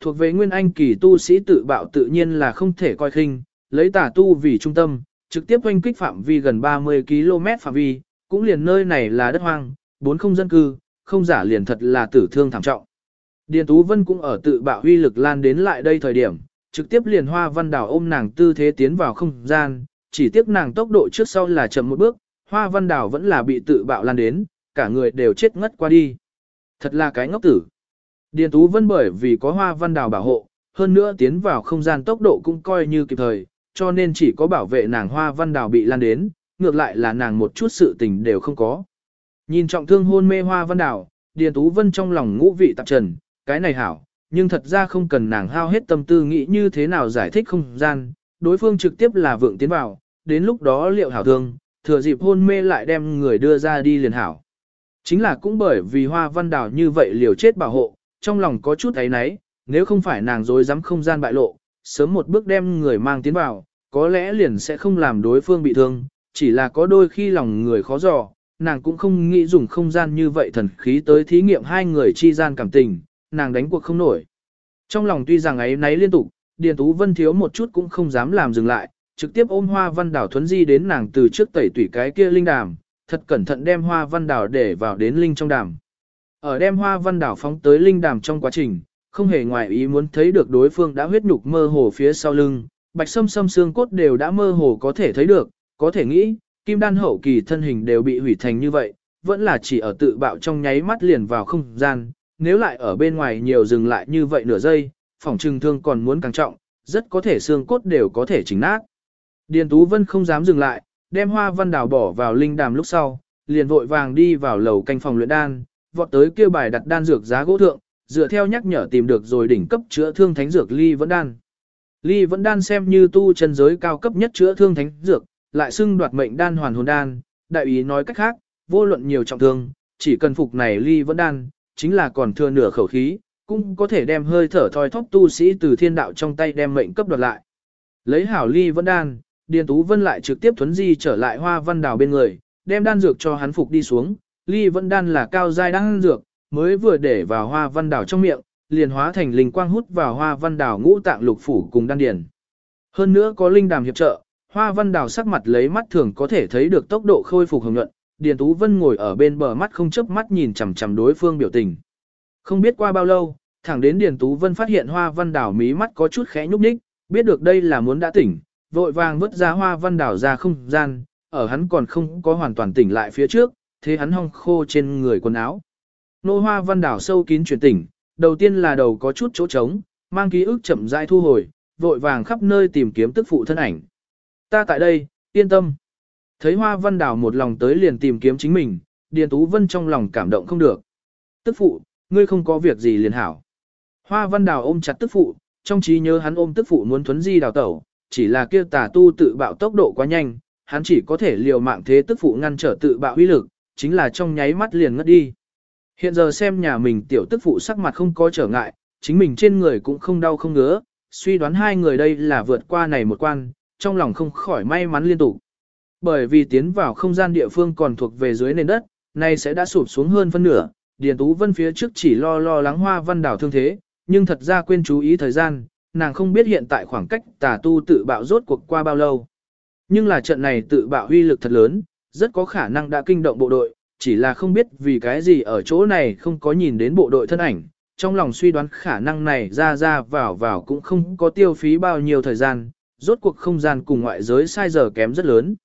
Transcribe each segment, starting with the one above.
thuộc về nguyên anh kỳ tu sĩ tự bạo tự nhiên là không thể coi khinh, lấy tả tu vì trung tâm, trực tiếp hoanh kích phạm vi gần 30 km phạm vi, cũng liền nơi này là đất hoang, bốn không dân cư, không giả liền thật là tử thương thảm trọng. Điền Tú Vân cũng ở tự bạo huy lực lan đến lại đây thời điểm, trực tiếp liền hoa văn đảo ôm nàng tư thế tiến vào không gian, chỉ tiếc nàng tốc độ trước sau là chậm một bước, hoa văn đảo vẫn là bị tự bạo lan đến, cả người đều chết ngất qua đi. Thật là cái ngốc tử. Điền Tú Vân bởi vì có hoa văn Đào bảo hộ, hơn nữa tiến vào không gian tốc độ cũng coi như kịp thời, cho nên chỉ có bảo vệ nàng hoa văn Đào bị lan đến, ngược lại là nàng một chút sự tình đều không có. Nhìn trọng thương hôn mê hoa văn Đào, Điền Tú Vân trong lòng ngũ vị tạp trần, cái này hảo, nhưng thật ra không cần nàng hao hết tâm tư nghĩ như thế nào giải thích không gian, đối phương trực tiếp là vượng tiến vào, đến lúc đó liệu hảo thương, thừa dịp hôn mê lại đem người đưa ra đi liền hảo. Chính là cũng bởi vì hoa văn Đào như vậy liều chết bảo hộ, trong lòng có chút ấy náy, nếu không phải nàng dối dám không gian bại lộ, sớm một bước đem người mang tiến vào, có lẽ liền sẽ không làm đối phương bị thương, chỉ là có đôi khi lòng người khó dò, nàng cũng không nghĩ dùng không gian như vậy thần khí tới thí nghiệm hai người chi gian cảm tình, nàng đánh cuộc không nổi. Trong lòng tuy rằng ấy náy liên tục, Điền Tú Vân thiếu một chút cũng không dám làm dừng lại, trực tiếp ôm hoa văn đảo thuấn di đến nàng từ trước tẩy tủy cái kia linh đàm, thật cẩn thận đem hoa văn đảo để vào đến linh trong đàm. Ở đem hoa văn đảo phóng tới linh đàm trong quá trình, không hề ngoài ý muốn thấy được đối phương đã huyết nhục mơ hồ phía sau lưng, bạch sâm sâm xương cốt đều đã mơ hồ có thể thấy được, có thể nghĩ, kim đan hậu kỳ thân hình đều bị hủy thành như vậy, vẫn là chỉ ở tự bạo trong nháy mắt liền vào không gian, nếu lại ở bên ngoài nhiều dừng lại như vậy nửa giây, phòng trừng thương còn muốn càng trọng, rất có thể xương cốt đều có thể chỉnh nát. Điền Tú Vân không dám dừng lại, đem hoa văn đào bỏ vào linh đàm lúc sau, liền vội vàng đi vào lầu canh phòng luyện đan, vọt tới kêu bài đặt đan dược giá gỗ thượng, dựa theo nhắc nhở tìm được rồi đỉnh cấp chữa thương thánh dược ly vẫn đan. Ly vẫn đan xem như tu chân giới cao cấp nhất chữa thương thánh dược, lại xưng đoạt mệnh đan hoàn hồn đan, đại ý nói cách khác, vô luận nhiều trọng thương, chỉ cần phục này ly vẫn đan, chính là còn thừa nửa khẩu khí, cũng có thể đem hơi thở thoi thóp tu sĩ từ thiên đạo trong tay đem mệnh cấp đoạt lại. Lấy hảo ly vẫn đan, Điền Tú Vân lại trực tiếp thuấn di trở lại hoa văn đào bên người, đem đan dược cho hắn phục đi xuống, ly vẫn đan là cao giai đan dược, mới vừa để vào hoa văn đảo trong miệng, liền hóa thành linh quang hút vào hoa văn đảo ngũ tạng lục phủ cùng đan điền. Hơn nữa có linh đàm hiệp trợ, hoa văn đảo sắc mặt lấy mắt thường có thể thấy được tốc độ khôi phục hồng nhuận, Điền Tú Vân ngồi ở bên bờ mắt không chớp mắt nhìn chằm chằm đối phương biểu tình. Không biết qua bao lâu, thẳng đến Điền Tú Vân phát hiện hoa văn đảo mí mắt có chút khẽ nhúc nhích, biết được đây là muốn đã tỉnh, vội vàng vứt ra hoa văn đảo ra không gian, ở hắn còn không có hoàn toàn tỉnh lại phía trước, thế hắn hong khô trên người quần áo. Nô hoa văn đảo sâu kín chuyển tỉnh, đầu tiên là đầu có chút chỗ trống, mang ký ức chậm rãi thu hồi, vội vàng khắp nơi tìm kiếm tức phụ thân ảnh. Ta tại đây, yên tâm. Thấy hoa văn đảo một lòng tới liền tìm kiếm chính mình, Điền Tú Vân trong lòng cảm động không được. Tức phụ, ngươi không có việc gì liền hảo. Hoa văn đảo ôm chặt tức phụ, trong trí nhớ hắn ôm tức phụ muốn thuấn di đào tẩu, chỉ là kia tà tu tự bạo tốc độ quá nhanh, hắn chỉ có thể liều mạng thế tức phụ ngăn trở tự bạo uy lực, chính là trong nháy mắt liền ngất đi. Hiện giờ xem nhà mình tiểu tức phụ sắc mặt không có trở ngại, chính mình trên người cũng không đau không ngứa, suy đoán hai người đây là vượt qua này một quan, trong lòng không khỏi may mắn liên tục. Bởi vì tiến vào không gian địa phương còn thuộc về dưới nền đất, nay sẽ đã sụp xuống hơn phân nửa, Điền Tú Vân phía trước chỉ lo lo lắng hoa văn đảo thương thế, nhưng thật ra quên chú ý thời gian, nàng không biết hiện tại khoảng cách tà tu tự bạo rốt cuộc qua bao lâu. Nhưng là trận này tự bạo huy lực thật lớn, rất có khả năng đã kinh động bộ đội, chỉ là không biết vì cái gì ở chỗ này không có nhìn đến bộ đội thân ảnh, trong lòng suy đoán khả năng này ra ra vào vào cũng không có tiêu phí bao nhiêu thời gian, rốt cuộc không gian cùng ngoại giới sai giờ kém rất lớn.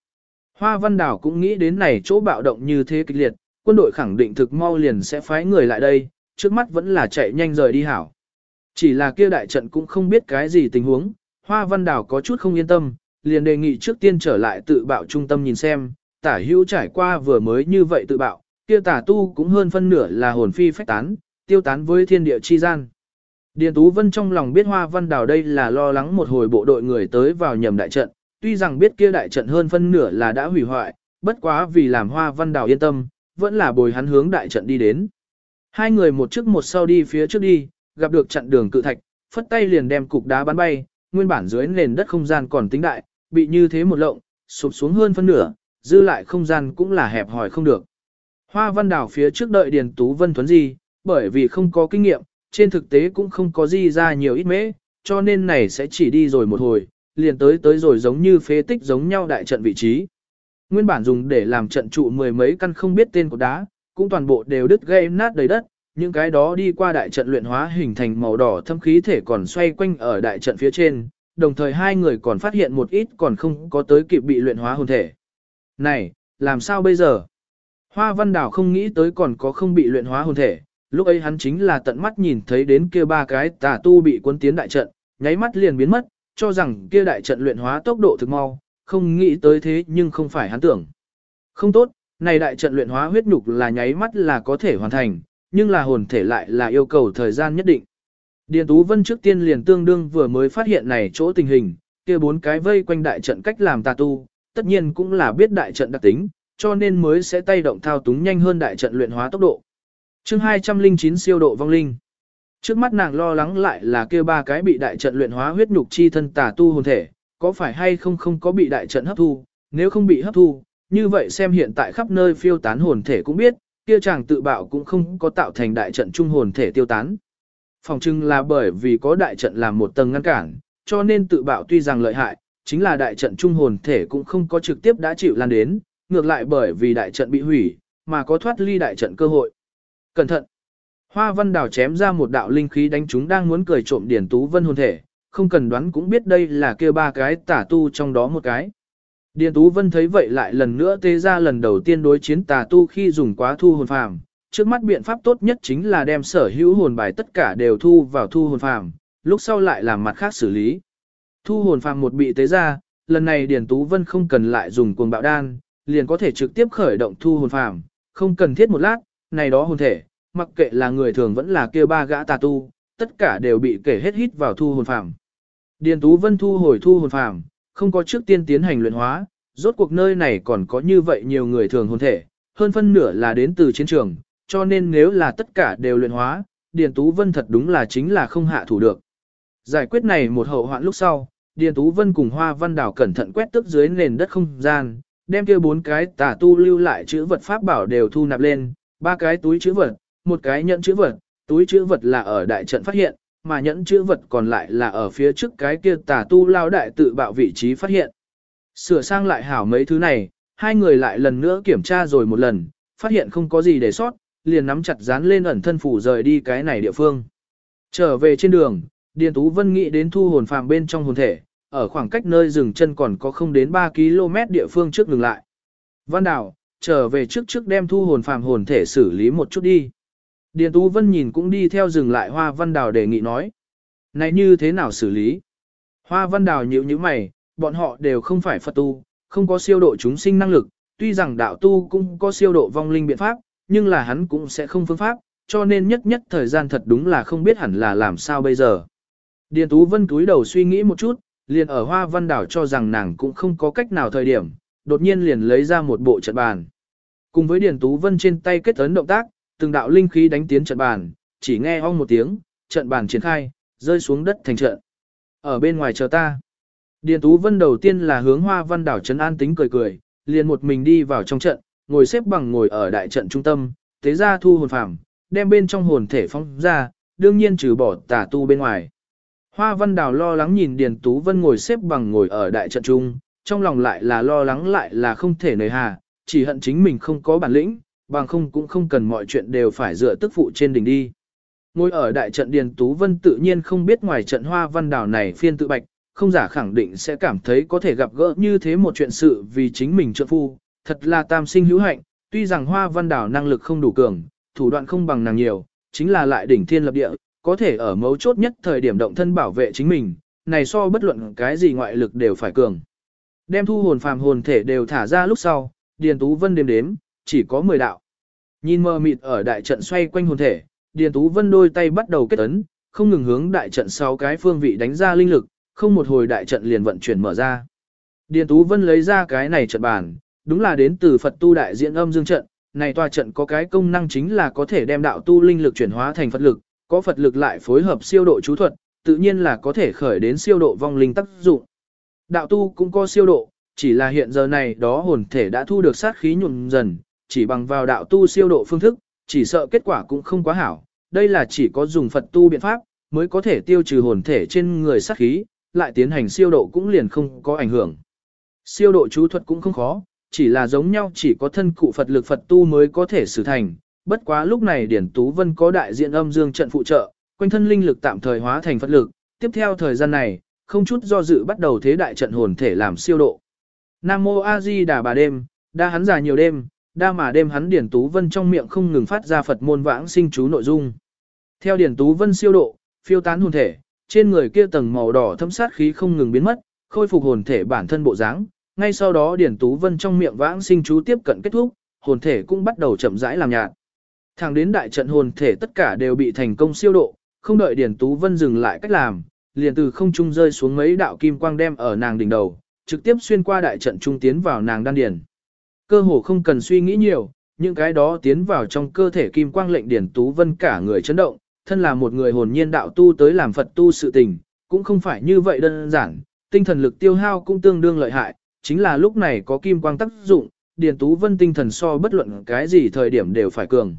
Hoa Văn Đảo cũng nghĩ đến này chỗ bạo động như thế kịch liệt, quân đội khẳng định thực mau liền sẽ phái người lại đây, trước mắt vẫn là chạy nhanh rời đi hảo. Chỉ là kia đại trận cũng không biết cái gì tình huống, Hoa Văn Đảo có chút không yên tâm, liền đề nghị trước tiên trở lại tự bạo trung tâm nhìn xem, tả hữu trải qua vừa mới như vậy tự bạo, kia tả tu cũng hơn phân nửa là hồn phi phách tán, tiêu tán với thiên địa chi gian. Điền Tú Vân trong lòng biết Hoa Văn Đào đây là lo lắng một hồi bộ đội người tới vào nhầm đại trận, tuy rằng biết kia đại trận hơn phân nửa là đã hủy hoại, bất quá vì làm Hoa Văn Đào yên tâm, vẫn là bồi hắn hướng đại trận đi đến. Hai người một trước một sau đi phía trước đi, gặp được chặn đường cự thạch, phất tay liền đem cục đá bắn bay, nguyên bản dưới nền đất không gian còn tính đại, bị như thế một lộng, sụp xuống hơn phân nửa, dư lại không gian cũng là hẹp hòi không được. Hoa Văn đảo phía trước đợi Điền Tú Vân thuấn gì, bởi vì không có kinh nghiệm, trên thực tế cũng không có gì ra nhiều ít mễ, cho nên này sẽ chỉ đi rồi một hồi, liền tới tới rồi giống như phế tích giống nhau đại trận vị trí. Nguyên bản dùng để làm trận trụ mười mấy căn không biết tên của đá, cũng toàn bộ đều đứt gây nát đầy đất, những cái đó đi qua đại trận luyện hóa hình thành màu đỏ thâm khí thể còn xoay quanh ở đại trận phía trên, đồng thời hai người còn phát hiện một ít còn không có tới kịp bị luyện hóa hồn thể. Này, làm sao bây giờ? Hoa văn đảo không nghĩ tới còn có không bị luyện hóa hồn thể, lúc ấy hắn chính là tận mắt nhìn thấy đến kia ba cái tà tu bị cuốn tiến đại trận, nháy mắt liền biến mất, cho rằng kia đại trận luyện hóa tốc độ thực mau, không nghĩ tới thế nhưng không phải hắn tưởng. Không tốt, này đại trận luyện hóa huyết nhục là nháy mắt là có thể hoàn thành, nhưng là hồn thể lại là yêu cầu thời gian nhất định. Điền Tú Vân trước tiên liền tương đương vừa mới phát hiện này chỗ tình hình, kia bốn cái vây quanh đại trận cách làm tà tu, tất nhiên cũng là biết đại trận đặc tính, cho nên mới sẽ tay động thao túng nhanh hơn đại trận luyện hóa tốc độ. Chương 209 siêu độ vong linh. Trước mắt nàng lo lắng lại là kia ba cái bị đại trận luyện hóa huyết nhục chi thân tà tu hồn thể, có phải hay không không có bị đại trận hấp thu, nếu không bị hấp thu, như vậy xem hiện tại khắp nơi phiêu tán hồn thể cũng biết, kia chàng tự bạo cũng không có tạo thành đại trận trung hồn thể tiêu tán. Phòng trưng là bởi vì có đại trận làm một tầng ngăn cản, cho nên tự bạo tuy rằng lợi hại, chính là đại trận trung hồn thể cũng không có trực tiếp đã chịu lan đến, ngược lại bởi vì đại trận bị hủy, mà có thoát ly đại trận cơ hội. Cẩn thận! Hoa văn đào chém ra một đạo linh khí đánh chúng đang muốn cười trộm điển tú vân hồn thể, không cần đoán cũng biết đây là kia ba cái tả tu trong đó một cái. Điền Tú Vân thấy vậy lại lần nữa tê ra lần đầu tiên đối chiến tà tu khi dùng quá thu hồn phàm. Trước mắt biện pháp tốt nhất chính là đem sở hữu hồn bài tất cả đều thu vào thu hồn phàm, lúc sau lại làm mặt khác xử lý. Thu hồn phàm một bị tế ra, lần này Điền Tú Vân không cần lại dùng cuồng bạo đan, liền có thể trực tiếp khởi động thu hồn phàm, không cần thiết một lát, này đó hồn thể, mặc kệ là người thường vẫn là kia ba gã tà tu, tất cả đều bị kể hết hít vào thu hồn phàm. Điền Tú Vân thu hồi thu hồn phàm, không có trước tiên tiến hành luyện hóa, rốt cuộc nơi này còn có như vậy nhiều người thường hồn thể, hơn phân nửa là đến từ chiến trường, cho nên nếu là tất cả đều luyện hóa, Điền Tú Vân thật đúng là chính là không hạ thủ được. Giải quyết này một hậu hoạn lúc sau, Điền Tú Vân cùng Hoa Văn Đảo cẩn thận quét tức dưới nền đất không gian, đem kia bốn cái tà tu lưu lại chữ vật pháp bảo đều thu nạp lên, ba cái túi chữ vật, một cái nhẫn chữ vật, túi chữ vật là ở đại trận phát hiện, mà nhẫn chữ vật còn lại là ở phía trước cái kia tà tu lao đại tự bạo vị trí phát hiện. Sửa sang lại hảo mấy thứ này, hai người lại lần nữa kiểm tra rồi một lần, phát hiện không có gì để sót, liền nắm chặt dán lên ẩn thân phủ rời đi cái này địa phương. Trở về trên đường, Điền Tú Vân nghĩ đến thu hồn phàm bên trong hồn thể, ở khoảng cách nơi dừng chân còn có không đến 3 km địa phương trước ngừng lại. Văn Đào, trở về trước trước đem thu hồn phàm hồn thể xử lý một chút đi. Điền Tú Vân nhìn cũng đi theo dừng lại Hoa Văn Đào đề nghị nói. Này như thế nào xử lý? Hoa Văn Đào nhíu như mày, bọn họ đều không phải Phật tu, không có siêu độ chúng sinh năng lực, tuy rằng đạo tu cũng có siêu độ vong linh biện pháp, nhưng là hắn cũng sẽ không phương pháp, cho nên nhất nhất thời gian thật đúng là không biết hẳn là làm sao bây giờ. Điền Tú Vân cúi đầu suy nghĩ một chút, liền ở Hoa Văn Đảo cho rằng nàng cũng không có cách nào thời điểm, đột nhiên liền lấy ra một bộ trận bàn. Cùng với Điền Tú Vân trên tay kết ấn động tác, từng đạo linh khí đánh tiến trận bàn, chỉ nghe ong một tiếng, trận bàn triển khai, rơi xuống đất thành trận. Ở bên ngoài chờ ta. Điền Tú Vân đầu tiên là hướng Hoa Văn Đảo trấn an tính cười cười, liền một mình đi vào trong trận, ngồi xếp bằng ngồi ở đại trận trung tâm, tế ra thu hồn phàm, đem bên trong hồn thể phóng ra, đương nhiên trừ bỏ tà tu bên ngoài. Hoa Văn Đào lo lắng nhìn Điền Tú Vân ngồi xếp bằng ngồi ở đại trận trung, trong lòng lại là lo lắng lại là không thể nời hà, chỉ hận chính mình không có bản lĩnh, bằng không cũng không cần mọi chuyện đều phải dựa tức phụ trên đỉnh đi. Ngồi ở đại trận Điền Tú Vân tự nhiên không biết ngoài trận Hoa Văn Đào này phiên tự bạch, không giả khẳng định sẽ cảm thấy có thể gặp gỡ như thế một chuyện sự vì chính mình trợ phu, thật là tam sinh hữu hạnh, tuy rằng Hoa Văn Đào năng lực không đủ cường, thủ đoạn không bằng nàng nhiều, chính là lại đỉnh thiên lập địa, có thể ở mấu chốt nhất thời điểm động thân bảo vệ chính mình, này so bất luận cái gì ngoại lực đều phải cường. Đem thu hồn phàm hồn thể đều thả ra lúc sau, Điền Tú Vân đếm đếm, chỉ có 10 đạo. Nhìn mờ mịt ở đại trận xoay quanh hồn thể, Điền Tú Vân đôi tay bắt đầu kết ấn, không ngừng hướng đại trận sau cái phương vị đánh ra linh lực, không một hồi đại trận liền vận chuyển mở ra. Điền Tú Vân lấy ra cái này trận bàn, đúng là đến từ Phật tu đại diễn âm dương trận, này tòa trận có cái công năng chính là có thể đem đạo tu linh lực chuyển hóa thành Phật lực, có Phật lực lại phối hợp siêu độ chú thuật, tự nhiên là có thể khởi đến siêu độ vong linh tác dụng. Đạo tu cũng có siêu độ, chỉ là hiện giờ này đó hồn thể đã thu được sát khí nhuộm dần, chỉ bằng vào đạo tu siêu độ phương thức, chỉ sợ kết quả cũng không quá hảo, đây là chỉ có dùng Phật tu biện pháp, mới có thể tiêu trừ hồn thể trên người sát khí, lại tiến hành siêu độ cũng liền không có ảnh hưởng. Siêu độ chú thuật cũng không khó, chỉ là giống nhau chỉ có thân cụ Phật lực Phật tu mới có thể xử thành. Bất quá lúc này Điển Tú Vân có đại diện âm dương trận phụ trợ, quanh thân linh lực tạm thời hóa thành Phật lực, tiếp theo thời gian này, không chút do dự bắt đầu thế đại trận hồn thể làm siêu độ. Nam Mô A Di Đà Bà Đêm, đa hắn già nhiều đêm, đa mà đêm hắn Điển Tú Vân trong miệng không ngừng phát ra Phật môn vãng sinh chú nội dung. Theo Điển Tú Vân siêu độ, phiêu tán hồn thể, trên người kia tầng màu đỏ thâm sát khí không ngừng biến mất, khôi phục hồn thể bản thân bộ dáng. Ngay sau đó Điển Tú Vân trong miệng vãng sinh chú tiếp cận kết thúc, hồn thể cũng bắt đầu chậm rãi làm nhạt. Thẳng đến đại trận hồn thể tất cả đều bị thành công siêu độ, không đợi Điển Tú Vân dừng lại cách làm, liền từ không trung rơi xuống mấy đạo kim quang đem ở nàng đỉnh đầu, trực tiếp xuyên qua đại trận trung tiến vào nàng đan điền. Cơ hồ không cần suy nghĩ nhiều, những cái đó tiến vào trong cơ thể kim quang lệnh Điển Tú Vân cả người chấn động, thân là một người hồn nhiên đạo tu tới làm Phật tu sự tình, cũng không phải như vậy đơn giản, tinh thần lực tiêu hao cũng tương đương lợi hại, chính là lúc này có kim quang tác dụng, Điền Tú Vân tinh thần so bất luận cái gì thời điểm đều phải cường.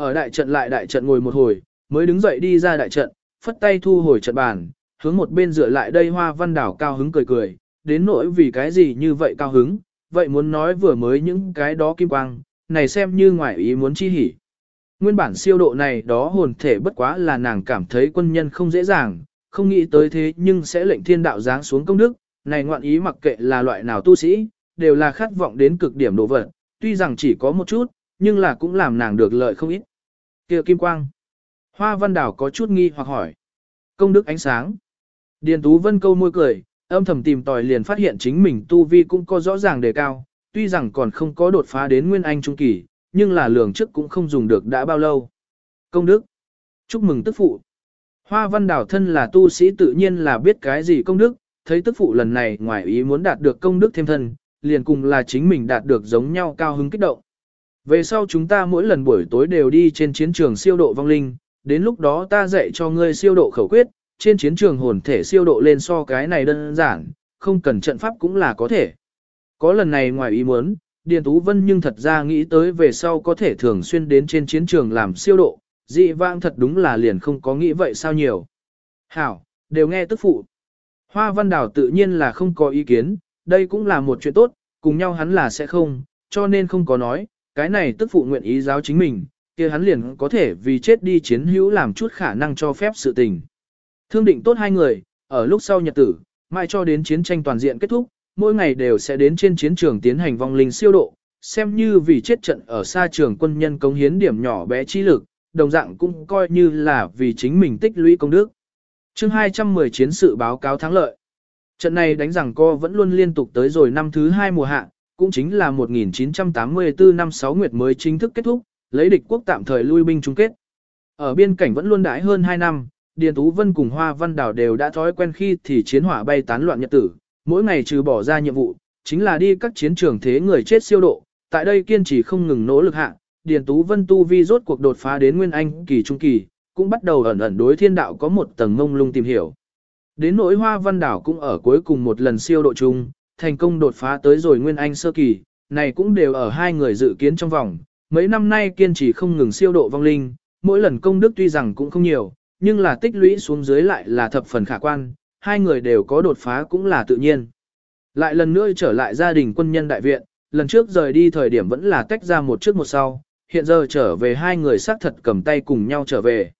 Ở đại trận lại đại trận ngồi một hồi, mới đứng dậy đi ra đại trận, phất tay thu hồi trận bàn, hướng một bên dựa lại đây hoa văn đảo cao hứng cười cười, đến nỗi vì cái gì như vậy cao hứng, vậy muốn nói vừa mới những cái đó kim quang, này xem như ngoại ý muốn chi hỉ. Nguyên bản siêu độ này đó hồn thể bất quá là nàng cảm thấy quân nhân không dễ dàng, không nghĩ tới thế nhưng sẽ lệnh thiên đạo giáng xuống công đức, này ngoạn ý mặc kệ là loại nào tu sĩ, đều là khát vọng đến cực điểm độ vật, tuy rằng chỉ có một chút, nhưng là cũng làm nàng được lợi không ít. Kia Kim Quang. Hoa Văn Đảo có chút nghi hoặc hỏi. Công đức ánh sáng. Điền Tú Vân câu môi cười, âm thầm tìm tòi liền phát hiện chính mình tu vi cũng có rõ ràng đề cao, tuy rằng còn không có đột phá đến nguyên anh trung kỳ, nhưng là lường trước cũng không dùng được đã bao lâu. Công đức. Chúc mừng tức phụ. Hoa văn đảo thân là tu sĩ tự nhiên là biết cái gì công đức, thấy tức phụ lần này ngoài ý muốn đạt được công đức thêm thân, liền cùng là chính mình đạt được giống nhau cao hứng kích động. Về sau chúng ta mỗi lần buổi tối đều đi trên chiến trường siêu độ vong linh, đến lúc đó ta dạy cho ngươi siêu độ khẩu quyết, trên chiến trường hồn thể siêu độ lên so cái này đơn giản, không cần trận pháp cũng là có thể. Có lần này ngoài ý muốn, Điền Tú Vân nhưng thật ra nghĩ tới về sau có thể thường xuyên đến trên chiến trường làm siêu độ, dị vãng thật đúng là liền không có nghĩ vậy sao nhiều. Hảo, đều nghe tức phụ. Hoa Văn Đào tự nhiên là không có ý kiến, đây cũng là một chuyện tốt, cùng nhau hắn là sẽ không, cho nên không có nói, cái này tức phụ nguyện ý giáo chính mình, kia hắn liền có thể vì chết đi chiến hữu làm chút khả năng cho phép sự tình. Thương định tốt hai người, ở lúc sau nhật tử, mai cho đến chiến tranh toàn diện kết thúc, mỗi ngày đều sẽ đến trên chiến trường tiến hành vong linh siêu độ, xem như vì chết trận ở xa trường quân nhân cống hiến điểm nhỏ bé chi lực, đồng dạng cũng coi như là vì chính mình tích lũy công đức. chương 210 chiến sự báo cáo thắng lợi. Trận này đánh rằng co vẫn luôn liên tục tới rồi năm thứ hai mùa hạ, cũng chính là 1984 năm 6 nguyệt mới chính thức kết thúc, lấy địch quốc tạm thời lui binh chung kết. Ở biên cảnh vẫn luôn đãi hơn 2 năm, Điền Tú Vân cùng Hoa Văn Đảo đều đã thói quen khi thì chiến hỏa bay tán loạn nhật tử, mỗi ngày trừ bỏ ra nhiệm vụ, chính là đi các chiến trường thế người chết siêu độ, tại đây kiên trì không ngừng nỗ lực hạ, Điền Tú Vân tu vi rốt cuộc đột phá đến Nguyên Anh kỳ trung kỳ, cũng bắt đầu ẩn ẩn đối thiên đạo có một tầng mông lung tìm hiểu. Đến nỗi Hoa Văn Đảo cũng ở cuối cùng một lần siêu độ chung, thành công đột phá tới rồi Nguyên Anh sơ kỳ, này cũng đều ở hai người dự kiến trong vòng, mấy năm nay kiên trì không ngừng siêu độ vong linh, mỗi lần công đức tuy rằng cũng không nhiều, nhưng là tích lũy xuống dưới lại là thập phần khả quan, hai người đều có đột phá cũng là tự nhiên. Lại lần nữa trở lại gia đình quân nhân đại viện, lần trước rời đi thời điểm vẫn là tách ra một trước một sau, hiện giờ trở về hai người xác thật cầm tay cùng nhau trở về.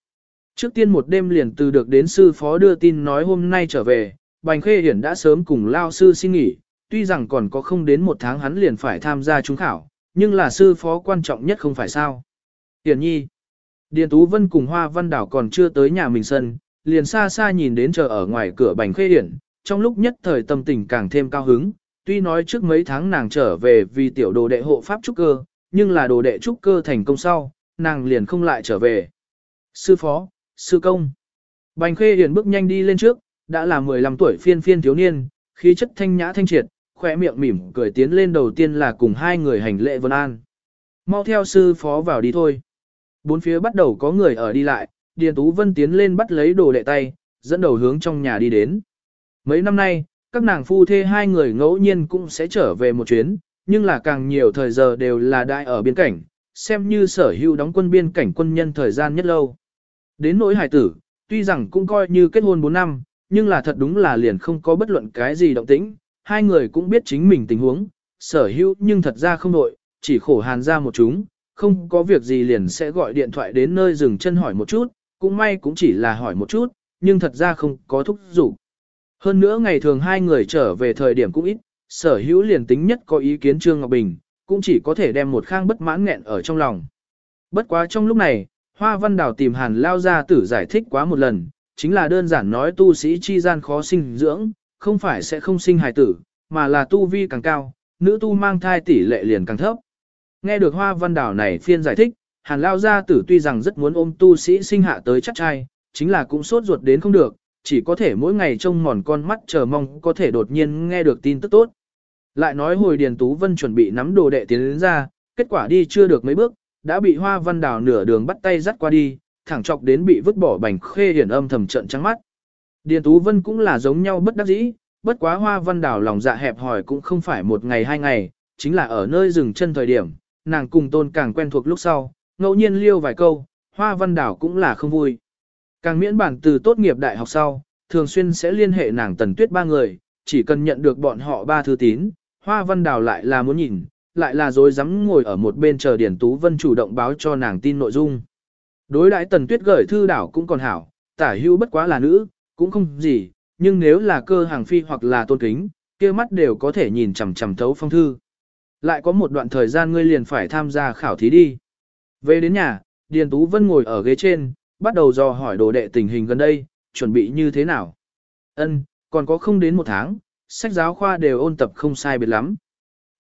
Trước tiên một đêm liền từ được đến sư phó đưa tin nói hôm nay trở về, Bành Khê Hiển đã sớm cùng lao sư xin nghỉ, tuy rằng còn có không đến một tháng hắn liền phải tham gia trúng khảo, nhưng là sư phó quan trọng nhất không phải sao. Tiền nhi, Điền Tú Vân cùng Hoa Văn Đảo còn chưa tới nhà mình sân, liền xa xa nhìn đến chờ ở ngoài cửa Bành Khê Hiển, trong lúc nhất thời tâm tình càng thêm cao hứng, tuy nói trước mấy tháng nàng trở về vì tiểu đồ đệ hộ pháp trúc cơ, nhưng là đồ đệ trúc cơ thành công sau, nàng liền không lại trở về. Sư phó, sư công. Bành Khê Hiển bước nhanh đi lên trước, đã là 15 tuổi phiên phiên thiếu niên, khí chất thanh nhã thanh triệt, khỏe miệng mỉm cười tiến lên đầu tiên là cùng hai người hành lễ vân an. Mau theo sư phó vào đi thôi. Bốn phía bắt đầu có người ở đi lại, Điền Tú Vân tiến lên bắt lấy đồ đệ tay, dẫn đầu hướng trong nhà đi đến. Mấy năm nay, các nàng phu thê hai người ngẫu nhiên cũng sẽ trở về một chuyến, nhưng là càng nhiều thời giờ đều là đại ở biên cảnh, xem như sở hữu đóng quân biên cảnh quân nhân thời gian nhất lâu. Đến nỗi Hải tử, tuy rằng cũng coi như kết hôn 4 năm, nhưng là thật đúng là liền không có bất luận cái gì động tĩnh, hai người cũng biết chính mình tình huống, sở hữu nhưng thật ra không đội, chỉ khổ hàn ra một chúng, không có việc gì liền sẽ gọi điện thoại đến nơi dừng chân hỏi một chút, cũng may cũng chỉ là hỏi một chút, nhưng thật ra không có thúc giục. Hơn nữa ngày thường hai người trở về thời điểm cũng ít, sở hữu liền tính nhất có ý kiến Trương Ngọc Bình, cũng chỉ có thể đem một khang bất mãn nghẹn ở trong lòng. Bất quá trong lúc này, Hoa Văn Đào tìm Hàn Lao ra tử giải thích quá một lần, chính là đơn giản nói tu sĩ chi gian khó sinh dưỡng, không phải sẽ không sinh hài tử, mà là tu vi càng cao, nữ tu mang thai tỷ lệ liền càng thấp. Nghe được Hoa Văn Đào này phiên giải thích, Hàn Lao gia tử tuy rằng rất muốn ôm tu sĩ sinh hạ tới chắc trai, chính là cũng sốt ruột đến không được, chỉ có thể mỗi ngày trông mòn con mắt chờ mong có thể đột nhiên nghe được tin tức tốt. Lại nói hồi Điền Tú Vân chuẩn bị nắm đồ đệ tiến đến ra, kết quả đi chưa được mấy bước, đã bị Hoa Văn Đào nửa đường bắt tay dắt qua đi, thẳng chọc đến bị vứt bỏ bành khê hiển âm thầm trận trắng mắt. Điền Tú Vân cũng là giống nhau bất đắc dĩ, bất quá Hoa Văn Đào lòng dạ hẹp hỏi cũng không phải một ngày hai ngày, chính là ở nơi dừng chân thời điểm, nàng cùng tôn càng quen thuộc lúc sau, ngẫu nhiên liêu vài câu, Hoa Văn Đào cũng là không vui. Càng miễn bản từ tốt nghiệp đại học sau, thường xuyên sẽ liên hệ nàng tần tuyết ba người, chỉ cần nhận được bọn họ ba thư tín, Hoa Văn Đào lại là muốn nhìn, lại là dối dám ngồi ở một bên chờ Điển Tú Vân chủ động báo cho nàng tin nội dung. Đối đãi tần tuyết gửi thư đảo cũng còn hảo, tả hưu bất quá là nữ, cũng không gì, nhưng nếu là cơ hàng phi hoặc là tôn kính, kia mắt đều có thể nhìn chằm chằm thấu phong thư. Lại có một đoạn thời gian ngươi liền phải tham gia khảo thí đi. Về đến nhà, Điền Tú Vân ngồi ở ghế trên, bắt đầu dò hỏi đồ đệ tình hình gần đây, chuẩn bị như thế nào. Ân, còn có không đến một tháng, sách giáo khoa đều ôn tập không sai biệt lắm.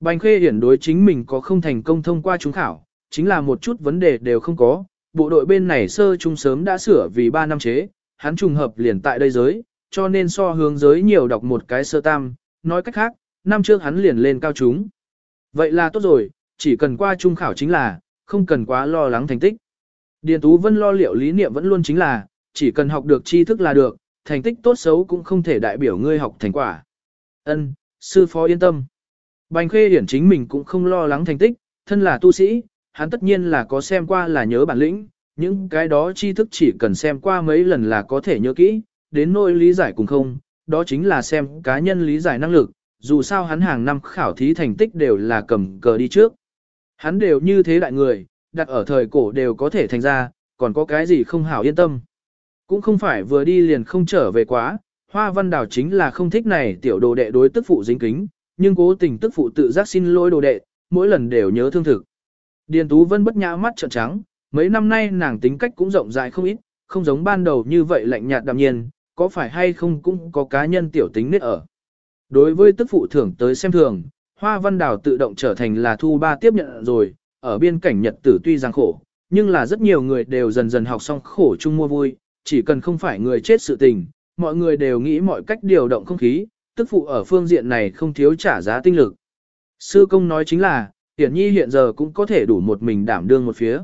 Bành Khê Hiển đối chính mình có không thành công thông qua trúng khảo, chính là một chút vấn đề đều không có. Bộ đội bên này sơ trung sớm đã sửa vì 3 năm chế, hắn trùng hợp liền tại đây giới, cho nên so hướng giới nhiều đọc một cái sơ tam, nói cách khác, năm trước hắn liền lên cao chúng. Vậy là tốt rồi, chỉ cần qua trung khảo chính là, không cần quá lo lắng thành tích. Điền Tú Vân lo liệu lý niệm vẫn luôn chính là, chỉ cần học được tri thức là được, thành tích tốt xấu cũng không thể đại biểu ngươi học thành quả. Ân, sư phó yên tâm. Bành khê điển chính mình cũng không lo lắng thành tích, thân là tu sĩ, hắn tất nhiên là có xem qua là nhớ bản lĩnh, những cái đó tri thức chỉ cần xem qua mấy lần là có thể nhớ kỹ, đến nỗi lý giải cùng không, đó chính là xem cá nhân lý giải năng lực, dù sao hắn hàng năm khảo thí thành tích đều là cầm cờ đi trước. Hắn đều như thế đại người, đặt ở thời cổ đều có thể thành ra, còn có cái gì không hảo yên tâm. Cũng không phải vừa đi liền không trở về quá, hoa văn đảo chính là không thích này tiểu đồ đệ đối tức phụ dính kính, nhưng cố tình tức phụ tự giác xin lỗi đồ đệ, mỗi lần đều nhớ thương thực. Điền Tú Vân bất nhã mắt trợn trắng, mấy năm nay nàng tính cách cũng rộng rãi không ít, không giống ban đầu như vậy lạnh nhạt đạm nhiên, có phải hay không cũng có cá nhân tiểu tính nết ở. Đối với tức phụ thưởng tới xem thường, Hoa Văn Đào tự động trở thành là thu ba tiếp nhận rồi, ở biên cảnh Nhật tử tuy giang khổ, nhưng là rất nhiều người đều dần dần học xong khổ chung mua vui, chỉ cần không phải người chết sự tình, mọi người đều nghĩ mọi cách điều động không khí, tức phụ ở phương diện này không thiếu trả giá tinh lực. Sư công nói chính là, Tiễn Nhi hiện giờ cũng có thể đủ một mình đảm đương một phía.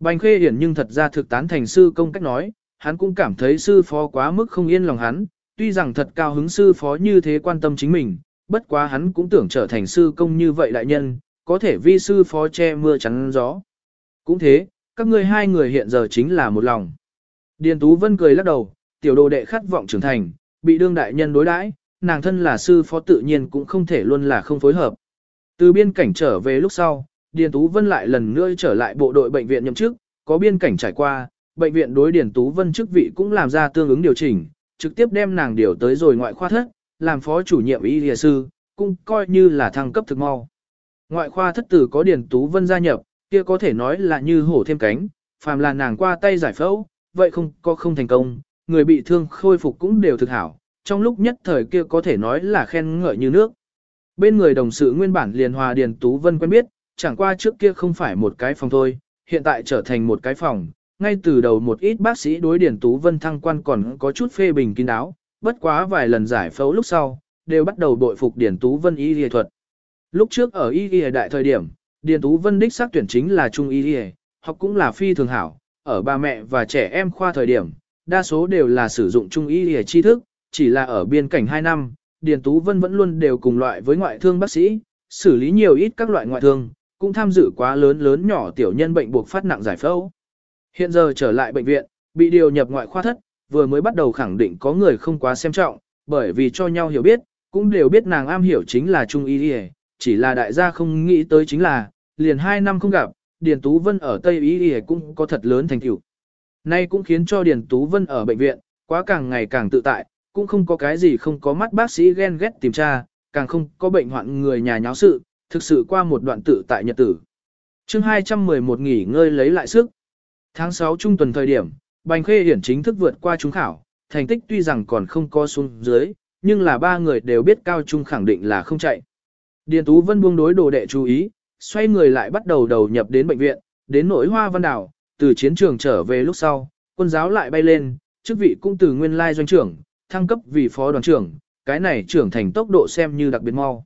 Bành Khê Hiển nhưng thật ra thực tán thành sư công cách nói, hắn cũng cảm thấy sư phó quá mức không yên lòng hắn, tuy rằng thật cao hứng sư phó như thế quan tâm chính mình, bất quá hắn cũng tưởng trở thành sư công như vậy đại nhân, có thể vi sư phó che mưa chắn gió. Cũng thế, các ngươi hai người hiện giờ chính là một lòng. Điền Tú Vân cười lắc đầu, tiểu đồ đệ khát vọng trưởng thành, bị đương đại nhân đối đãi, nàng thân là sư phó tự nhiên cũng không thể luôn là không phối hợp. Từ biên cảnh trở về lúc sau, Điền Tú Vân lại lần nữa trở lại bộ đội bệnh viện nhậm chức, có biên cảnh trải qua, bệnh viện đối Điền Tú Vân chức vị cũng làm ra tương ứng điều chỉnh, trực tiếp đem nàng điều tới rồi ngoại khoa thất, làm phó chủ nhiệm y lìa sư, cũng coi như là thăng cấp thực mau. Ngoại khoa thất tử có Điền Tú Vân gia nhập, kia có thể nói là như hổ thêm cánh, phàm là nàng qua tay giải phẫu, vậy không có không thành công, người bị thương khôi phục cũng đều thực hảo, trong lúc nhất thời kia có thể nói là khen ngợi như nước. Bên người đồng sự nguyên bản liền hòa Điền Tú Vân quen biết, chẳng qua trước kia không phải một cái phòng thôi, hiện tại trở thành một cái phòng, ngay từ đầu một ít bác sĩ đối Điền Tú Vân thăng quan còn có chút phê bình kín đáo, bất quá vài lần giải phẫu lúc sau, đều bắt đầu bội phục Điền Tú Vân y y thuật. Lúc trước ở y y đại thời điểm, Điền Tú Vân đích xác tuyển chính là trung y y, học cũng là phi thường hảo, ở ba mẹ và trẻ em khoa thời điểm, đa số đều là sử dụng trung y y tri thức, chỉ là ở biên cảnh 2 năm, Điền Tú Vân vẫn luôn đều cùng loại với ngoại thương bác sĩ, xử lý nhiều ít các loại ngoại thương, cũng tham dự quá lớn lớn nhỏ tiểu nhân bệnh buộc phát nặng giải phẫu. Hiện giờ trở lại bệnh viện, bị điều nhập ngoại khoa thất, vừa mới bắt đầu khẳng định có người không quá xem trọng, bởi vì cho nhau hiểu biết, cũng đều biết nàng am hiểu chính là trung y y, chỉ là đại gia không nghĩ tới chính là, liền hai năm không gặp, Điền Tú Vân ở Tây y y cũng có thật lớn thành tựu. Nay cũng khiến cho Điền Tú Vân ở bệnh viện, quá càng ngày càng tự tại, cũng không có cái gì không có mắt bác sĩ ghen ghét tìm tra, càng không có bệnh hoạn người nhà nháo sự, thực sự qua một đoạn tự tại nhật tử. chương 211 nghỉ ngơi lấy lại sức. Tháng 6 trung tuần thời điểm, Bành Khê Hiển chính thức vượt qua trung khảo, thành tích tuy rằng còn không có xuống dưới, nhưng là ba người đều biết cao trung khẳng định là không chạy. Điền Tú Vân buông đối đồ đệ chú ý, xoay người lại bắt đầu đầu nhập đến bệnh viện, đến nỗi hoa văn đảo, từ chiến trường trở về lúc sau, quân giáo lại bay lên, chức vị cũng từ nguyên lai doanh trưởng, thăng cấp vì phó đoàn trưởng, cái này trưởng thành tốc độ xem như đặc biệt mau.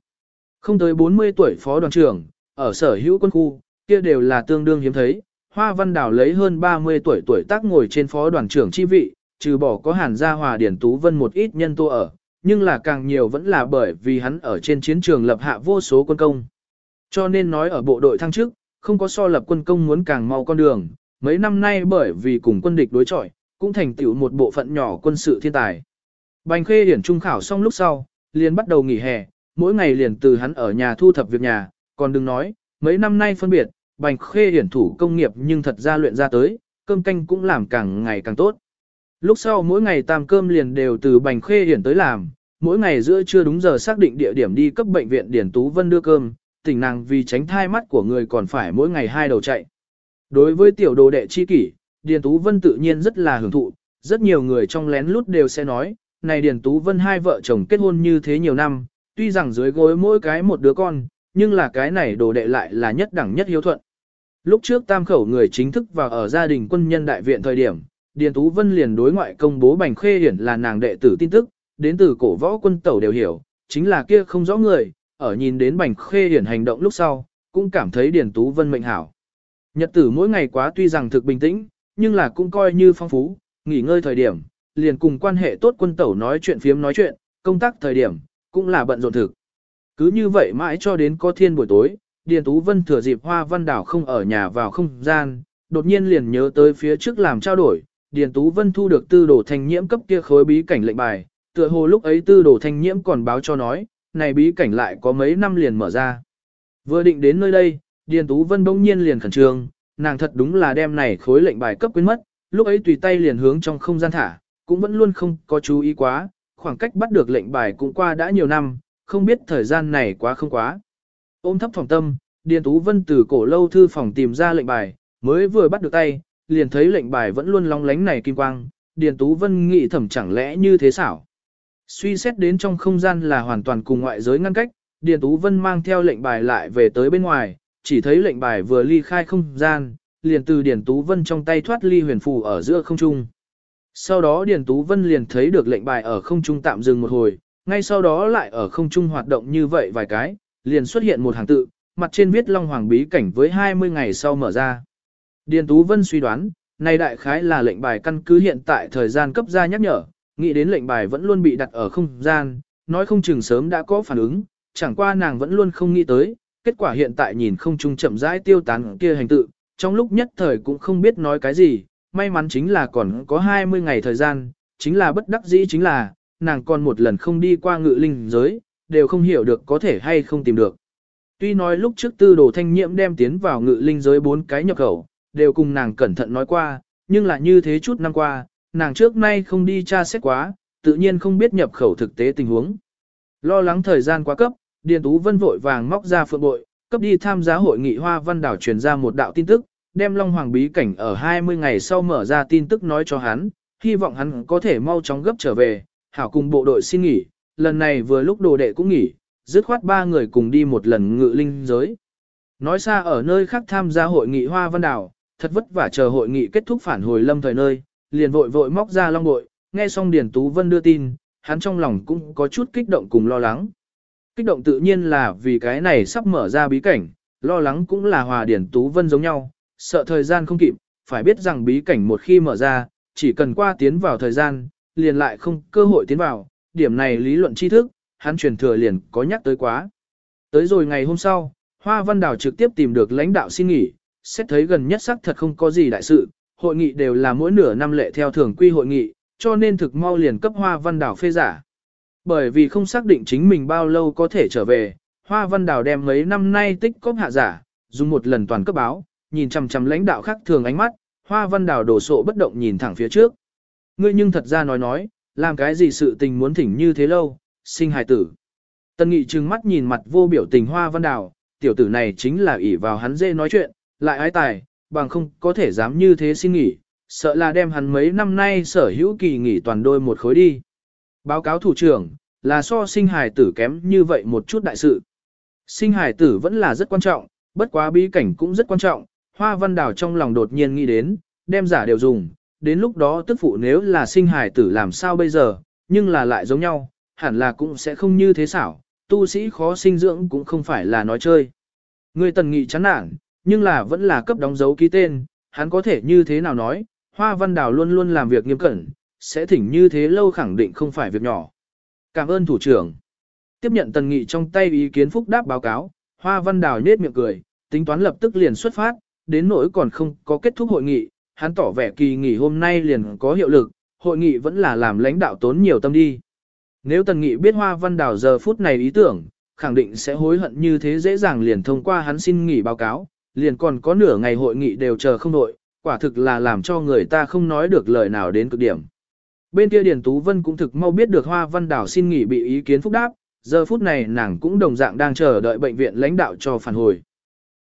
Không tới 40 tuổi phó đoàn trưởng, ở sở hữu quân khu, kia đều là tương đương hiếm thấy. Hoa Văn Đào lấy hơn 30 tuổi tuổi tác ngồi trên phó đoàn trưởng chi vị, trừ bỏ có Hàn Gia Hòa Điển Tú Vân một ít nhân tô ở, nhưng là càng nhiều vẫn là bởi vì hắn ở trên chiến trường lập hạ vô số quân công. Cho nên nói ở bộ đội thăng chức, không có so lập quân công muốn càng mau con đường, mấy năm nay bởi vì cùng quân địch đối chọi, cũng thành tựu một bộ phận nhỏ quân sự thiên tài. Bành Khê Điển trung khảo xong lúc sau, liền bắt đầu nghỉ hè, mỗi ngày liền từ hắn ở nhà thu thập việc nhà, còn đừng nói, mấy năm nay phân biệt, Bành Khê hiển thủ công nghiệp nhưng thật ra luyện ra tới, cơm canh cũng làm càng ngày càng tốt. Lúc sau mỗi ngày tam cơm liền đều từ Bành Khê hiển tới làm, mỗi ngày giữa trưa đúng giờ xác định địa điểm đi cấp bệnh viện Điển Tú Vân đưa cơm, tỉnh nàng vì tránh thai mắt của người còn phải mỗi ngày hai đầu chạy. Đối với tiểu đồ đệ chi kỷ, Điền Tú Vân tự nhiên rất là hưởng thụ, rất nhiều người trong lén lút đều sẽ nói, này Điền Tú Vân hai vợ chồng kết hôn như thế nhiều năm, tuy rằng dưới gối mỗi cái một đứa con, nhưng là cái này đồ đệ lại là nhất đẳng nhất hiếu thuận. Lúc trước tam khẩu người chính thức vào ở gia đình quân nhân đại viện thời điểm, Điền Tú Vân liền đối ngoại công bố Bành Khê Hiển là nàng đệ tử tin tức, đến từ cổ võ quân tẩu đều hiểu, chính là kia không rõ người, ở nhìn đến Bành Khê Hiển hành động lúc sau, cũng cảm thấy Điền Tú Vân mệnh hảo. Nhật tử mỗi ngày quá tuy rằng thực bình tĩnh, nhưng là cũng coi như phong phú, nghỉ ngơi thời điểm, liền cùng quan hệ tốt quân tẩu nói chuyện phiếm nói chuyện, công tác thời điểm, cũng là bận rộn thực. Cứ như vậy mãi cho đến có thiên buổi tối, Điền Tú Vân thừa dịp Hoa Văn Đảo không ở nhà vào không gian, đột nhiên liền nhớ tới phía trước làm trao đổi, Điền Tú Vân thu được tư đồ thanh nhiễm cấp kia khối bí cảnh lệnh bài, tựa hồ lúc ấy tư đồ thanh nhiễm còn báo cho nói, này bí cảnh lại có mấy năm liền mở ra. Vừa định đến nơi đây, Điền Tú Vân bỗng nhiên liền khẩn trương, nàng thật đúng là đem này khối lệnh bài cấp quên mất, lúc ấy tùy tay liền hướng trong không gian thả, cũng vẫn luôn không có chú ý quá, khoảng cách bắt được lệnh bài cũng qua đã nhiều năm, không biết thời gian này quá không quá. Ôm thấp phòng tâm, Điền Tú Vân từ cổ lâu thư phòng tìm ra lệnh bài, mới vừa bắt được tay, liền thấy lệnh bài vẫn luôn long lánh này kim quang, Điền Tú Vân nghĩ thầm chẳng lẽ như thế xảo. Suy xét đến trong không gian là hoàn toàn cùng ngoại giới ngăn cách, Điền Tú Vân mang theo lệnh bài lại về tới bên ngoài, chỉ thấy lệnh bài vừa ly khai không gian, liền từ Điền Tú Vân trong tay thoát ly huyền phù ở giữa không trung. Sau đó Điền Tú Vân liền thấy được lệnh bài ở không trung tạm dừng một hồi, ngay sau đó lại ở không trung hoạt động như vậy vài cái, liền xuất hiện một hàng tự, mặt trên viết Long Hoàng bí cảnh với 20 ngày sau mở ra. Điền Tú Vân suy đoán, này đại khái là lệnh bài căn cứ hiện tại thời gian cấp ra nhắc nhở, nghĩ đến lệnh bài vẫn luôn bị đặt ở không gian, nói không chừng sớm đã có phản ứng, chẳng qua nàng vẫn luôn không nghĩ tới, kết quả hiện tại nhìn không trung chậm rãi tiêu tán kia hành tự, trong lúc nhất thời cũng không biết nói cái gì, may mắn chính là còn có 20 ngày thời gian, chính là bất đắc dĩ chính là, nàng còn một lần không đi qua ngự linh giới, đều không hiểu được có thể hay không tìm được. Tuy nói lúc trước tư đồ thanh nhiễm đem tiến vào ngự linh giới bốn cái nhập khẩu, đều cùng nàng cẩn thận nói qua, nhưng là như thế chút năm qua, nàng trước nay không đi tra xét quá, tự nhiên không biết nhập khẩu thực tế tình huống. Lo lắng thời gian quá cấp, Điền Tú Vân vội vàng móc ra phượng bội, cấp đi tham gia hội nghị Hoa Văn Đảo truyền ra một đạo tin tức, đem Long Hoàng bí cảnh ở 20 ngày sau mở ra tin tức nói cho hắn, hy vọng hắn có thể mau chóng gấp trở về, hảo cùng bộ đội xin nghỉ, lần này vừa lúc đồ đệ cũng nghỉ, dứt khoát ba người cùng đi một lần ngự linh giới. Nói xa ở nơi khác tham gia hội nghị Hoa Văn Đảo, thật vất vả chờ hội nghị kết thúc phản hồi lâm thời nơi, liền vội vội móc ra long bội, nghe xong Điền Tú Vân đưa tin, hắn trong lòng cũng có chút kích động cùng lo lắng. Kích động tự nhiên là vì cái này sắp mở ra bí cảnh, lo lắng cũng là hòa Điền Tú Vân giống nhau, sợ thời gian không kịp, phải biết rằng bí cảnh một khi mở ra, chỉ cần qua tiến vào thời gian, liền lại không cơ hội tiến vào, điểm này lý luận tri thức, hắn truyền thừa liền có nhắc tới quá. Tới rồi ngày hôm sau, Hoa Văn Đào trực tiếp tìm được lãnh đạo xin nghỉ, xét thấy gần nhất sắc thật không có gì đại sự, hội nghị đều là mỗi nửa năm lệ theo thường quy hội nghị, cho nên thực mau liền cấp Hoa Văn Đào phê giả. Bởi vì không xác định chính mình bao lâu có thể trở về, Hoa Văn Đào đem mấy năm nay tích cóp hạ giả, dùng một lần toàn cấp báo, nhìn chằm chằm lãnh đạo khác thường ánh mắt, Hoa Văn Đào đổ sộ bất động nhìn thẳng phía trước. Ngươi nhưng thật ra nói nói, làm cái gì sự tình muốn thỉnh như thế lâu, sinh hài tử. Tân Nghị trừng mắt nhìn mặt vô biểu tình Hoa Văn Đào, tiểu tử này chính là ỷ vào hắn dễ nói chuyện, lại ái tài, bằng không có thể dám như thế xin nghỉ, sợ là đem hắn mấy năm nay sở hữu kỳ nghỉ toàn đôi một khối đi. Báo cáo thủ trưởng, là so sinh hài tử kém như vậy một chút đại sự. Sinh hài tử vẫn là rất quan trọng, bất quá bí cảnh cũng rất quan trọng, Hoa Văn Đào trong lòng đột nhiên nghĩ đến, đem giả đều dùng, đến lúc đó tức phụ nếu là sinh hài tử làm sao bây giờ, nhưng là lại giống nhau, hẳn là cũng sẽ không như thế xảo, tu sĩ khó sinh dưỡng cũng không phải là nói chơi. Người tần nghị chán nản, nhưng là vẫn là cấp đóng dấu ký tên, hắn có thể như thế nào nói, Hoa Văn Đào luôn luôn làm việc nghiêm cẩn, sẽ thỉnh như thế lâu khẳng định không phải việc nhỏ. Cảm ơn thủ trưởng. Tiếp nhận tần nghị trong tay ý kiến phúc đáp báo cáo, Hoa Văn Đào nhết miệng cười, tính toán lập tức liền xuất phát, đến nỗi còn không có kết thúc hội nghị, hắn tỏ vẻ kỳ nghỉ hôm nay liền có hiệu lực, hội nghị vẫn là làm lãnh đạo tốn nhiều tâm đi. Nếu tần nghị biết Hoa Văn Đào giờ phút này ý tưởng, khẳng định sẽ hối hận như thế dễ dàng liền thông qua hắn xin nghỉ báo cáo, liền còn có nửa ngày hội nghị đều chờ không đội, quả thực là làm cho người ta không nói được lời nào đến cực điểm. Bên kia Điền Tú Vân cũng thực mau biết được Hoa Văn Đào xin nghỉ bị ý kiến phúc đáp, giờ phút này nàng cũng đồng dạng đang chờ đợi bệnh viện lãnh đạo cho phản hồi.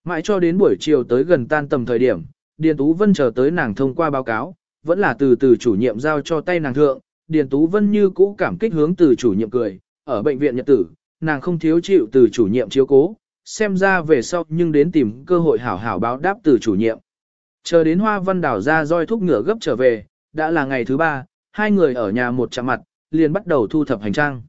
Mãi cho đến buổi chiều tới gần tan tầm thời điểm, Điền Tú Vân chờ tới nàng thông qua báo cáo, vẫn là từ từ chủ nhiệm giao cho tay nàng thượng, Điền Tú Vân như cũ cảm kích hướng từ chủ nhiệm cười, ở bệnh viện nhật tử, nàng không thiếu chịu từ chủ nhiệm chiếu cố, xem ra về sau nhưng đến tìm cơ hội hảo hảo báo đáp từ chủ nhiệm. Chờ đến Hoa Văn Đảo ra roi thúc ngựa gấp trở về, đã là ngày thứ ba, hai người ở nhà một chạm mặt, liền bắt đầu thu thập hành trang.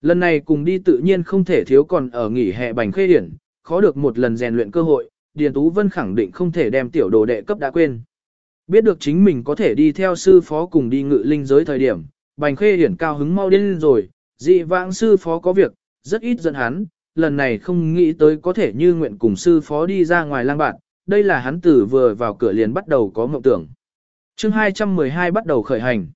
Lần này cùng đi tự nhiên không thể thiếu còn ở nghỉ hè bành khê điển, khó được một lần rèn luyện cơ hội, Điền Tú Vân khẳng định không thể đem tiểu đồ đệ cấp đã quên. Biết được chính mình có thể đi theo sư phó cùng đi ngự linh giới thời điểm, bành khê hiển cao hứng mau đến rồi, dị vãng sư phó có việc, rất ít giận hắn, lần này không nghĩ tới có thể như nguyện cùng sư phó đi ra ngoài lang bạn, đây là hắn tử vừa vào cửa liền bắt đầu có mộng tưởng. chương 212 bắt đầu khởi hành.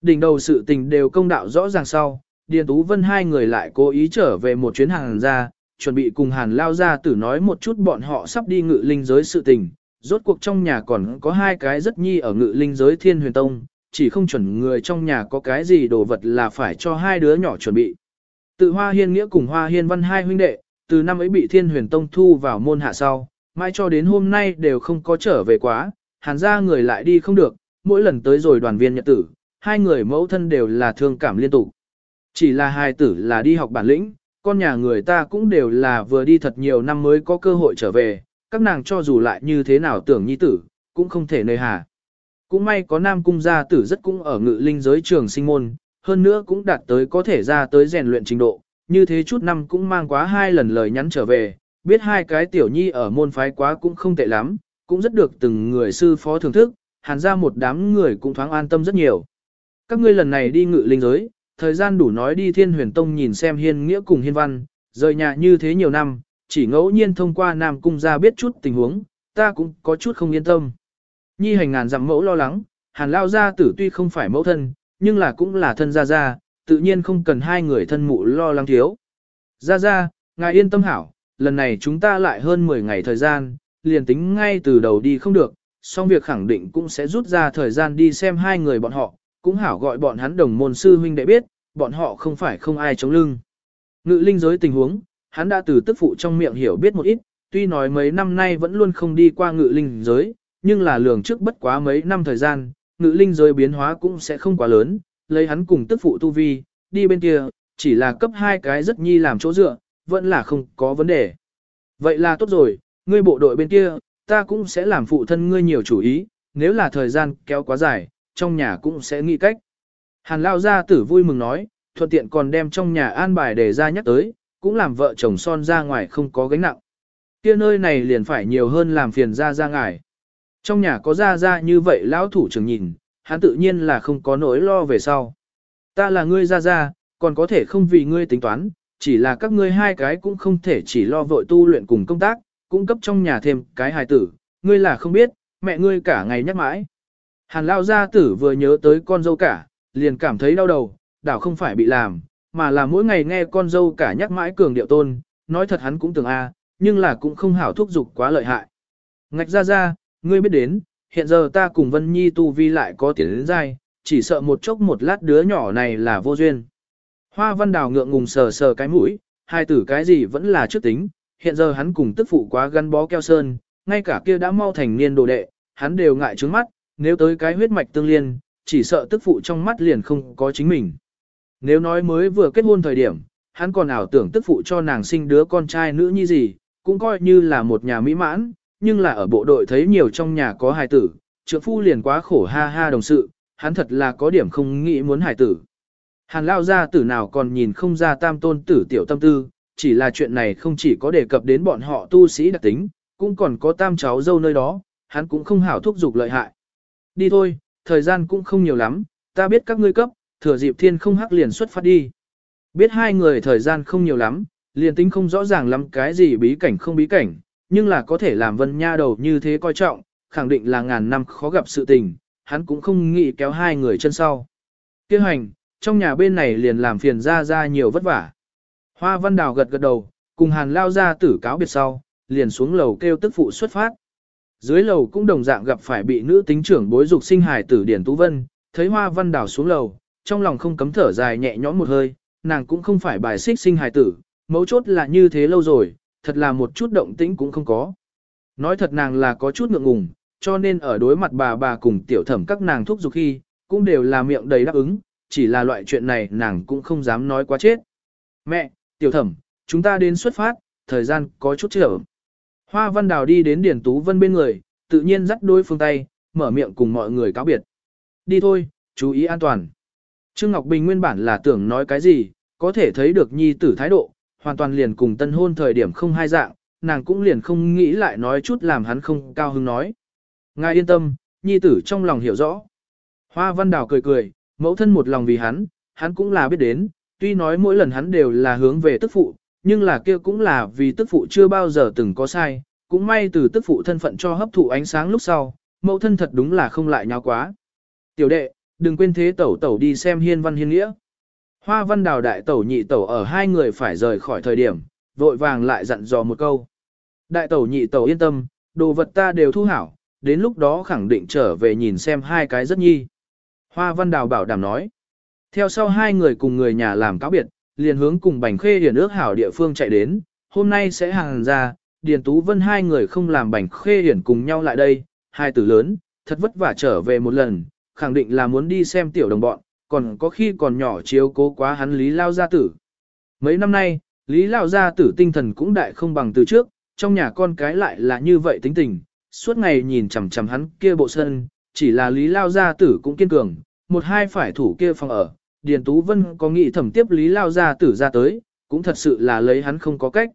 Đỉnh đầu sự tình đều công đạo rõ ràng sau, Điền Tú Vân hai người lại cố ý trở về một chuyến hàng ra, chuẩn bị cùng Hàn Lao ra tử nói một chút bọn họ sắp đi ngự linh giới sự tình. Rốt cuộc trong nhà còn có hai cái rất nhi ở ngự linh giới thiên huyền tông, chỉ không chuẩn người trong nhà có cái gì đồ vật là phải cho hai đứa nhỏ chuẩn bị. Tự Hoa Hiên Nghĩa cùng Hoa Hiên Văn hai huynh đệ, từ năm ấy bị Thiên Huyền Tông thu vào môn hạ sau, mãi cho đến hôm nay đều không có trở về quá, hàn ra người lại đi không được, mỗi lần tới rồi đoàn viên nhật tử, hai người mẫu thân đều là thương cảm liên tục. Chỉ là hai tử là đi học bản lĩnh, con nhà người ta cũng đều là vừa đi thật nhiều năm mới có cơ hội trở về, các nàng cho dù lại như thế nào tưởng nhi tử, cũng không thể nơi hà. Cũng may có nam cung gia tử rất cũng ở ngự linh giới trường sinh môn, hơn nữa cũng đạt tới có thể ra tới rèn luyện trình độ, như thế chút năm cũng mang quá hai lần lời nhắn trở về, biết hai cái tiểu nhi ở môn phái quá cũng không tệ lắm, cũng rất được từng người sư phó thưởng thức, hàn ra một đám người cũng thoáng an tâm rất nhiều. Các ngươi lần này đi ngự linh giới, thời gian đủ nói đi thiên huyền tông nhìn xem hiên nghĩa cùng hiên văn, rời nhà như thế nhiều năm, chỉ ngẫu nhiên thông qua nam cung ra biết chút tình huống, ta cũng có chút không yên tâm. Nhi hành ngàn dặm mẫu lo lắng, hàn lao gia tử tuy không phải mẫu thân, nhưng là cũng là thân gia gia, tự nhiên không cần hai người thân mụ lo lắng thiếu. Gia gia, ngài yên tâm hảo, lần này chúng ta lại hơn 10 ngày thời gian, liền tính ngay từ đầu đi không được, song việc khẳng định cũng sẽ rút ra thời gian đi xem hai người bọn họ, cũng hảo gọi bọn hắn đồng môn sư huynh để biết, bọn họ không phải không ai chống lưng. Ngự linh giới tình huống, hắn đã từ tức phụ trong miệng hiểu biết một ít, tuy nói mấy năm nay vẫn luôn không đi qua ngự linh giới, nhưng là lường trước bất quá mấy năm thời gian, ngự linh giới biến hóa cũng sẽ không quá lớn, lấy hắn cùng tức phụ tu vi, đi bên kia, chỉ là cấp hai cái rất nhi làm chỗ dựa, vẫn là không có vấn đề. Vậy là tốt rồi, ngươi bộ đội bên kia, ta cũng sẽ làm phụ thân ngươi nhiều chủ ý, nếu là thời gian kéo quá dài, trong nhà cũng sẽ nghĩ cách. Hàn Lao gia tử vui mừng nói, thuận tiện còn đem trong nhà an bài để ra nhắc tới, cũng làm vợ chồng son ra ngoài không có gánh nặng. Kia nơi này liền phải nhiều hơn làm phiền ra ra ngài. Trong nhà có ra ra như vậy lão thủ trưởng nhìn, hắn tự nhiên là không có nỗi lo về sau. Ta là ngươi ra ra, còn có thể không vì ngươi tính toán, chỉ là các ngươi hai cái cũng không thể chỉ lo vội tu luyện cùng công tác, cung cấp trong nhà thêm cái hài tử, ngươi là không biết, mẹ ngươi cả ngày nhắc mãi. Hàn lao gia tử vừa nhớ tới con dâu cả, liền cảm thấy đau đầu, đảo không phải bị làm, mà là mỗi ngày nghe con dâu cả nhắc mãi cường điệu tôn, nói thật hắn cũng tưởng a, nhưng là cũng không hảo thúc dục quá lợi hại. Ngạch ra ra, ngươi biết đến, hiện giờ ta cùng Vân Nhi tu vi lại có tiền đến dai, chỉ sợ một chốc một lát đứa nhỏ này là vô duyên. Hoa văn đào ngượng ngùng sờ sờ cái mũi, hai tử cái gì vẫn là trước tính, hiện giờ hắn cùng tức phụ quá gắn bó keo sơn, ngay cả kia đã mau thành niên đồ đệ, hắn đều ngại trướng mắt, nếu tới cái huyết mạch tương liên, chỉ sợ tức phụ trong mắt liền không có chính mình. Nếu nói mới vừa kết hôn thời điểm, hắn còn ảo tưởng tức phụ cho nàng sinh đứa con trai nữ như gì, cũng coi như là một nhà mỹ mãn, nhưng là ở bộ đội thấy nhiều trong nhà có hài tử, trượng phu liền quá khổ ha ha đồng sự, hắn thật là có điểm không nghĩ muốn hài tử. Hàn lao ra tử nào còn nhìn không ra tam tôn tử tiểu tâm tư, chỉ là chuyện này không chỉ có đề cập đến bọn họ tu sĩ đặc tính, cũng còn có tam cháu dâu nơi đó, hắn cũng không hảo thúc giục lợi hại. Đi thôi, thời gian cũng không nhiều lắm, ta biết các ngươi cấp, thừa dịp thiên không hắc liền xuất phát đi. Biết hai người thời gian không nhiều lắm, liền tính không rõ ràng lắm cái gì bí cảnh không bí cảnh, nhưng là có thể làm vân nha đầu như thế coi trọng, khẳng định là ngàn năm khó gặp sự tình, hắn cũng không nghĩ kéo hai người chân sau. Kêu hành, trong nhà bên này liền làm phiền ra ra nhiều vất vả. Hoa văn đào gật gật đầu, cùng hàn lao ra tử cáo biệt sau, liền xuống lầu kêu tức phụ xuất phát. Dưới lầu cũng đồng dạng gặp phải bị nữ tính trưởng bối dục sinh hài tử Điển Tú Vân, thấy hoa văn đào xuống lầu, trong lòng không cấm thở dài nhẹ nhõm một hơi, nàng cũng không phải bài xích sinh hài tử, mấu chốt là như thế lâu rồi, thật là một chút động tĩnh cũng không có. Nói thật nàng là có chút ngượng ngùng, cho nên ở đối mặt bà bà cùng tiểu thẩm các nàng thúc giục khi, cũng đều là miệng đầy đáp ứng, chỉ là loại chuyện này nàng cũng không dám nói quá chết. Mẹ, tiểu thẩm, chúng ta đến xuất phát, thời gian có chút chậm. Hoa Văn Đào đi đến Điền Tú Vân bên người, tự nhiên dắt đôi phương tay, mở miệng cùng mọi người cáo biệt. Đi thôi, chú ý an toàn. Trương Ngọc Bình nguyên bản là tưởng nói cái gì, có thể thấy được nhi tử thái độ, hoàn toàn liền cùng tân hôn thời điểm không hai dạng, nàng cũng liền không nghĩ lại nói chút làm hắn không cao hứng nói. Ngài yên tâm, nhi tử trong lòng hiểu rõ. Hoa Văn Đào cười cười, mẫu thân một lòng vì hắn, hắn cũng là biết đến, tuy nói mỗi lần hắn đều là hướng về tức phụ, nhưng là kia cũng là vì tức phụ chưa bao giờ từng có sai, cũng may từ tức phụ thân phận cho hấp thụ ánh sáng lúc sau, mẫu thân thật đúng là không lại nhau quá. Tiểu đệ, đừng quên thế tẩu tẩu đi xem hiên văn hiên nghĩa. Hoa văn đào đại tẩu nhị tẩu ở hai người phải rời khỏi thời điểm, vội vàng lại dặn dò một câu. Đại tẩu nhị tẩu yên tâm, đồ vật ta đều thu hảo, đến lúc đó khẳng định trở về nhìn xem hai cái rất nhi. Hoa văn đào bảo đảm nói. Theo sau hai người cùng người nhà làm cáo biệt, liền hướng cùng Bành Khê Hiển ước hảo địa phương chạy đến, hôm nay sẽ hàng ra, Điền Tú Vân hai người không làm Bành Khê Hiển cùng nhau lại đây, hai tử lớn, thật vất vả trở về một lần, khẳng định là muốn đi xem tiểu đồng bọn, còn có khi còn nhỏ chiếu cố quá hắn Lý Lao Gia Tử. Mấy năm nay, Lý Lao Gia Tử tinh thần cũng đại không bằng từ trước, trong nhà con cái lại là như vậy tính tình, suốt ngày nhìn chằm chằm hắn kia bộ sân, chỉ là Lý Lao Gia Tử cũng kiên cường, một hai phải thủ kia phòng ở, Điền Tú Vân có nghĩ thẩm tiếp Lý Lao Gia Tử ra tới, cũng thật sự là lấy hắn không có cách.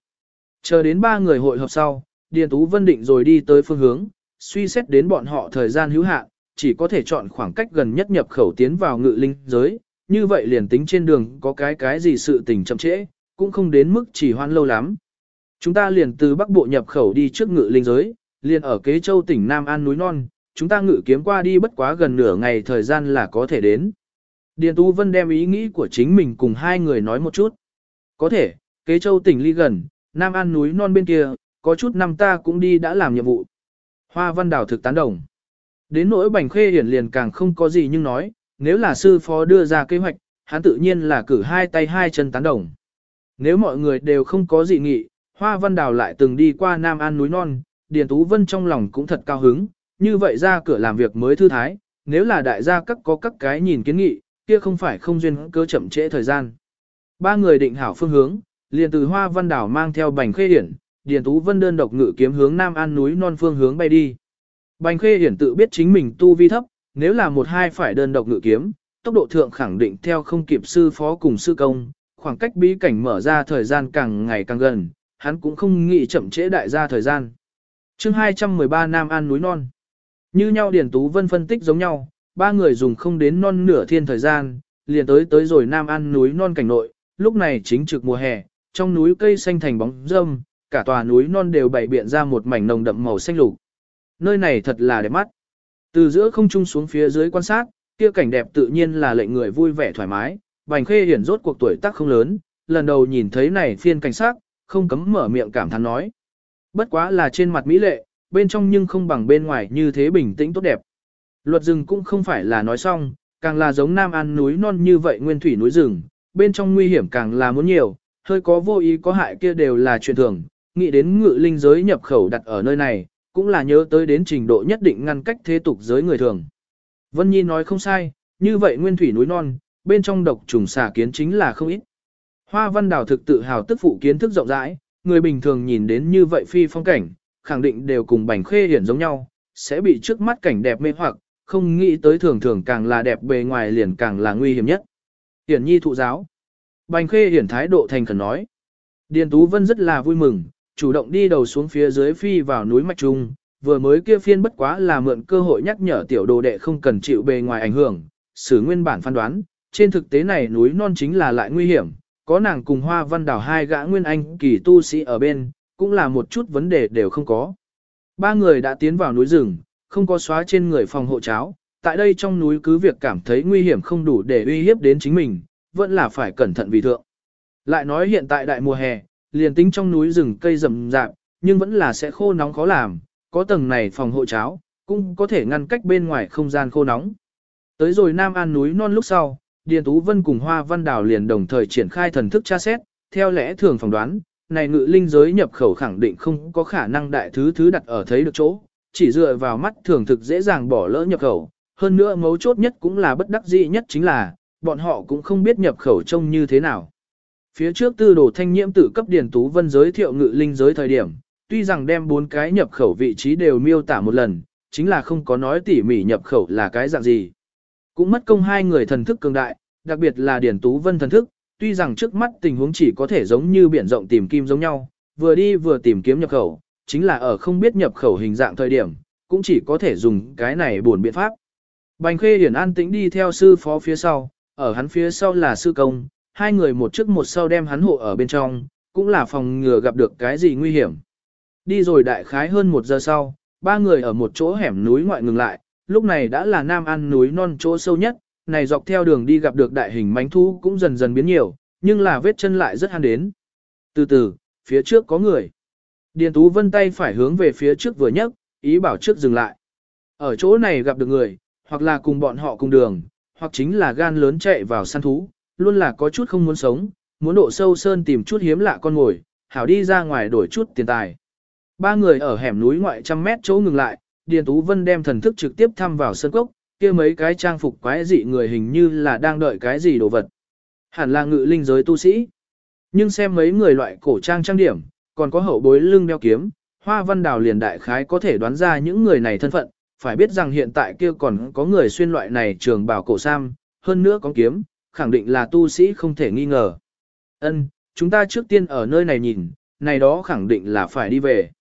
Chờ đến ba người hội họp sau, Điền Tú Vân định rồi đi tới phương hướng, suy xét đến bọn họ thời gian hữu hạn, chỉ có thể chọn khoảng cách gần nhất nhập khẩu tiến vào ngự linh giới, như vậy liền tính trên đường có cái cái gì sự tình chậm trễ, cũng không đến mức chỉ hoan lâu lắm. Chúng ta liền từ Bắc Bộ nhập khẩu đi trước ngự linh giới, liền ở kế châu tỉnh Nam An núi non, chúng ta ngự kiếm qua đi bất quá gần nửa ngày thời gian là có thể đến. Điền Tú Vân đem ý nghĩ của chính mình cùng hai người nói một chút. Có thể, kế châu tỉnh ly gần, Nam An núi non bên kia, có chút năm ta cũng đi đã làm nhiệm vụ. Hoa Văn Đào thực tán đồng. Đến nỗi Bành Khê Hiển liền càng không có gì nhưng nói, nếu là sư phó đưa ra kế hoạch, hắn tự nhiên là cử hai tay hai chân tán đồng. Nếu mọi người đều không có gì nghị, Hoa Văn Đào lại từng đi qua Nam An núi non, Điền Tú Vân trong lòng cũng thật cao hứng, như vậy ra cửa làm việc mới thư thái, nếu là đại gia các có các cái nhìn kiến nghị, kia không phải không duyên cơ chậm trễ thời gian. Ba người định hảo phương hướng, liền từ Hoa Văn Đảo mang theo Bành Khê Hiển, Điền Tú Vân đơn độc ngự kiếm hướng Nam An núi non phương hướng bay đi. Bành Khê Hiển tự biết chính mình tu vi thấp, nếu là một hai phải đơn độc ngự kiếm, tốc độ thượng khẳng định theo không kịp sư phó cùng sư công, khoảng cách bí cảnh mở ra thời gian càng ngày càng gần, hắn cũng không nghĩ chậm trễ đại gia thời gian. chương 213 Nam An núi non. Như nhau Điền Tú Vân phân tích giống nhau, ba người dùng không đến non nửa thiên thời gian, liền tới tới rồi Nam An núi non cảnh nội, lúc này chính trực mùa hè, trong núi cây xanh thành bóng râm, cả tòa núi non đều bày biện ra một mảnh nồng đậm màu xanh lục. Nơi này thật là đẹp mắt. Từ giữa không trung xuống phía dưới quan sát, kia cảnh đẹp tự nhiên là lệnh người vui vẻ thoải mái, Bành Khê hiển rốt cuộc tuổi tác không lớn, lần đầu nhìn thấy này phiên cảnh sát, không cấm mở miệng cảm thán nói. Bất quá là trên mặt mỹ lệ, bên trong nhưng không bằng bên ngoài như thế bình tĩnh tốt đẹp. Luật rừng cũng không phải là nói xong, càng là giống Nam An núi non như vậy nguyên thủy núi rừng, bên trong nguy hiểm càng là muốn nhiều, hơi có vô ý có hại kia đều là chuyện thường, nghĩ đến ngự linh giới nhập khẩu đặt ở nơi này, cũng là nhớ tới đến trình độ nhất định ngăn cách thế tục giới người thường. Vân Nhi nói không sai, như vậy nguyên thủy núi non, bên trong độc trùng xà kiến chính là không ít. Hoa văn đào thực tự hào tức phụ kiến thức rộng rãi, người bình thường nhìn đến như vậy phi phong cảnh, khẳng định đều cùng bành khê hiển giống nhau, sẽ bị trước mắt cảnh đẹp mê hoặc, không nghĩ tới thường thường càng là đẹp bề ngoài liền càng là nguy hiểm nhất. Hiển nhi thụ giáo. Bành khê hiển thái độ thành khẩn nói. Điền Tú Vân rất là vui mừng, chủ động đi đầu xuống phía dưới phi vào núi Mạch Trung, vừa mới kia phiên bất quá là mượn cơ hội nhắc nhở tiểu đồ đệ không cần chịu bề ngoài ảnh hưởng, xử nguyên bản phán đoán, trên thực tế này núi non chính là lại nguy hiểm, có nàng cùng hoa văn đảo hai gã nguyên anh kỳ tu sĩ ở bên, cũng là một chút vấn đề đều không có. Ba người đã tiến vào núi rừng, không có xóa trên người phòng hộ cháo, tại đây trong núi cứ việc cảm thấy nguy hiểm không đủ để uy hiếp đến chính mình, vẫn là phải cẩn thận vì thượng. Lại nói hiện tại đại mùa hè, liền tính trong núi rừng cây rậm rạp, nhưng vẫn là sẽ khô nóng khó làm, có tầng này phòng hộ cháo, cũng có thể ngăn cách bên ngoài không gian khô nóng. Tới rồi Nam An núi non lúc sau, Điền Tú Vân cùng Hoa Văn Đào liền đồng thời triển khai thần thức tra xét, theo lẽ thường phỏng đoán, này ngự linh giới nhập khẩu khẳng định không có khả năng đại thứ thứ đặt ở thấy được chỗ, chỉ dựa vào mắt thường thực dễ dàng bỏ lỡ nhập khẩu, hơn nữa mấu chốt nhất cũng là bất đắc dĩ nhất chính là, bọn họ cũng không biết nhập khẩu trông như thế nào. Phía trước tư đồ thanh nhiễm tự cấp Điền Tú Vân giới thiệu ngự linh giới thời điểm, tuy rằng đem bốn cái nhập khẩu vị trí đều miêu tả một lần, chính là không có nói tỉ mỉ nhập khẩu là cái dạng gì. Cũng mất công hai người thần thức cường đại, đặc biệt là Điền Tú Vân thần thức, tuy rằng trước mắt tình huống chỉ có thể giống như biển rộng tìm kim giống nhau, vừa đi vừa tìm kiếm nhập khẩu, chính là ở không biết nhập khẩu hình dạng thời điểm, cũng chỉ có thể dùng cái này buồn biện pháp. Bành Khê Điển an tĩnh đi theo sư phó phía sau, ở hắn phía sau là sư công, hai người một trước một sau đem hắn hộ ở bên trong, cũng là phòng ngừa gặp được cái gì nguy hiểm. Đi rồi đại khái hơn một giờ sau, ba người ở một chỗ hẻm núi ngoại ngừng lại, lúc này đã là Nam An núi non chỗ sâu nhất, này dọc theo đường đi gặp được đại hình mánh thú cũng dần dần biến nhiều, nhưng là vết chân lại rất han đến. Từ từ, phía trước có người. Điền Tú Vân tay phải hướng về phía trước vừa nhấc, ý bảo trước dừng lại. Ở chỗ này gặp được người, hoặc là cùng bọn họ cùng đường, hoặc chính là gan lớn chạy vào săn thú, luôn là có chút không muốn sống, muốn độ sâu sơn tìm chút hiếm lạ con ngồi, hảo đi ra ngoài đổi chút tiền tài. Ba người ở hẻm núi ngoại trăm mét chỗ ngừng lại, Điền Tú Vân đem thần thức trực tiếp thăm vào sân cốc, kia mấy cái trang phục quái dị người hình như là đang đợi cái gì đồ vật. Hẳn là ngự linh giới tu sĩ. Nhưng xem mấy người loại cổ trang trang điểm, còn có hậu bối lưng đeo kiếm, Hoa Văn Đào liền đại khái có thể đoán ra những người này thân phận, phải biết rằng hiện tại kia còn có người xuyên loại này trường bảo cổ sam, hơn nữa có kiếm, khẳng định là tu sĩ không thể nghi ngờ. Ân, chúng ta trước tiên ở nơi này nhìn, này đó khẳng định là phải đi về.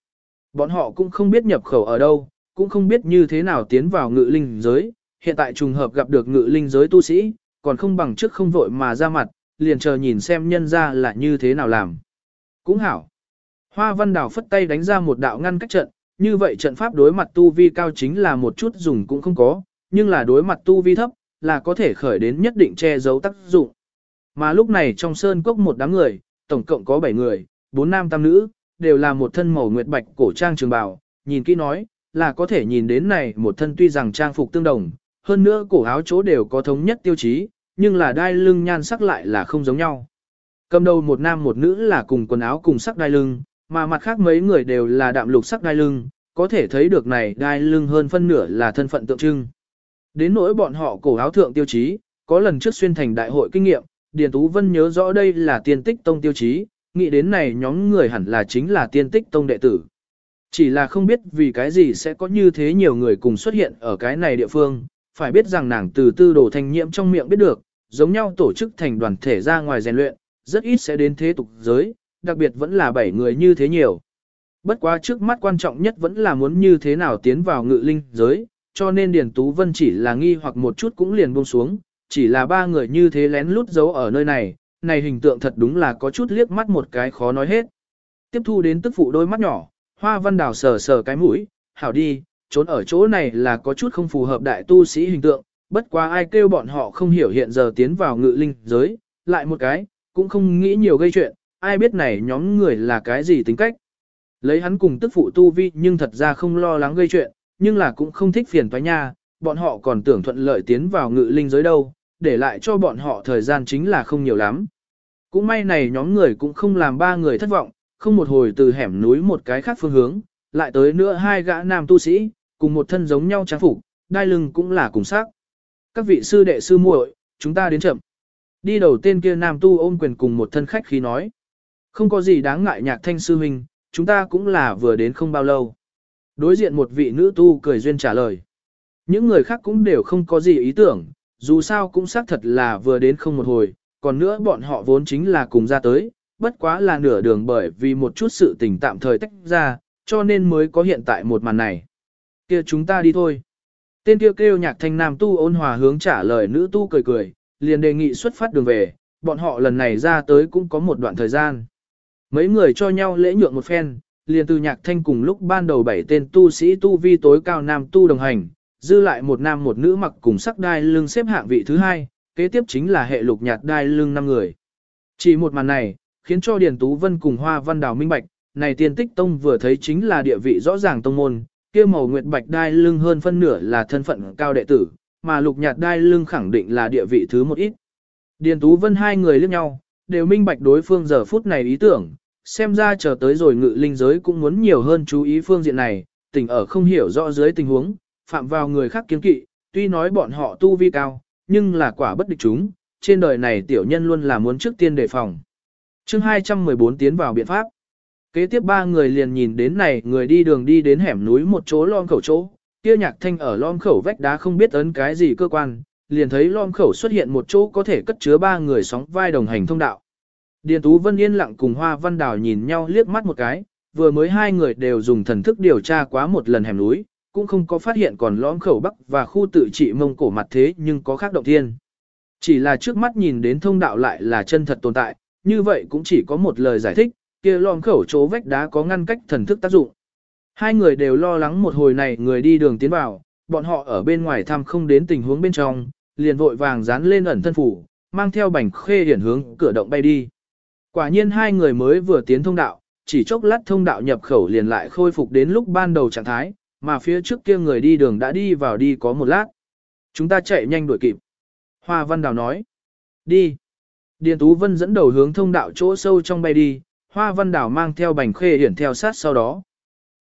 Bọn họ cũng không biết nhập khẩu ở đâu, cũng không biết như thế nào tiến vào ngự linh giới, hiện tại trùng hợp gặp được ngự linh giới tu sĩ, còn không bằng trước không vội mà ra mặt, liền chờ nhìn xem nhân ra là như thế nào làm. Cũng hảo. Hoa văn đảo phất tay đánh ra một đạo ngăn cách trận, như vậy trận pháp đối mặt tu vi cao chính là một chút dùng cũng không có, nhưng là đối mặt tu vi thấp, là có thể khởi đến nhất định che giấu tác dụng. Mà lúc này trong sơn cốc một đám người, tổng cộng có 7 người, 4 nam tam nữ, đều là một thân màu nguyệt bạch cổ trang trường bào, nhìn kỹ nói, là có thể nhìn đến này một thân tuy rằng trang phục tương đồng, hơn nữa cổ áo chỗ đều có thống nhất tiêu chí, nhưng là đai lưng nhan sắc lại là không giống nhau. Cầm đầu một nam một nữ là cùng quần áo cùng sắc đai lưng, mà mặt khác mấy người đều là đạm lục sắc đai lưng, có thể thấy được này đai lưng hơn phân nửa là thân phận tượng trưng. Đến nỗi bọn họ cổ áo thượng tiêu chí, có lần trước xuyên thành đại hội kinh nghiệm, Điền Tú Vân nhớ rõ đây là tiên tích tông tiêu chí, nghĩ đến này nhóm người hẳn là chính là tiên tích tông đệ tử. Chỉ là không biết vì cái gì sẽ có như thế nhiều người cùng xuất hiện ở cái này địa phương, phải biết rằng nàng từ tư đồ thanh nhiễm trong miệng biết được, giống nhau tổ chức thành đoàn thể ra ngoài rèn luyện, rất ít sẽ đến thế tục giới, đặc biệt vẫn là bảy người như thế nhiều. Bất quá trước mắt quan trọng nhất vẫn là muốn như thế nào tiến vào ngự linh giới, cho nên Điền Tú Vân chỉ là nghi hoặc một chút cũng liền buông xuống, chỉ là ba người như thế lén lút giấu ở nơi này, này hình tượng thật đúng là có chút liếc mắt một cái khó nói hết. Tiếp thu đến tức phụ đôi mắt nhỏ, hoa văn đào sờ sờ cái mũi, hảo đi, trốn ở chỗ này là có chút không phù hợp đại tu sĩ hình tượng, bất quá ai kêu bọn họ không hiểu hiện giờ tiến vào ngự linh giới, lại một cái, cũng không nghĩ nhiều gây chuyện, ai biết này nhóm người là cái gì tính cách. Lấy hắn cùng tức phụ tu vi nhưng thật ra không lo lắng gây chuyện, nhưng là cũng không thích phiền toái nha, bọn họ còn tưởng thuận lợi tiến vào ngự linh giới đâu, để lại cho bọn họ thời gian chính là không nhiều lắm. Cũng may này nhóm người cũng không làm ba người thất vọng, không một hồi từ hẻm núi một cái khác phương hướng, lại tới nữa hai gã nam tu sĩ, cùng một thân giống nhau trang phục, đai lưng cũng là cùng sắc. Các vị sư đệ sư muội, chúng ta đến chậm. Đi đầu tên kia nam tu ôm quyền cùng một thân khách khí nói. Không có gì đáng ngại nhạc thanh sư huynh, chúng ta cũng là vừa đến không bao lâu. Đối diện một vị nữ tu cười duyên trả lời. Những người khác cũng đều không có gì ý tưởng, dù sao cũng xác thật là vừa đến không một hồi, còn nữa bọn họ vốn chính là cùng ra tới, bất quá là nửa đường bởi vì một chút sự tình tạm thời tách ra, cho nên mới có hiện tại một màn này. kia chúng ta đi thôi. Tên kia kêu, kêu nhạc thanh nam tu ôn hòa hướng trả lời nữ tu cười cười, liền đề nghị xuất phát đường về, bọn họ lần này ra tới cũng có một đoạn thời gian. Mấy người cho nhau lễ nhượng một phen, liền từ nhạc thanh cùng lúc ban đầu bảy tên tu sĩ tu vi tối cao nam tu đồng hành, dư lại một nam một nữ mặc cùng sắc đai lưng xếp hạng vị thứ hai, kế tiếp chính là hệ lục nhạt đai lưng năm người. Chỉ một màn này, khiến cho Điền Tú Vân cùng Hoa Văn Đào minh bạch, này tiên tích tông vừa thấy chính là địa vị rõ ràng tông môn, kia màu nguyệt bạch đai lưng hơn phân nửa là thân phận cao đệ tử, mà lục nhạt đai lưng khẳng định là địa vị thứ một ít. Điền Tú Vân hai người liếc nhau, đều minh bạch đối phương giờ phút này ý tưởng, xem ra chờ tới rồi ngự linh giới cũng muốn nhiều hơn chú ý phương diện này, tỉnh ở không hiểu rõ dưới tình huống, phạm vào người khác kiến kỵ, tuy nói bọn họ tu vi cao, nhưng là quả bất địch chúng, trên đời này tiểu nhân luôn là muốn trước tiên đề phòng. chương 214 tiến vào biện pháp. Kế tiếp ba người liền nhìn đến này người đi đường đi đến hẻm núi một chỗ lon khẩu chỗ, kia nhạc thanh ở lon khẩu vách đá không biết ấn cái gì cơ quan, liền thấy lom khẩu xuất hiện một chỗ có thể cất chứa ba người sóng vai đồng hành thông đạo. Điền Tú Vân yên lặng cùng Hoa Văn Đào nhìn nhau liếc mắt một cái, vừa mới hai người đều dùng thần thức điều tra quá một lần hẻm núi, cũng không có phát hiện còn lõm khẩu bắc và khu tự trị mông cổ mặt thế nhưng có khác động thiên. Chỉ là trước mắt nhìn đến thông đạo lại là chân thật tồn tại, như vậy cũng chỉ có một lời giải thích, kia lõm khẩu chỗ vách đá có ngăn cách thần thức tác dụng. Hai người đều lo lắng một hồi này người đi đường tiến vào, bọn họ ở bên ngoài thăm không đến tình huống bên trong, liền vội vàng dán lên ẩn thân phủ, mang theo bảnh khê hiển hướng cửa động bay đi. Quả nhiên hai người mới vừa tiến thông đạo, chỉ chốc lát thông đạo nhập khẩu liền lại khôi phục đến lúc ban đầu trạng thái, mà phía trước kia người đi đường đã đi vào đi có một lát. Chúng ta chạy nhanh đuổi kịp. Hoa Văn Đào nói. Đi. Điền Tú Vân dẫn đầu hướng thông đạo chỗ sâu trong bay đi, Hoa Văn Đào mang theo bành khê hiển theo sát sau đó.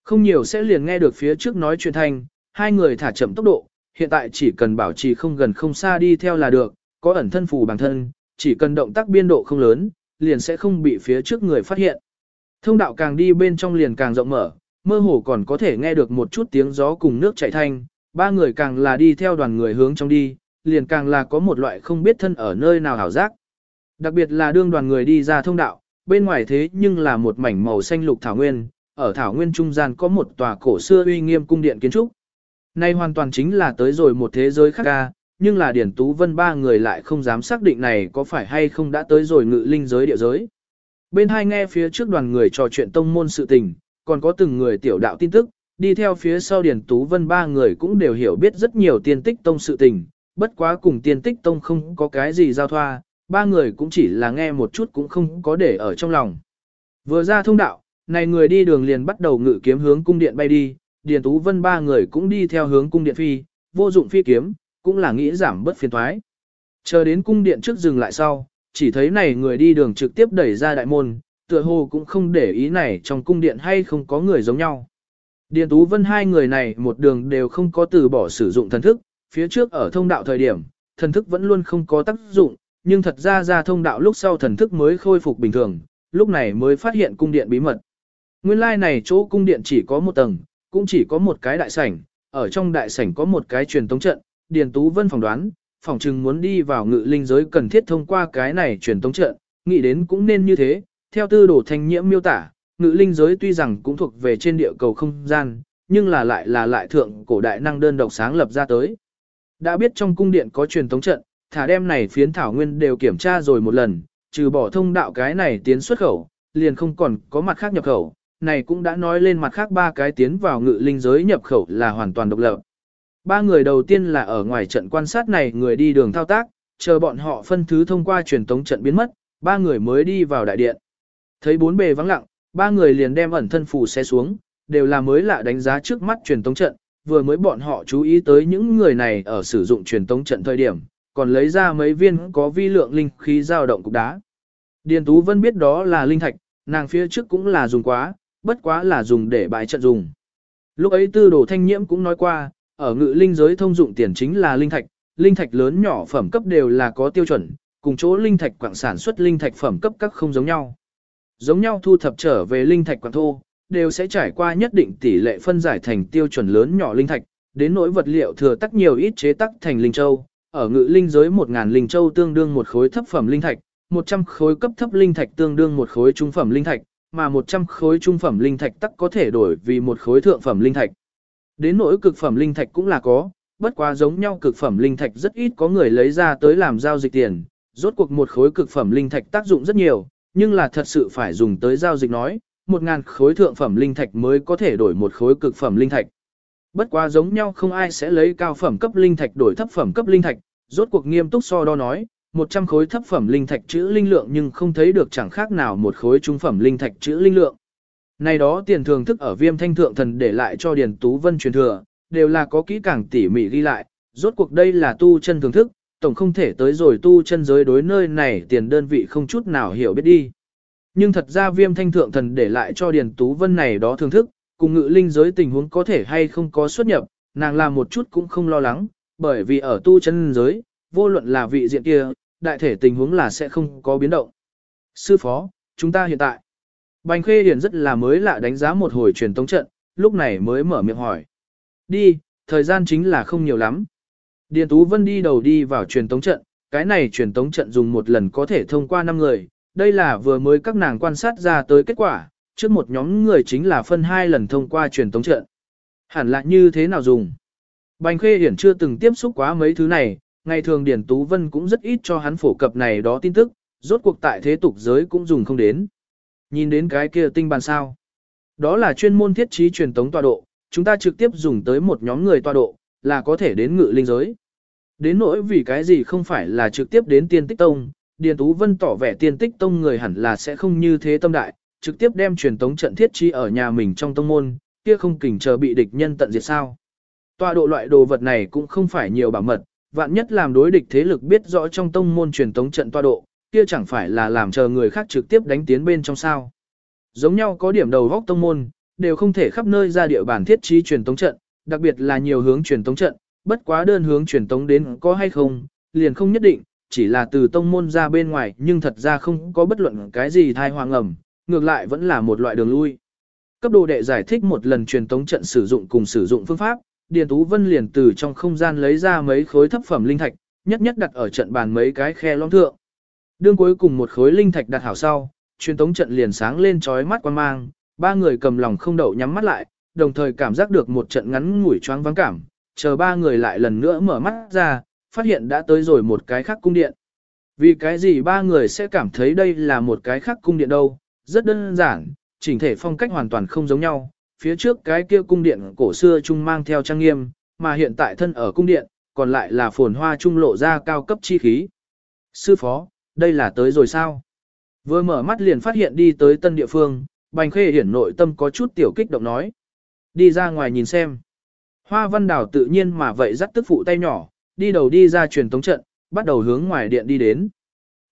Không nhiều sẽ liền nghe được phía trước nói chuyện thanh, hai người thả chậm tốc độ, hiện tại chỉ cần bảo trì không gần không xa đi theo là được, có ẩn thân phù bản thân, chỉ cần động tác biên độ không lớn, liền sẽ không bị phía trước người phát hiện. Thông đạo càng đi bên trong liền càng rộng mở, mơ hồ còn có thể nghe được một chút tiếng gió cùng nước chảy thanh, ba người càng là đi theo đoàn người hướng trong đi, liền càng là có một loại không biết thân ở nơi nào hảo giác. Đặc biệt là đương đoàn người đi ra thông đạo, bên ngoài thế nhưng là một mảnh màu xanh lục thảo nguyên, ở thảo nguyên trung gian có một tòa cổ xưa uy nghiêm cung điện kiến trúc. Nay hoàn toàn chính là tới rồi một thế giới khác ca, nhưng là Điển Tú Vân ba người lại không dám xác định này có phải hay không đã tới rồi ngự linh giới địa giới. Bên hai nghe phía trước đoàn người trò chuyện tông môn sự tình, còn có từng người tiểu đạo tin tức, đi theo phía sau Điền Tú Vân ba người cũng đều hiểu biết rất nhiều tiên tích tông sự tình, bất quá cùng tiên tích tông không có cái gì giao thoa, ba người cũng chỉ là nghe một chút cũng không có để ở trong lòng. Vừa ra thông đạo, này người đi đường liền bắt đầu ngự kiếm hướng cung điện bay đi, Điền Tú Vân ba người cũng đi theo hướng cung điện phi, vô dụng phi kiếm, cũng là nghĩ giảm bớt phiền thoái. Chờ đến cung điện trước dừng lại sau, chỉ thấy này người đi đường trực tiếp đẩy ra đại môn, tựa hồ cũng không để ý này trong cung điện hay không có người giống nhau. Điền Tú Vân hai người này một đường đều không có từ bỏ sử dụng thần thức, phía trước ở thông đạo thời điểm, thần thức vẫn luôn không có tác dụng, nhưng thật ra ra thông đạo lúc sau thần thức mới khôi phục bình thường, lúc này mới phát hiện cung điện bí mật. Nguyên lai like này chỗ cung điện chỉ có một tầng, cũng chỉ có một cái đại sảnh, ở trong đại sảnh có một cái truyền tống trận, Điền Tú Vân phỏng đoán, phỏng chừng muốn đi vào ngự linh giới cần thiết thông qua cái này truyền tống trận, nghĩ đến cũng nên như thế, theo tư đồ thanh nhiễm miêu tả, ngự linh giới tuy rằng cũng thuộc về trên địa cầu không gian, nhưng là lại là lại thượng cổ đại năng đơn độc sáng lập ra tới. Đã biết trong cung điện có truyền tống trận, thả đem này phiến thảo nguyên đều kiểm tra rồi một lần, trừ bỏ thông đạo cái này tiến xuất khẩu, liền không còn có mặt khác nhập khẩu, này cũng đã nói lên mặt khác ba cái tiến vào ngự linh giới nhập khẩu là hoàn toàn độc lập. Ba người đầu tiên là ở ngoài trận quan sát này người đi đường thao tác, chờ bọn họ phân thứ thông qua truyền tống trận biến mất, ba người mới đi vào đại điện. Thấy bốn bề vắng lặng, ba người liền đem ẩn thân phù xe xuống, đều là mới lạ đánh giá trước mắt truyền tống trận, vừa mới bọn họ chú ý tới những người này ở sử dụng truyền tống trận thời điểm, còn lấy ra mấy viên có vi lượng linh khí dao động cục đá. Điền Tú Vân biết đó là linh thạch, nàng phía trước cũng là dùng quá, bất quá là dùng để bãi trận dùng. Lúc ấy tư đồ thanh nhiễm cũng nói qua, ở ngự linh giới thông dụng tiền chính là linh thạch, linh thạch lớn nhỏ phẩm cấp đều là có tiêu chuẩn, cùng chỗ linh thạch quảng sản xuất linh thạch phẩm cấp các không giống nhau. Giống nhau thu thập trở về linh thạch quảng thô, đều sẽ trải qua nhất định tỷ lệ phân giải thành tiêu chuẩn lớn nhỏ linh thạch, đến nỗi vật liệu thừa tắc nhiều ít chế tắc thành linh châu, ở ngự linh giới 1000 linh châu tương đương một khối thấp phẩm linh thạch, 100 khối cấp thấp linh thạch tương đương một khối trung phẩm linh thạch, mà 100 khối trung phẩm linh thạch tắc có thể đổi vì một khối thượng phẩm linh thạch. Đến nỗi cực phẩm linh thạch cũng là có, bất quá giống nhau cực phẩm linh thạch rất ít có người lấy ra tới làm giao dịch tiền, rốt cuộc một khối cực phẩm linh thạch tác dụng rất nhiều, nhưng là thật sự phải dùng tới giao dịch nói, một ngàn khối thượng phẩm linh thạch mới có thể đổi một khối cực phẩm linh thạch. Bất quá giống nhau không ai sẽ lấy cao phẩm cấp linh thạch đổi thấp phẩm cấp linh thạch, rốt cuộc nghiêm túc so đo nói, 100 khối thấp phẩm linh thạch chữ linh lượng nhưng không thấy được chẳng khác nào một khối trung phẩm linh thạch chữ linh lượng. Này đó tiền thường thức ở viêm thanh thượng thần để lại cho Điền Tú Vân truyền thừa, đều là có kỹ càng tỉ mỉ ghi lại, rốt cuộc đây là tu chân thường thức, tổng không thể tới rồi tu chân giới đối nơi này tiền đơn vị không chút nào hiểu biết đi. Nhưng thật ra viêm thanh thượng thần để lại cho Điền Tú Vân này đó thường thức, cùng ngự linh giới tình huống có thể hay không có xuất nhập, nàng làm một chút cũng không lo lắng, bởi vì ở tu chân giới, vô luận là vị diện kia, đại thể tình huống là sẽ không có biến động. Sư phó, chúng ta hiện tại. Bành Khê Hiển rất là mới lạ đánh giá một hồi truyền tống trận, lúc này mới mở miệng hỏi. Đi, thời gian chính là không nhiều lắm. Điền Tú Vân đi đầu đi vào truyền tống trận, cái này truyền tống trận dùng một lần có thể thông qua 5 người, đây là vừa mới các nàng quan sát ra tới kết quả, trước một nhóm người chính là phân hai lần thông qua truyền tống trận. Hẳn là như thế nào dùng? Bành Khê Hiển chưa từng tiếp xúc quá mấy thứ này, ngày thường Điền Tú Vân cũng rất ít cho hắn phổ cập này đó tin tức, rốt cuộc tại thế tục giới cũng dùng không đến. Nhìn đến cái kia tinh bàn sao. Đó là chuyên môn thiết trí truyền tống tọa độ, chúng ta trực tiếp dùng tới một nhóm người tọa độ, là có thể đến ngự linh giới. Đến nỗi vì cái gì không phải là trực tiếp đến tiên tích tông, Điền Tú Vân tỏ vẻ tiên tích tông người hẳn là sẽ không như thế tâm đại, trực tiếp đem truyền tống trận thiết trí ở nhà mình trong tông môn, kia không kỉnh chờ bị địch nhân tận diệt sao. Tọa độ loại đồ vật này cũng không phải nhiều bảo mật, vạn nhất làm đối địch thế lực biết rõ trong tông môn truyền tống trận tọa độ, kia chẳng phải là làm chờ người khác trực tiếp đánh tiến bên trong sao. Giống nhau có điểm đầu góc tông môn, đều không thể khắp nơi ra địa bàn thiết trí truyền tống trận, đặc biệt là nhiều hướng truyền tống trận, bất quá đơn hướng truyền tống đến có hay không, liền không nhất định, chỉ là từ tông môn ra bên ngoài nhưng thật ra không có bất luận cái gì thai hoàng ẩm, ngược lại vẫn là một loại đường lui. Cấp độ đệ giải thích một lần truyền tống trận sử dụng cùng sử dụng phương pháp, Điền Tú Vân liền từ trong không gian lấy ra mấy khối thấp phẩm linh thạch, nhất nhất đặt ở trận bàn mấy cái khe lõm thượng. Đương cuối cùng một khối linh thạch đặt hảo sau, truyền tống trận liền sáng lên chói mắt quan mang, ba người cầm lòng không đậu nhắm mắt lại, đồng thời cảm giác được một trận ngắn ngủi choáng vắng cảm, chờ ba người lại lần nữa mở mắt ra, phát hiện đã tới rồi một cái khác cung điện. Vì cái gì ba người sẽ cảm thấy đây là một cái khác cung điện đâu, rất đơn giản, chỉnh thể phong cách hoàn toàn không giống nhau, phía trước cái kia cung điện cổ xưa trung mang theo trang nghiêm, mà hiện tại thân ở cung điện, còn lại là phồn hoa trung lộ ra cao cấp chi khí. Sư phó, đây là tới rồi sao? Vừa mở mắt liền phát hiện đi tới tân địa phương, Bành Khê hiển nội tâm có chút tiểu kích động nói. Đi ra ngoài nhìn xem. Hoa văn đảo tự nhiên mà vậy dắt tức phụ tay nhỏ, đi đầu đi ra truyền tống trận, bắt đầu hướng ngoài điện đi đến.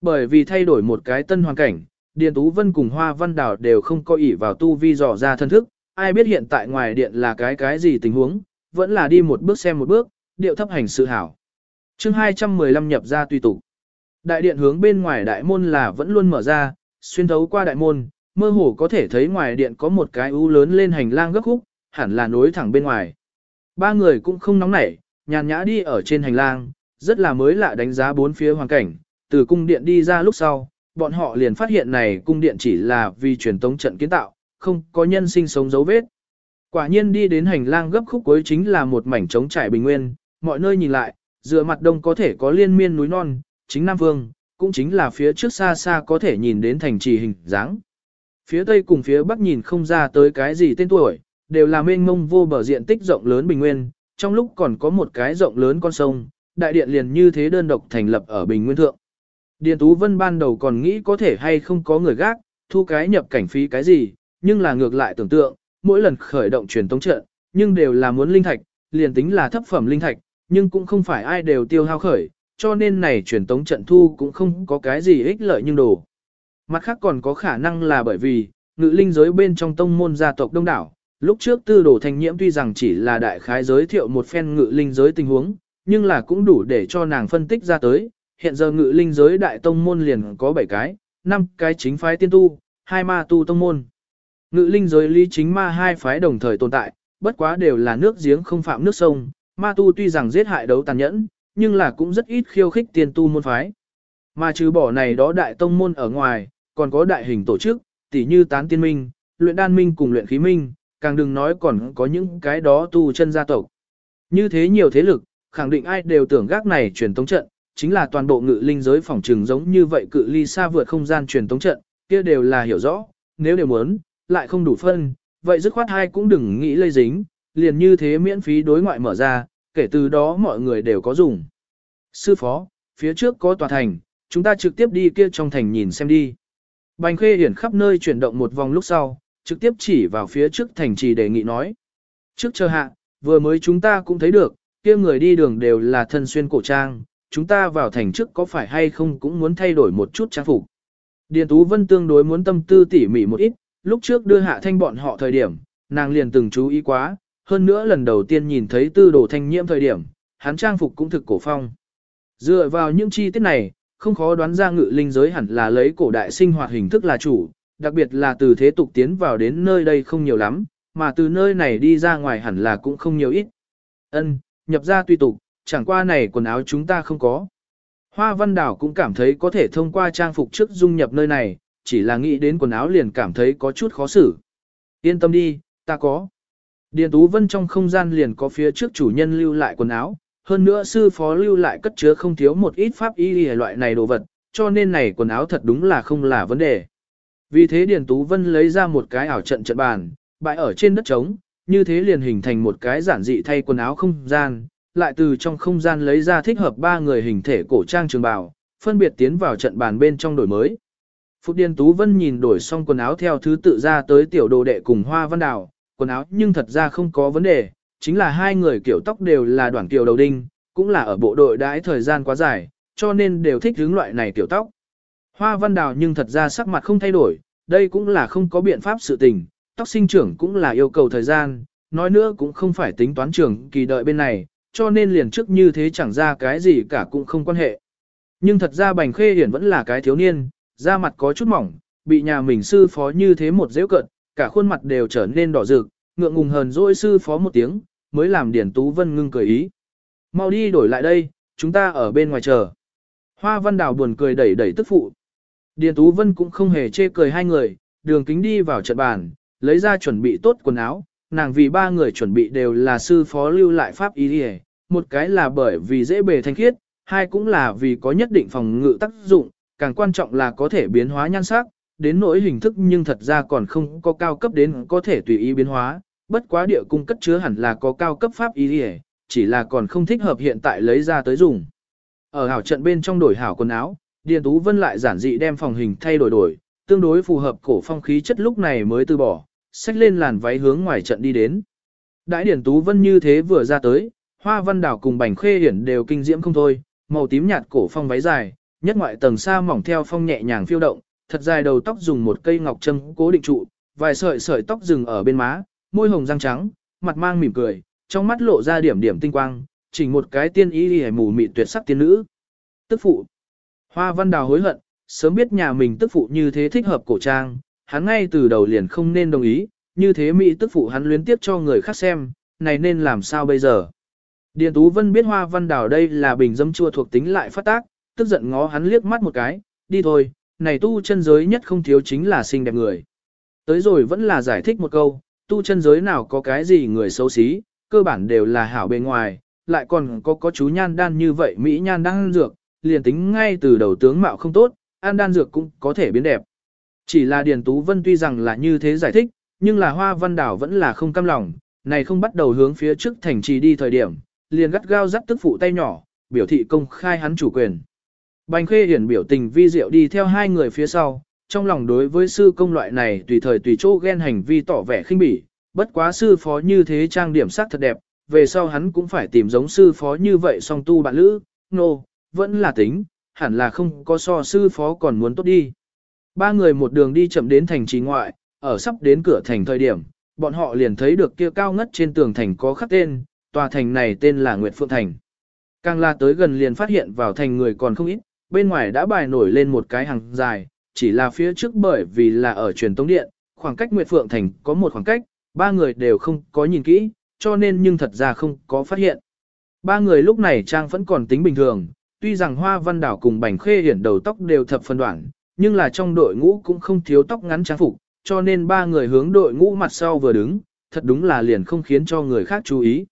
Bởi vì thay đổi một cái tân hoàn cảnh, Điền Tú Vân cùng Hoa Văn Đào đều không coi ỷ vào tu vi dò ra thân thức, ai biết hiện tại ngoài điện là cái cái gì tình huống, vẫn là đi một bước xem một bước, điệu thấp hành sự hảo. chương 215 nhập ra tùy tục. Đại điện hướng bên ngoài đại môn là vẫn luôn mở ra, xuyên thấu qua đại môn, mơ hồ có thể thấy ngoài điện có một cái u lớn lên hành lang gấp khúc, hẳn là nối thẳng bên ngoài. Ba người cũng không nóng nảy, nhàn nhã đi ở trên hành lang, rất là mới lạ đánh giá bốn phía hoàn cảnh, từ cung điện đi ra lúc sau, bọn họ liền phát hiện này cung điện chỉ là vì truyền tống trận kiến tạo, không có nhân sinh sống dấu vết. Quả nhiên đi đến hành lang gấp khúc cuối chính là một mảnh trống trải bình nguyên, mọi nơi nhìn lại, dựa mặt đông có thể có liên miên núi non, chính Nam Vương, cũng chính là phía trước xa xa có thể nhìn đến thành trì hình dáng. Phía tây cùng phía bắc nhìn không ra tới cái gì tên tuổi, đều là mênh mông vô bờ diện tích rộng lớn bình nguyên, trong lúc còn có một cái rộng lớn con sông, đại điện liền như thế đơn độc thành lập ở bình nguyên thượng. Điền Tú Vân ban đầu còn nghĩ có thể hay không có người gác, thu cái nhập cảnh phí cái gì, nhưng là ngược lại tưởng tượng, mỗi lần khởi động truyền tống trận, nhưng đều là muốn linh thạch, liền tính là thấp phẩm linh thạch, nhưng cũng không phải ai đều tiêu hao khởi, cho nên này truyền tống trận thu cũng không có cái gì ích lợi nhưng đồ. Mặt khác còn có khả năng là bởi vì, ngự linh giới bên trong tông môn gia tộc đông đảo, lúc trước tư đồ thanh nhiễm tuy rằng chỉ là đại khái giới thiệu một phen ngự linh giới tình huống, nhưng là cũng đủ để cho nàng phân tích ra tới, hiện giờ ngự linh giới đại tông môn liền có 7 cái, 5 cái chính phái tiên tu, hai ma tu tông môn. Ngự linh giới lý chính ma hai phái đồng thời tồn tại, bất quá đều là nước giếng không phạm nước sông, ma tu tuy rằng giết hại đấu tàn nhẫn, nhưng là cũng rất ít khiêu khích tiên tu môn phái. Mà trừ bỏ này đó đại tông môn ở ngoài, còn có đại hình tổ chức, tỉ như tán tiên minh, luyện đan minh cùng luyện khí minh, càng đừng nói còn có những cái đó tu chân gia tộc. Như thế nhiều thế lực, khẳng định ai đều tưởng gác này truyền tống trận, chính là toàn bộ ngự linh giới phòng trừng giống như vậy cự ly xa vượt không gian truyền tống trận, kia đều là hiểu rõ, nếu đều muốn, lại không đủ phân, vậy dứt khoát hai cũng đừng nghĩ lây dính, liền như thế miễn phí đối ngoại mở ra, kể từ đó mọi người đều có dùng. Sư phó, phía trước có tòa thành, chúng ta trực tiếp đi kia trong thành nhìn xem đi. Bành khê hiển khắp nơi chuyển động một vòng lúc sau, trực tiếp chỉ vào phía trước thành trì đề nghị nói. Trước chờ hạ, vừa mới chúng ta cũng thấy được, kia người đi đường đều là thân xuyên cổ trang, chúng ta vào thành trước có phải hay không cũng muốn thay đổi một chút trang phục. Điền Tú Vân tương đối muốn tâm tư tỉ mỉ một ít, lúc trước đưa hạ thanh bọn họ thời điểm, nàng liền từng chú ý quá, hơn nữa lần đầu tiên nhìn thấy tư đồ thanh nhiễm thời điểm, hắn trang phục cũng thực cổ phong. Dựa vào những chi tiết này, không khó đoán ra ngự linh giới hẳn là lấy cổ đại sinh hoạt hình thức là chủ, đặc biệt là từ thế tục tiến vào đến nơi đây không nhiều lắm, mà từ nơi này đi ra ngoài hẳn là cũng không nhiều ít. Ân, nhập ra tùy tục, chẳng qua này quần áo chúng ta không có. Hoa Văn Đảo cũng cảm thấy có thể thông qua trang phục trước dung nhập nơi này, chỉ là nghĩ đến quần áo liền cảm thấy có chút khó xử. Yên tâm đi, ta có. Điền Tú Vân trong không gian liền có phía trước chủ nhân lưu lại quần áo, hơn nữa sư phó lưu lại cất chứa không thiếu một ít pháp y loại này đồ vật, cho nên này quần áo thật đúng là không là vấn đề. Vì thế Điền Tú Vân lấy ra một cái ảo trận trận bàn, bại ở trên đất trống, như thế liền hình thành một cái giản dị thay quần áo không gian, lại từ trong không gian lấy ra thích hợp ba người hình thể cổ trang trường bào, phân biệt tiến vào trận bàn bên trong đổi mới. Phúc Điền Tú Vân nhìn đổi xong quần áo theo thứ tự ra tới tiểu đồ đệ cùng Hoa Văn Đào, quần áo nhưng thật ra không có vấn đề, chính là hai người kiểu tóc đều là đoạn kiểu đầu đinh, cũng là ở bộ đội đãi thời gian quá dài, cho nên đều thích hướng loại này kiểu tóc. Hoa Văn Đào nhưng thật ra sắc mặt không thay đổi, đây cũng là không có biện pháp sự tình, tóc sinh trưởng cũng là yêu cầu thời gian, nói nữa cũng không phải tính toán trưởng kỳ đợi bên này, cho nên liền trước như thế chẳng ra cái gì cả cũng không quan hệ. Nhưng thật ra Bành Khê Hiển vẫn là cái thiếu niên, da mặt có chút mỏng, bị nhà mình sư phó như thế một dễ cận, cả khuôn mặt đều trở nên đỏ rực, ngượng ngùng hờn dỗi sư phó một tiếng, mới làm Điển Tú Vân ngưng cười ý. Mau đi đổi lại đây, chúng ta ở bên ngoài chờ. Hoa Văn Đào buồn cười đẩy đẩy tức phụ. Điền Tú Vân cũng không hề chê cười hai người, đường kính đi vào trận bàn, lấy ra chuẩn bị tốt quần áo, nàng vì ba người chuẩn bị đều là sư phó lưu lại pháp ý đi một cái là bởi vì dễ bề thanh khiết, hai cũng là vì có nhất định phòng ngự tác dụng, càng quan trọng là có thể biến hóa nhan sắc, đến nỗi hình thức nhưng thật ra còn không có cao cấp đến có thể tùy ý biến hóa, bất quá địa cung cất chứa hẳn là có cao cấp pháp ý đi chỉ là còn không thích hợp hiện tại lấy ra tới dùng. Ở hảo trận bên trong đổi hảo quần áo, Điền Tú Vân lại giản dị đem phòng hình thay đổi đổi, tương đối phù hợp cổ phong khí chất lúc này mới từ bỏ, xách lên làn váy hướng ngoài trận đi đến. Đại Điền Tú Vân như thế vừa ra tới, Hoa Văn Đảo cùng Bành Khê Hiển đều kinh diễm không thôi, màu tím nhạt cổ phong váy dài, nhất ngoại tầng xa mỏng theo phong nhẹ nhàng phiêu động, thật dài đầu tóc dùng một cây ngọc châm cố định trụ, vài sợi sợi tóc dừng ở bên má, môi hồng răng trắng, mặt mang mỉm cười, trong mắt lộ ra điểm điểm tinh quang, chỉnh một cái tiên ý hề mù mịt tuyệt sắc tiên nữ. Tức phụ. Hoa Văn Đào hối hận, sớm biết nhà mình tức phụ như thế thích hợp cổ trang, hắn ngay từ đầu liền không nên đồng ý, như thế mỹ tức phụ hắn luyến tiếp cho người khác xem, này nên làm sao bây giờ. Điền Tú Vân biết Hoa Văn Đào đây là bình dâm chua thuộc tính lại phát tác, tức giận ngó hắn liếc mắt một cái, đi thôi, này tu chân giới nhất không thiếu chính là xinh đẹp người. Tới rồi vẫn là giải thích một câu, tu chân giới nào có cái gì người xấu xí, cơ bản đều là hảo bề ngoài, lại còn có có chú nhan đan như vậy Mỹ nhan đan dược, liền tính ngay từ đầu tướng mạo không tốt, an đan dược cũng có thể biến đẹp. Chỉ là Điền Tú Vân tuy rằng là như thế giải thích, nhưng là Hoa Văn Đảo vẫn là không cam lòng, này không bắt đầu hướng phía trước thành trì đi thời điểm, liền gắt gao dắt tức phụ tay nhỏ, biểu thị công khai hắn chủ quyền. Bành Khê Hiển biểu tình vi diệu đi theo hai người phía sau, trong lòng đối với sư công loại này tùy thời tùy chỗ ghen hành vi tỏ vẻ khinh bỉ, bất quá sư phó như thế trang điểm sắc thật đẹp, về sau hắn cũng phải tìm giống sư phó như vậy song tu bạn lữ, nô, no, vẫn là tính, hẳn là không có so sư phó còn muốn tốt đi. Ba người một đường đi chậm đến thành trì ngoại, ở sắp đến cửa thành thời điểm, bọn họ liền thấy được kia cao ngất trên tường thành có khắc tên, tòa thành này tên là Nguyệt Phượng Thành. Càng la tới gần liền phát hiện vào thành người còn không ít, bên ngoài đã bài nổi lên một cái hàng dài, chỉ là phía trước bởi vì là ở truyền tống điện, khoảng cách Nguyệt Phượng Thành có một khoảng cách, ba người đều không có nhìn kỹ, cho nên nhưng thật ra không có phát hiện. Ba người lúc này trang vẫn còn tính bình thường, tuy rằng Hoa Văn Đảo cùng Bành Khê Hiển đầu tóc đều thập phân đoạn, nhưng là trong đội ngũ cũng không thiếu tóc ngắn trang phục, cho nên ba người hướng đội ngũ mặt sau vừa đứng, thật đúng là liền không khiến cho người khác chú ý.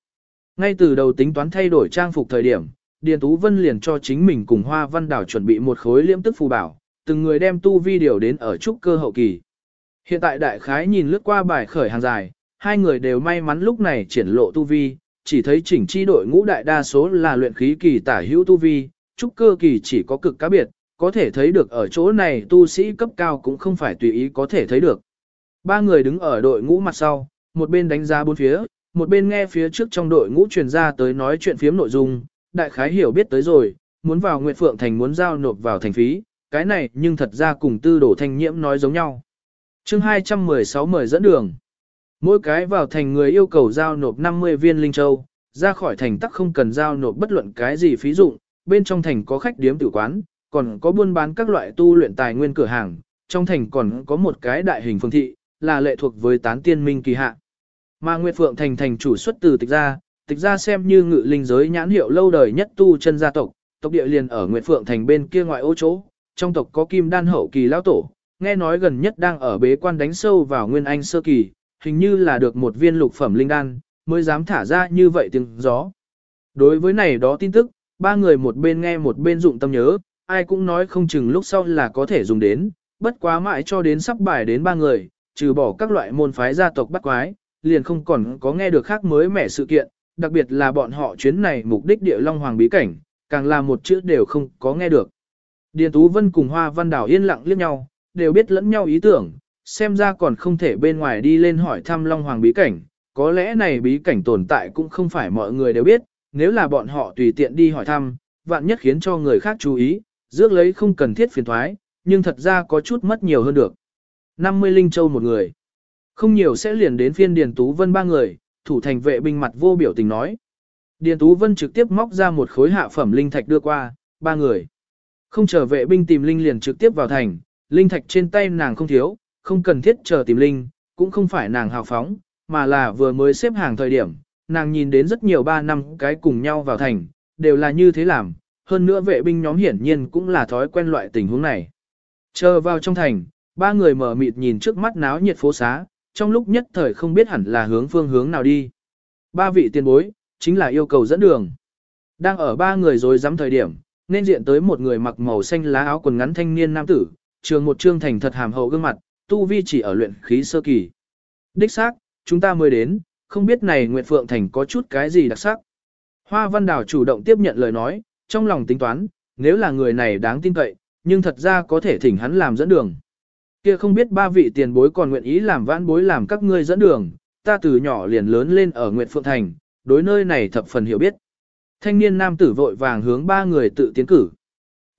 Ngay từ đầu tính toán thay đổi trang phục thời điểm, Điền Tú Vân liền cho chính mình cùng Hoa Văn Đảo chuẩn bị một khối liễm tức phù bảo, từng người đem tu vi điều đến ở trúc cơ hậu kỳ. Hiện tại đại khái nhìn lướt qua bài khởi hàng dài, hai người đều may mắn lúc này triển lộ tu vi, chỉ thấy chỉnh chi đội ngũ đại đa số là luyện khí kỳ tả hữu tu vi, trúc cơ kỳ chỉ có cực cá biệt, có thể thấy được ở chỗ này tu sĩ cấp cao cũng không phải tùy ý có thể thấy được. Ba người đứng ở đội ngũ mặt sau, một bên đánh giá bốn phía, một bên nghe phía trước trong đội ngũ truyền ra tới nói chuyện phiếm nội dung, đại khái hiểu biết tới rồi, muốn vào Nguyệt Phượng Thành muốn giao nộp vào thành phí, cái này nhưng thật ra cùng tư đổ thanh nhiễm nói giống nhau. chương 216 mời dẫn đường. Mỗi cái vào thành người yêu cầu giao nộp 50 viên linh châu, ra khỏi thành tắc không cần giao nộp bất luận cái gì phí dụng, bên trong thành có khách điếm tử quán, còn có buôn bán các loại tu luyện tài nguyên cửa hàng, trong thành còn có một cái đại hình phương thị, là lệ thuộc với tán tiên minh kỳ hạ. Mà Nguyệt Phượng thành thành chủ xuất từ tịch gia, tịch ra xem như ngự linh giới nhãn hiệu lâu đời nhất tu chân gia tộc, tộc địa liền ở Nguyệt Phượng thành bên kia ngoại ô chỗ, trong tộc có kim đan hậu kỳ lão tổ, nghe nói gần nhất đang ở bế quan đánh sâu vào nguyên anh sơ kỳ, hình như là được một viên lục phẩm linh đan, mới dám thả ra như vậy tiếng gió. Đối với này đó tin tức, ba người một bên nghe một bên dụng tâm nhớ, ai cũng nói không chừng lúc sau là có thể dùng đến, bất quá mãi cho đến sắp bài đến ba người, trừ bỏ các loại môn phái gia tộc bắt quái, liền không còn có nghe được khác mới mẻ sự kiện, đặc biệt là bọn họ chuyến này mục đích địa Long Hoàng bí cảnh, càng là một chữ đều không có nghe được. Điền Tú Vân cùng Hoa Văn Đảo yên lặng liếc nhau, đều biết lẫn nhau ý tưởng, xem ra còn không thể bên ngoài đi lên hỏi thăm Long Hoàng bí cảnh, có lẽ này bí cảnh tồn tại cũng không phải mọi người đều biết, nếu là bọn họ tùy tiện đi hỏi thăm, vạn nhất khiến cho người khác chú ý, rước lấy không cần thiết phiền thoái, nhưng thật ra có chút mất nhiều hơn được. 50 linh châu một người. Không nhiều sẽ liền đến phiên Điền Tú Vân ba người, thủ thành vệ binh mặt vô biểu tình nói. Điền Tú Vân trực tiếp móc ra một khối hạ phẩm linh thạch đưa qua, ba người. Không chờ vệ binh tìm linh liền trực tiếp vào thành, linh thạch trên tay nàng không thiếu, không cần thiết chờ tìm linh, cũng không phải nàng hào phóng, mà là vừa mới xếp hàng thời điểm, nàng nhìn đến rất nhiều ba năm cái cùng nhau vào thành, đều là như thế làm, hơn nữa vệ binh nhóm hiển nhiên cũng là thói quen loại tình huống này. Chờ vào trong thành, ba người mở mịt nhìn trước mắt náo nhiệt phố xá, trong lúc nhất thời không biết hẳn là hướng phương hướng nào đi. Ba vị tiền bối, chính là yêu cầu dẫn đường. Đang ở ba người rồi dám thời điểm, nên diện tới một người mặc màu xanh lá áo quần ngắn thanh niên nam tử, trường một trương thành thật hàm hậu gương mặt, tu vi chỉ ở luyện khí sơ kỳ. Đích xác, chúng ta mới đến, không biết này Nguyệt Phượng Thành có chút cái gì đặc sắc. Hoa Văn Đào chủ động tiếp nhận lời nói, trong lòng tính toán, nếu là người này đáng tin cậy, nhưng thật ra có thể thỉnh hắn làm dẫn đường. Kia không biết ba vị tiền bối còn nguyện ý làm vãn bối làm các ngươi dẫn đường, ta từ nhỏ liền lớn lên ở Nguyệt Phượng Thành, đối nơi này thập phần hiểu biết. Thanh niên nam tử vội vàng hướng ba người tự tiến cử.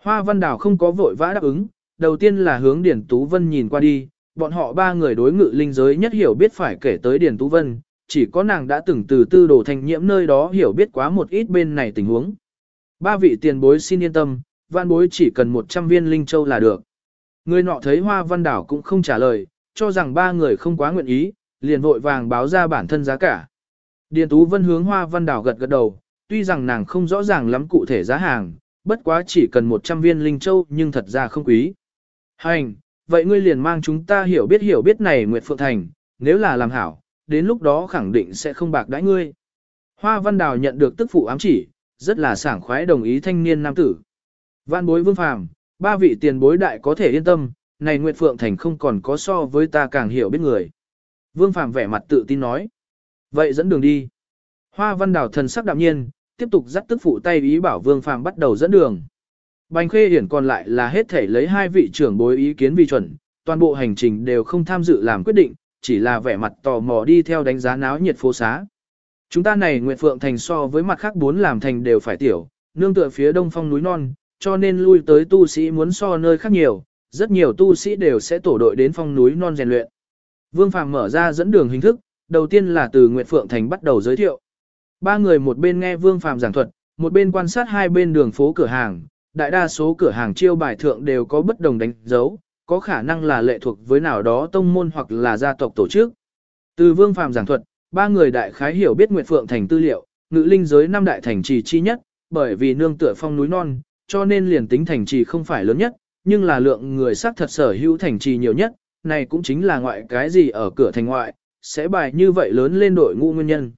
Hoa Văn Đào không có vội vã đáp ứng, đầu tiên là hướng Điển Tú Vân nhìn qua đi, bọn họ ba người đối ngự linh giới nhất hiểu biết phải kể tới Điển Tú Vân, chỉ có nàng đã từng từ tư đồ thành nhiễm nơi đó hiểu biết quá một ít bên này tình huống. Ba vị tiền bối xin yên tâm, văn bối chỉ cần 100 viên linh châu là được. Người nọ thấy Hoa Văn Đảo cũng không trả lời, cho rằng ba người không quá nguyện ý, liền vội vàng báo ra bản thân giá cả. Điền Tú Vân hướng Hoa Văn Đảo gật gật đầu, tuy rằng nàng không rõ ràng lắm cụ thể giá hàng, bất quá chỉ cần 100 viên linh châu nhưng thật ra không quý. Hành, vậy ngươi liền mang chúng ta hiểu biết hiểu biết này Nguyệt Phượng Thành, nếu là làm hảo, đến lúc đó khẳng định sẽ không bạc đãi ngươi. Hoa Văn Đào nhận được tức phụ ám chỉ, rất là sảng khoái đồng ý thanh niên nam tử. Vạn bối vương phàm, ba vị tiền bối đại có thể yên tâm, này Nguyệt Phượng Thành không còn có so với ta càng hiểu biết người. Vương Phạm vẻ mặt tự tin nói. Vậy dẫn đường đi. Hoa văn đảo thần sắc đạm nhiên, tiếp tục dắt tức phụ tay ý bảo Vương Phạm bắt đầu dẫn đường. Bành Khê Hiển còn lại là hết thể lấy hai vị trưởng bối ý kiến vi chuẩn, toàn bộ hành trình đều không tham dự làm quyết định, chỉ là vẻ mặt tò mò đi theo đánh giá náo nhiệt phố xá. Chúng ta này Nguyệt Phượng Thành so với mặt khác bốn làm thành đều phải tiểu, nương tựa phía đông phong núi non, cho nên lui tới tu sĩ muốn so nơi khác nhiều, rất nhiều tu sĩ đều sẽ tổ đội đến phong núi non rèn luyện. Vương Phàm mở ra dẫn đường hình thức, đầu tiên là từ Nguyệt Phượng Thành bắt đầu giới thiệu. Ba người một bên nghe Vương Phàm giảng thuật, một bên quan sát hai bên đường phố cửa hàng, đại đa số cửa hàng chiêu bài thượng đều có bất đồng đánh dấu, có khả năng là lệ thuộc với nào đó tông môn hoặc là gia tộc tổ chức. Từ Vương Phàm giảng thuật, ba người đại khái hiểu biết Nguyệt Phượng Thành tư liệu, ngự linh giới năm đại thành trì chi nhất, bởi vì nương tựa phong núi non, cho nên liền tính thành trì không phải lớn nhất, nhưng là lượng người xác thật sở hữu thành trì nhiều nhất, này cũng chính là ngoại cái gì ở cửa thành ngoại, sẽ bài như vậy lớn lên đội ngũ nguyên nhân.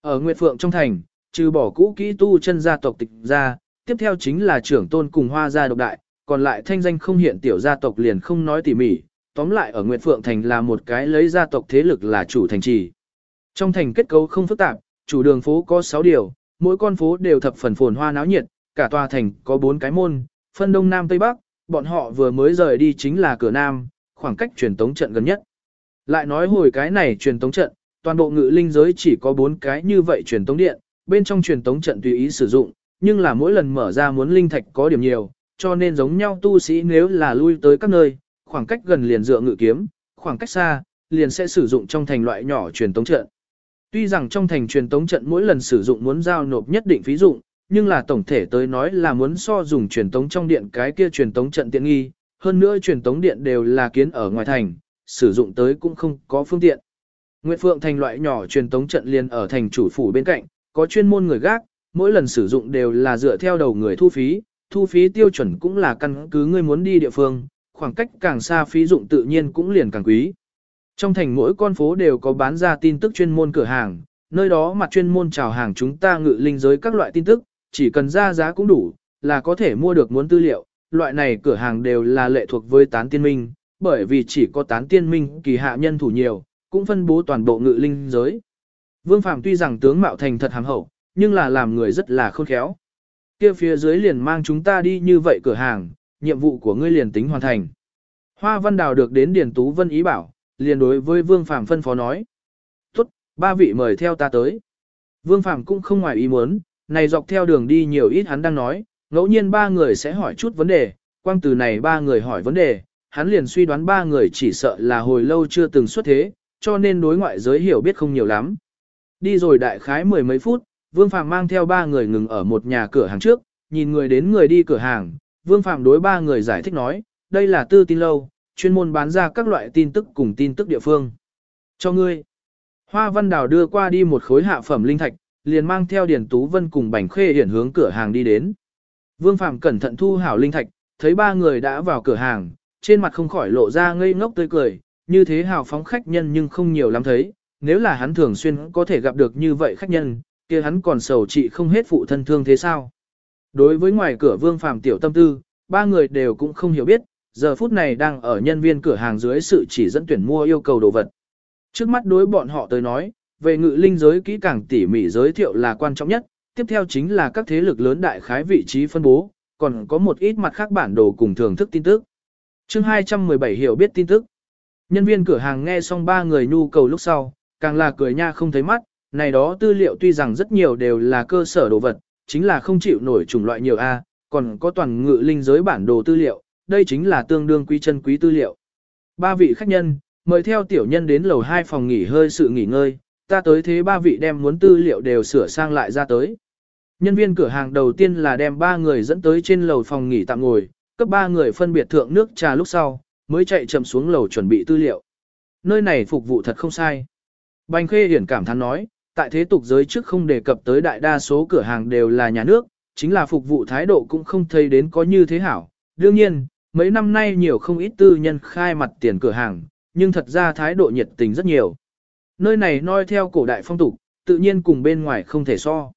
Ở Nguyệt Phượng trong thành, trừ bỏ cũ kỹ tu chân gia tộc tịch ra, tiếp theo chính là trưởng tôn cùng hoa gia độc đại, còn lại thanh danh không hiện tiểu gia tộc liền không nói tỉ mỉ, tóm lại ở Nguyệt Phượng thành là một cái lấy gia tộc thế lực là chủ thành trì. Trong thành kết cấu không phức tạp, chủ đường phố có 6 điều, mỗi con phố đều thập phần phồn hoa náo nhiệt, cả tòa thành có bốn cái môn, phân đông nam tây bắc, bọn họ vừa mới rời đi chính là cửa nam, khoảng cách truyền tống trận gần nhất. Lại nói hồi cái này truyền tống trận, toàn bộ ngự linh giới chỉ có bốn cái như vậy truyền tống điện, bên trong truyền tống trận tùy ý sử dụng, nhưng là mỗi lần mở ra muốn linh thạch có điểm nhiều, cho nên giống nhau tu sĩ nếu là lui tới các nơi, khoảng cách gần liền dựa ngự kiếm, khoảng cách xa, liền sẽ sử dụng trong thành loại nhỏ truyền tống trận. Tuy rằng trong thành truyền tống trận mỗi lần sử dụng muốn giao nộp nhất định phí dụng, nhưng là tổng thể tới nói là muốn so dùng truyền tống trong điện cái kia truyền tống trận tiện nghi, hơn nữa truyền tống điện đều là kiến ở ngoài thành, sử dụng tới cũng không có phương tiện. Nguyệt Phượng thành loại nhỏ truyền tống trận liền ở thành chủ phủ bên cạnh, có chuyên môn người gác, mỗi lần sử dụng đều là dựa theo đầu người thu phí, thu phí tiêu chuẩn cũng là căn cứ người muốn đi địa phương, khoảng cách càng xa phí dụng tự nhiên cũng liền càng quý. Trong thành mỗi con phố đều có bán ra tin tức chuyên môn cửa hàng, nơi đó mặt chuyên môn chào hàng chúng ta ngự linh giới các loại tin tức, chỉ cần ra giá cũng đủ, là có thể mua được muốn tư liệu. Loại này cửa hàng đều là lệ thuộc với tán tiên minh, bởi vì chỉ có tán tiên minh kỳ hạ nhân thủ nhiều, cũng phân bố toàn bộ ngự linh giới. Vương Phạm tuy rằng tướng mạo thành thật hàm hậu, nhưng là làm người rất là khôn khéo. Kia phía dưới liền mang chúng ta đi như vậy cửa hàng, nhiệm vụ của ngươi liền tính hoàn thành. Hoa Văn Đào được đến Điền Tú Vân ý bảo, liền đối với Vương Phạm phân phó nói. Tốt, ba vị mời theo ta tới. Vương Phạm cũng không ngoài ý muốn, này dọc theo đường đi nhiều ít hắn đang nói, ngẫu nhiên ba người sẽ hỏi chút vấn đề, quang từ này ba người hỏi vấn đề, hắn liền suy đoán ba người chỉ sợ là hồi lâu chưa từng xuất thế, cho nên đối ngoại giới hiểu biết không nhiều lắm. Đi rồi đại khái mười mấy phút, Vương Phạm mang theo ba người ngừng ở một nhà cửa hàng trước, nhìn người đến người đi cửa hàng, Vương Phạm đối ba người giải thích nói, đây là tư tin lâu, chuyên môn bán ra các loại tin tức cùng tin tức địa phương. Cho ngươi. Hoa Văn Đào đưa qua đi một khối hạ phẩm linh thạch, liền mang theo Điền Tú Vân cùng Bành Khê Hiển hướng cửa hàng đi đến. Vương Phạm cẩn thận thu hảo linh thạch, thấy ba người đã vào cửa hàng, trên mặt không khỏi lộ ra ngây ngốc tươi cười, như thế hào phóng khách nhân nhưng không nhiều lắm thấy, nếu là hắn thường xuyên có thể gặp được như vậy khách nhân, kia hắn còn sầu trị không hết phụ thân thương thế sao. Đối với ngoài cửa Vương Phạm tiểu tâm tư, ba người đều cũng không hiểu biết, giờ phút này đang ở nhân viên cửa hàng dưới sự chỉ dẫn tuyển mua yêu cầu đồ vật. Trước mắt đối bọn họ tới nói, về ngự linh giới kỹ càng tỉ mỉ giới thiệu là quan trọng nhất, tiếp theo chính là các thế lực lớn đại khái vị trí phân bố, còn có một ít mặt khác bản đồ cùng thưởng thức tin tức. chương 217 hiểu biết tin tức. Nhân viên cửa hàng nghe xong ba người nhu cầu lúc sau, càng là cười nha không thấy mắt, này đó tư liệu tuy rằng rất nhiều đều là cơ sở đồ vật, chính là không chịu nổi chủng loại nhiều A, còn có toàn ngự linh giới bản đồ tư liệu, đây chính là tương đương quý chân quý tư liệu. Ba vị khách nhân, mời theo tiểu nhân đến lầu 2 phòng nghỉ hơi sự nghỉ ngơi, ta tới thế ba vị đem muốn tư liệu đều sửa sang lại ra tới. Nhân viên cửa hàng đầu tiên là đem ba người dẫn tới trên lầu phòng nghỉ tạm ngồi, cấp ba người phân biệt thượng nước trà lúc sau, mới chạy chậm xuống lầu chuẩn bị tư liệu. Nơi này phục vụ thật không sai. Bành Khê Hiển cảm thán nói, tại thế tục giới trước không đề cập tới đại đa số cửa hàng đều là nhà nước, chính là phục vụ thái độ cũng không thấy đến có như thế hảo. Đương nhiên, mấy năm nay nhiều không ít tư nhân khai mặt tiền cửa hàng, nhưng thật ra thái độ nhiệt tình rất nhiều. Nơi này noi theo cổ đại phong tục, tự nhiên cùng bên ngoài không thể so.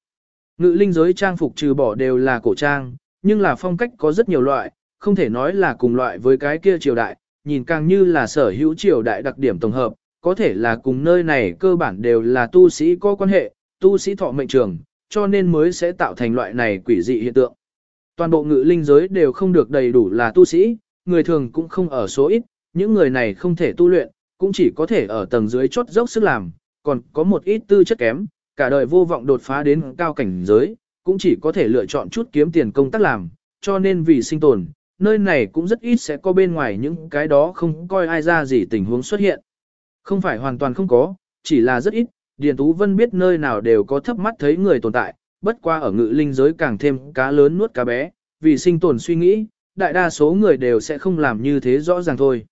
Ngự linh giới trang phục trừ bỏ đều là cổ trang, nhưng là phong cách có rất nhiều loại, không thể nói là cùng loại với cái kia triều đại, nhìn càng như là sở hữu triều đại đặc điểm tổng hợp, có thể là cùng nơi này cơ bản đều là tu sĩ có quan hệ, tu sĩ thọ mệnh trường, cho nên mới sẽ tạo thành loại này quỷ dị hiện tượng. Toàn bộ ngự linh giới đều không được đầy đủ là tu sĩ, người thường cũng không ở số ít, những người này không thể tu luyện, cũng chỉ có thể ở tầng dưới chốt dốc sức làm, còn có một ít tư chất kém, cả đời vô vọng đột phá đến cao cảnh giới, cũng chỉ có thể lựa chọn chút kiếm tiền công tác làm, cho nên vì sinh tồn, nơi này cũng rất ít sẽ có bên ngoài những cái đó không coi ai ra gì tình huống xuất hiện. Không phải hoàn toàn không có, chỉ là rất ít, Điền Tú Vân biết nơi nào đều có thấp mắt thấy người tồn tại, bất qua ở ngự linh giới càng thêm cá lớn nuốt cá bé, vì sinh tồn suy nghĩ, đại đa số người đều sẽ không làm như thế rõ ràng thôi.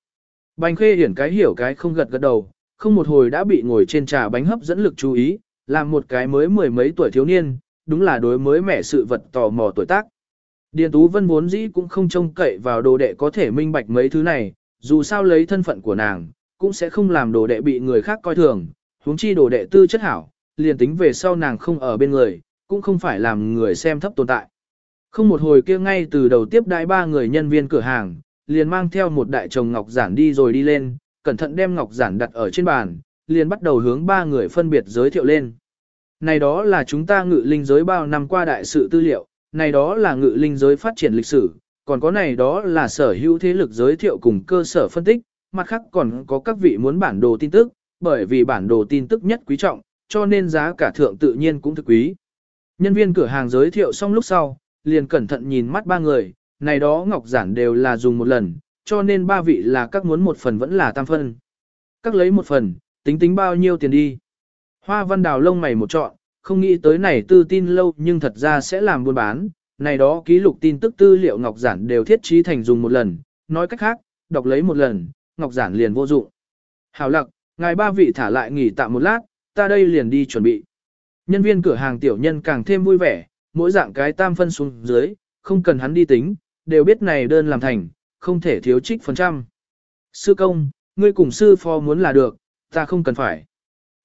Bành khê hiển cái hiểu cái không gật gật đầu, không một hồi đã bị ngồi trên trà bánh hấp dẫn lực chú ý, làm một cái mới mười mấy tuổi thiếu niên, đúng là đối mới mẻ sự vật tò mò tuổi tác. Điền Tú Vân vốn dĩ cũng không trông cậy vào đồ đệ có thể minh bạch mấy thứ này, dù sao lấy thân phận của nàng, cũng sẽ không làm đồ đệ bị người khác coi thường, huống chi đồ đệ tư chất hảo, liền tính về sau nàng không ở bên người, cũng không phải làm người xem thấp tồn tại. Không một hồi kia ngay từ đầu tiếp đại ba người nhân viên cửa hàng, liền mang theo một đại chồng ngọc giản đi rồi đi lên, cẩn thận đem ngọc giản đặt ở trên bàn, liền bắt đầu hướng ba người phân biệt giới thiệu lên. Này đó là chúng ta ngự linh giới bao năm qua đại sự tư liệu, này đó là ngự linh giới phát triển lịch sử, còn có này đó là sở hữu thế lực giới thiệu cùng cơ sở phân tích, mặt khác còn có các vị muốn bản đồ tin tức, bởi vì bản đồ tin tức nhất quý trọng, cho nên giá cả thượng tự nhiên cũng thực quý. Nhân viên cửa hàng giới thiệu xong lúc sau, liền cẩn thận nhìn mắt ba người, này đó ngọc giản đều là dùng một lần, cho nên ba vị là các muốn một phần vẫn là tam phân. Các lấy một phần, tính tính bao nhiêu tiền đi. Hoa văn đào lông mày một trọn, không nghĩ tới này tư tin lâu nhưng thật ra sẽ làm buôn bán, này đó ký lục tin tức tư liệu ngọc giản đều thiết trí thành dùng một lần, nói cách khác, đọc lấy một lần, ngọc giản liền vô dụng. Hảo lặc, ngài ba vị thả lại nghỉ tạm một lát, ta đây liền đi chuẩn bị. Nhân viên cửa hàng tiểu nhân càng thêm vui vẻ, mỗi dạng cái tam phân xuống dưới, không cần hắn đi tính, đều biết này đơn làm thành, không thể thiếu trích phần trăm. Sư công, ngươi cùng sư phó muốn là được, ta không cần phải.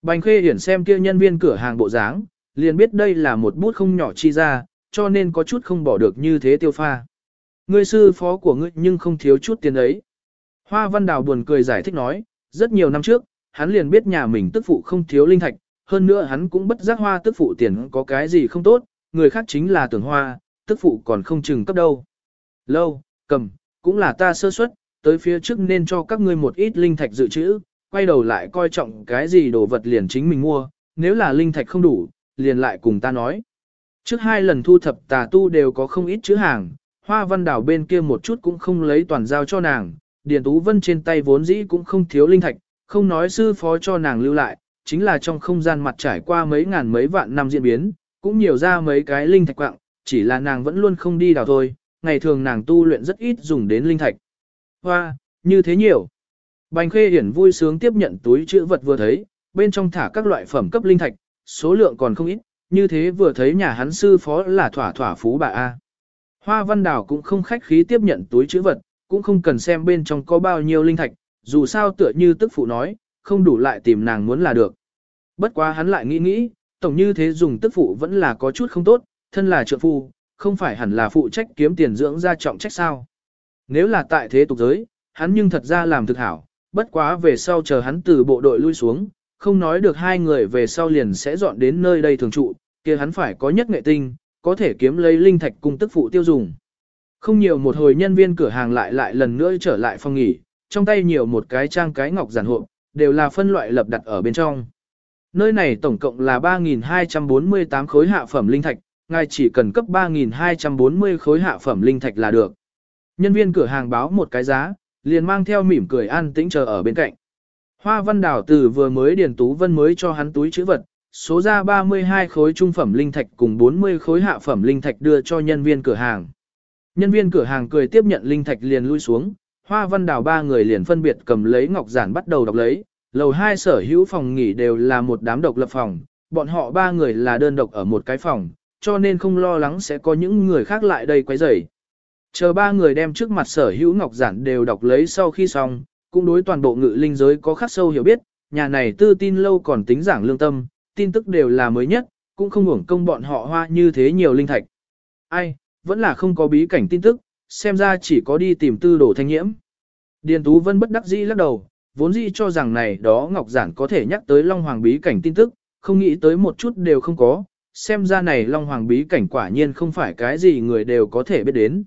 Bành khê hiển xem kia nhân viên cửa hàng bộ dáng, liền biết đây là một bút không nhỏ chi ra, cho nên có chút không bỏ được như thế tiêu pha. Ngươi sư phó của ngươi nhưng không thiếu chút tiền ấy. Hoa Văn Đào buồn cười giải thích nói, rất nhiều năm trước, hắn liền biết nhà mình tức phụ không thiếu linh thạch, hơn nữa hắn cũng bất giác hoa tức phụ tiền có cái gì không tốt, người khác chính là tưởng hoa, tức phụ còn không chừng cấp đâu. Lâu, cầm, cũng là ta sơ suất, tới phía trước nên cho các ngươi một ít linh thạch dự trữ, quay đầu lại coi trọng cái gì đồ vật liền chính mình mua, nếu là linh thạch không đủ, liền lại cùng ta nói. Trước hai lần thu thập tà tu đều có không ít chữ hàng, hoa văn đảo bên kia một chút cũng không lấy toàn giao cho nàng, Điền Tú Vân trên tay vốn dĩ cũng không thiếu linh thạch, không nói sư phó cho nàng lưu lại, chính là trong không gian mặt trải qua mấy ngàn mấy vạn năm diễn biến, cũng nhiều ra mấy cái linh thạch quạng, chỉ là nàng vẫn luôn không đi đào thôi, ngày thường nàng tu luyện rất ít dùng đến linh thạch. Hoa, như thế nhiều. Bành Khê Hiển vui sướng tiếp nhận túi chữ vật vừa thấy, bên trong thả các loại phẩm cấp linh thạch, số lượng còn không ít, như thế vừa thấy nhà hắn sư phó là thỏa thỏa phú bà A. Hoa Văn Đào cũng không khách khí tiếp nhận túi chữ vật, cũng không cần xem bên trong có bao nhiêu linh thạch, dù sao tựa như tức phụ nói, không đủ lại tìm nàng muốn là được. Bất quá hắn lại nghĩ nghĩ, tổng như thế dùng tức phụ vẫn là có chút không tốt, thân là trượng phu, không phải hẳn là phụ trách kiếm tiền dưỡng ra trọng trách sao. Nếu là tại thế tục giới, hắn nhưng thật ra làm thực hảo, bất quá về sau chờ hắn từ bộ đội lui xuống, không nói được hai người về sau liền sẽ dọn đến nơi đây thường trụ, kia hắn phải có nhất nghệ tinh, có thể kiếm lấy linh thạch cung tức phụ tiêu dùng. Không nhiều một hồi nhân viên cửa hàng lại lại lần nữa trở lại phòng nghỉ, trong tay nhiều một cái trang cái ngọc giản hộp, đều là phân loại lập đặt ở bên trong. Nơi này tổng cộng là 3.248 khối hạ phẩm linh thạch, ngài chỉ cần cấp 3.240 khối hạ phẩm linh thạch là được. Nhân viên cửa hàng báo một cái giá, liền mang theo mỉm cười an tĩnh chờ ở bên cạnh. Hoa văn đảo từ vừa mới điền tú vân mới cho hắn túi chữ vật, số ra 32 khối trung phẩm linh thạch cùng 40 khối hạ phẩm linh thạch đưa cho nhân viên cửa hàng. Nhân viên cửa hàng cười tiếp nhận linh thạch liền lui xuống, hoa văn đảo ba người liền phân biệt cầm lấy ngọc giản bắt đầu đọc lấy, lầu hai sở hữu phòng nghỉ đều là một đám độc lập phòng, bọn họ ba người là đơn độc ở một cái phòng, cho nên không lo lắng sẽ có những người khác lại đây quấy rầy. Chờ ba người đem trước mặt sở hữu ngọc giản đều đọc lấy sau khi xong, cũng đối toàn bộ ngự linh giới có khắc sâu hiểu biết, nhà này tư tin lâu còn tính giảng lương tâm, tin tức đều là mới nhất, cũng không hưởng công bọn họ hoa như thế nhiều linh thạch. Ai, vẫn là không có bí cảnh tin tức, xem ra chỉ có đi tìm tư đồ thanh nhiễm. Điền Tú Vân bất đắc dĩ lắc đầu, vốn dĩ cho rằng này đó Ngọc Giản có thể nhắc tới Long Hoàng bí cảnh tin tức, không nghĩ tới một chút đều không có, xem ra này Long Hoàng bí cảnh quả nhiên không phải cái gì người đều có thể biết đến.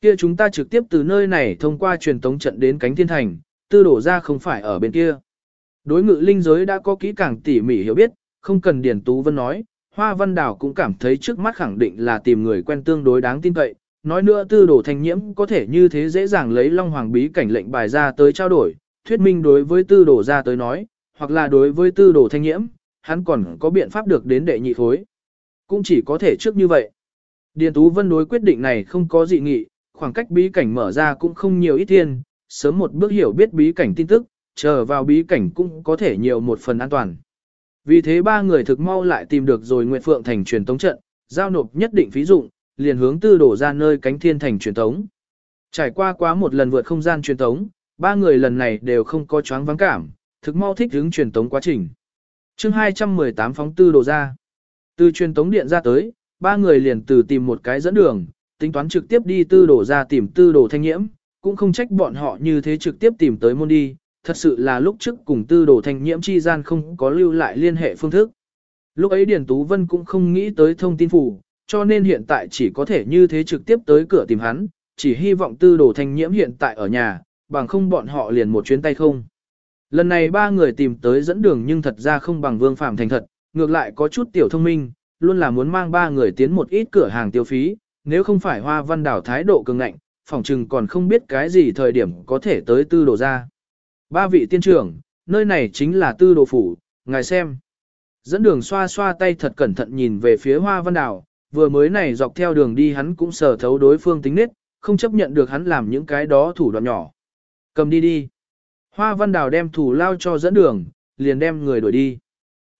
Kia chúng ta trực tiếp từ nơi này thông qua truyền tống trận đến cánh thiên thành, tư đổ ra không phải ở bên kia. Đối ngự linh giới đã có kỹ càng tỉ mỉ hiểu biết, không cần Điền Tú Vân nói, Hoa Văn Đảo cũng cảm thấy trước mắt khẳng định là tìm người quen tương đối đáng tin cậy. Nói nữa tư đổ thanh nhiễm có thể như thế dễ dàng lấy Long Hoàng bí cảnh lệnh bài ra tới trao đổi, thuyết minh đối với tư đổ ra tới nói, hoặc là đối với tư đổ thanh nhiễm, hắn còn có biện pháp được đến đệ nhị khối. Cũng chỉ có thể trước như vậy. Điền Tú Vân đối quyết định này không có dị nghị, khoảng cách bí cảnh mở ra cũng không nhiều ít thiên, sớm một bước hiểu biết bí cảnh tin tức, chờ vào bí cảnh cũng có thể nhiều một phần an toàn. Vì thế ba người thực mau lại tìm được rồi Nguyệt Phượng thành truyền tống trận, giao nộp nhất định phí dụng, liền hướng tư đổ ra nơi cánh thiên thành truyền tống. Trải qua quá một lần vượt không gian truyền tống, ba người lần này đều không có choáng vắng cảm, thực mau thích hướng truyền tống quá trình. chương 218 phóng tư đổ ra. Từ truyền tống điện ra tới, ba người liền từ tìm một cái dẫn đường, tính toán trực tiếp đi tư đổ ra tìm tư đổ thanh nhiễm, cũng không trách bọn họ như thế trực tiếp tìm tới môn đi, thật sự là lúc trước cùng tư đồ thanh nhiễm chi gian không có lưu lại liên hệ phương thức. Lúc ấy Điền Tú Vân cũng không nghĩ tới thông tin phủ, cho nên hiện tại chỉ có thể như thế trực tiếp tới cửa tìm hắn, chỉ hy vọng tư đồ thanh nhiễm hiện tại ở nhà, bằng không bọn họ liền một chuyến tay không. Lần này ba người tìm tới dẫn đường nhưng thật ra không bằng vương phạm thành thật, ngược lại có chút tiểu thông minh, luôn là muốn mang ba người tiến một ít cửa hàng tiêu phí, nếu không phải hoa văn đảo thái độ cường ngạnh, phỏng trừng còn không biết cái gì thời điểm có thể tới tư đồ ra. Ba vị tiên trưởng, nơi này chính là tư đồ phủ, ngài xem. Dẫn đường xoa xoa tay thật cẩn thận nhìn về phía hoa văn đảo, vừa mới này dọc theo đường đi hắn cũng sở thấu đối phương tính nết, không chấp nhận được hắn làm những cái đó thủ đoạn nhỏ. Cầm đi đi. Hoa văn đảo đem thủ lao cho dẫn đường, liền đem người đuổi đi.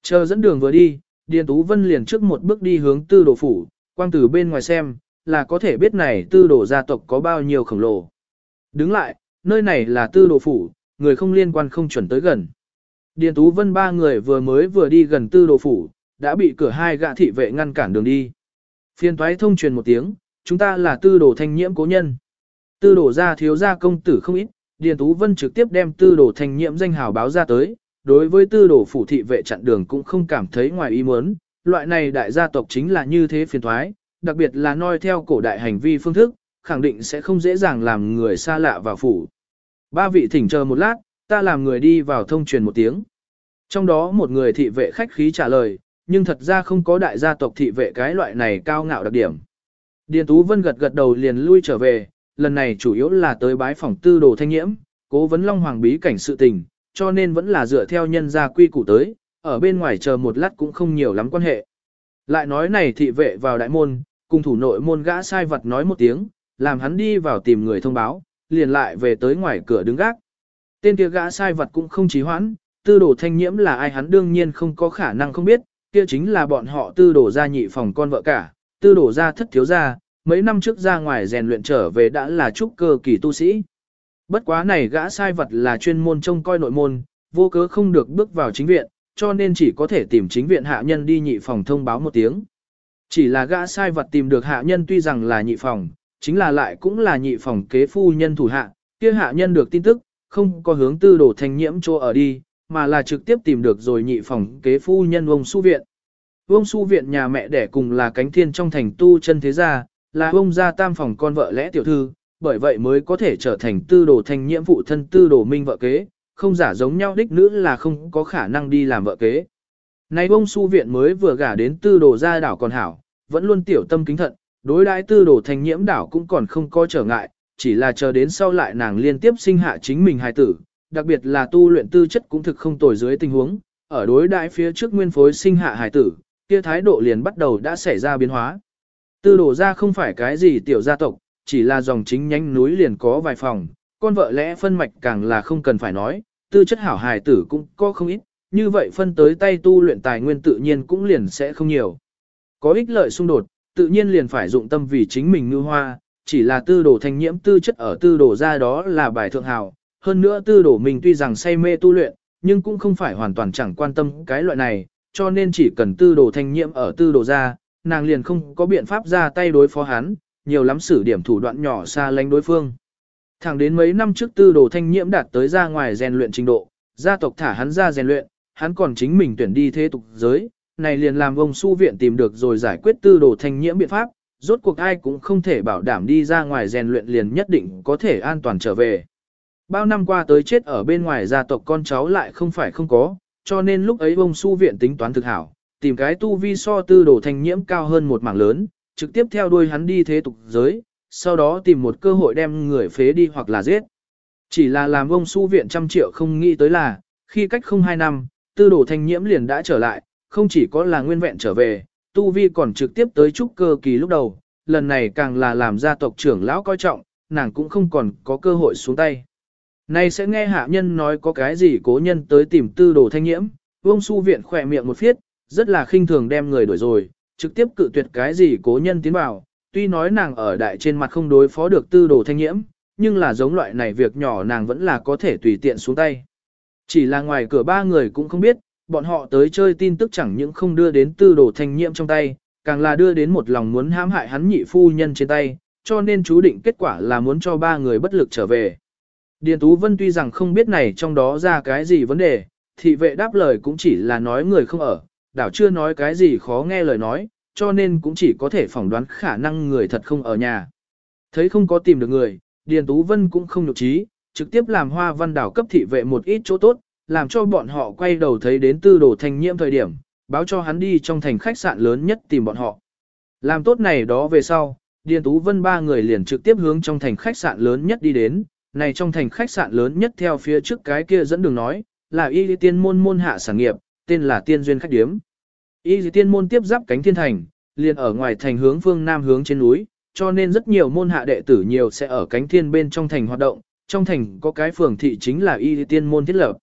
Chờ dẫn đường vừa đi, Điền Tú Vân liền trước một bước đi hướng tư đồ phủ, quang từ bên ngoài xem, là có thể biết này tư đồ gia tộc có bao nhiêu khổng lồ. Đứng lại, nơi này là tư đồ phủ, người không liên quan không chuẩn tới gần. Điền Tú Vân ba người vừa mới vừa đi gần tư đồ phủ, đã bị cửa hai gạ thị vệ ngăn cản đường đi. Phiên toái thông truyền một tiếng, chúng ta là tư đồ thanh nhiễm cố nhân. Tư đồ gia thiếu gia công tử không ít, Điền Tú Vân trực tiếp đem tư đồ thanh nhiễm danh hào báo ra tới, đối với tư đồ phủ thị vệ chặn đường cũng không cảm thấy ngoài ý muốn, loại này đại gia tộc chính là như thế phiền thoái, đặc biệt là noi theo cổ đại hành vi phương thức, khẳng định sẽ không dễ dàng làm người xa lạ vào phủ. Ba vị thỉnh chờ một lát, ta làm người đi vào thông truyền một tiếng. Trong đó một người thị vệ khách khí trả lời, nhưng thật ra không có đại gia tộc thị vệ cái loại này cao ngạo đặc điểm. Điền Tú Vân gật gật đầu liền lui trở về, lần này chủ yếu là tới bái phòng tư đồ thanh nhiễm, cố vấn Long Hoàng bí cảnh sự tình, cho nên vẫn là dựa theo nhân gia quy củ tới, ở bên ngoài chờ một lát cũng không nhiều lắm quan hệ. Lại nói này thị vệ vào đại môn, cùng thủ nội môn gã sai vật nói một tiếng, làm hắn đi vào tìm người thông báo, liền lại về tới ngoài cửa đứng gác. Tên kia gã sai vật cũng không trí hoãn, tư đồ thanh nhiễm là ai hắn đương nhiên không có khả năng không biết, kia chính là bọn họ tư đồ gia nhị phòng con vợ cả, tư đồ gia thất thiếu gia, mấy năm trước ra ngoài rèn luyện trở về đã là trúc cơ kỳ tu sĩ. Bất quá này gã sai vật là chuyên môn trông coi nội môn, vô cớ không được bước vào chính viện, cho nên chỉ có thể tìm chính viện hạ nhân đi nhị phòng thông báo một tiếng. Chỉ là gã sai vật tìm được hạ nhân tuy rằng là nhị phòng, chính là lại cũng là nhị phòng kế phu nhân thủ hạ, kia hạ nhân được tin tức, không có hướng tư đổ thanh nhiễm chỗ ở đi, mà là trực tiếp tìm được rồi nhị phòng kế phu nhân ông su viện. Ông su viện nhà mẹ đẻ cùng là cánh thiên trong thành tu chân thế gia, là ông gia tam phòng con vợ lẽ tiểu thư, bởi vậy mới có thể trở thành tư đồ thanh nhiễm phụ thân tư đồ minh vợ kế, không giả giống nhau đích nữ là không có khả năng đi làm vợ kế. nay Bông su viện mới vừa gả đến tư đồ gia đảo còn hảo, vẫn luôn tiểu tâm kính thận, đối đãi tư đồ thanh nhiễm đảo cũng còn không có trở ngại, chỉ là chờ đến sau lại nàng liên tiếp sinh hạ chính mình hài tử, đặc biệt là tu luyện tư chất cũng thực không tồi dưới tình huống, ở đối đãi phía trước nguyên phối sinh hạ hài tử, kia thái độ liền bắt đầu đã xảy ra biến hóa. Tư đồ ra không phải cái gì tiểu gia tộc, chỉ là dòng chính nhánh núi liền có vài phòng, con vợ lẽ phân mạch càng là không cần phải nói, tư chất hảo hài tử cũng có không ít, như vậy phân tới tay tu luyện tài nguyên tự nhiên cũng liền sẽ không nhiều. Có ích lợi xung đột, tự nhiên liền phải dụng tâm vì chính mình ngư hoa, chỉ là tư đồ thanh nhiễm tư chất ở tư đồ ra đó là bài thượng hào. Hơn nữa tư đồ mình tuy rằng say mê tu luyện, nhưng cũng không phải hoàn toàn chẳng quan tâm cái loại này, cho nên chỉ cần tư đồ thanh nhiễm ở tư đồ ra, nàng liền không có biện pháp ra tay đối phó hắn, nhiều lắm xử điểm thủ đoạn nhỏ xa lánh đối phương. Thẳng đến mấy năm trước tư đồ thanh nhiễm đạt tới ra ngoài rèn luyện trình độ, gia tộc thả hắn ra rèn luyện, hắn còn chính mình tuyển đi thế tục giới, này liền làm ông su viện tìm được rồi giải quyết tư đồ thanh nhiễm biện pháp, rốt cuộc ai cũng không thể bảo đảm đi ra ngoài rèn luyện liền nhất định có thể an toàn trở về. Bao năm qua tới chết ở bên ngoài gia tộc con cháu lại không phải không có, cho nên lúc ấy ông su viện tính toán thực hảo, tìm cái tu vi so tư đồ thanh nhiễm cao hơn một mảng lớn, trực tiếp theo đuôi hắn đi thế tục giới, sau đó tìm một cơ hội đem người phế đi hoặc là giết. Chỉ là làm ông su viện trăm triệu không nghĩ tới là, khi cách không hai năm, tư đồ thanh nhiễm liền đã trở lại, không chỉ có là nguyên vẹn trở về, tu vi còn trực tiếp tới trúc cơ kỳ lúc đầu, lần này càng là làm gia tộc trưởng lão coi trọng, nàng cũng không còn có cơ hội xuống tay. Này sẽ nghe hạ nhân nói có cái gì cố nhân tới tìm tư đồ thanh nhiễm, ông su viện khỏe miệng một phiết, rất là khinh thường đem người đuổi rồi, trực tiếp cự tuyệt cái gì cố nhân tiến vào, tuy nói nàng ở đại trên mặt không đối phó được tư đồ thanh nhiễm, nhưng là giống loại này việc nhỏ nàng vẫn là có thể tùy tiện xuống tay. Chỉ là ngoài cửa ba người cũng không biết, bọn họ tới chơi tin tức chẳng những không đưa đến tư đồ thanh nhiễm trong tay, càng là đưa đến một lòng muốn hãm hại hắn nhị phu nhân trên tay, cho nên chú định kết quả là muốn cho ba người bất lực trở về. Điền Tú Vân tuy rằng không biết này trong đó ra cái gì vấn đề, thị vệ đáp lời cũng chỉ là nói người không ở, đảo chưa nói cái gì khó nghe lời nói, cho nên cũng chỉ có thể phỏng đoán khả năng người thật không ở nhà. Thấy không có tìm được người, Điền Tú Vân cũng không nhục trí, trực tiếp làm hoa văn đảo cấp thị vệ một ít chỗ tốt, làm cho bọn họ quay đầu thấy đến tư đồ thanh nhiễm thời điểm, báo cho hắn đi trong thành khách sạn lớn nhất tìm bọn họ. Làm tốt này đó về sau, Điền Tú Vân ba người liền trực tiếp hướng trong thành khách sạn lớn nhất đi đến, này trong thành khách sạn lớn nhất theo phía trước cái kia dẫn đường nói, là y tiên môn môn hạ sản nghiệp, tên là tiên duyên khách điếm. Y tiên môn tiếp giáp cánh thiên thành, liền ở ngoài thành hướng phương nam hướng trên núi, cho nên rất nhiều môn hạ đệ tử nhiều sẽ ở cánh thiên bên trong thành hoạt động, trong thành có cái phường thị chính là y tiên môn thiết lập.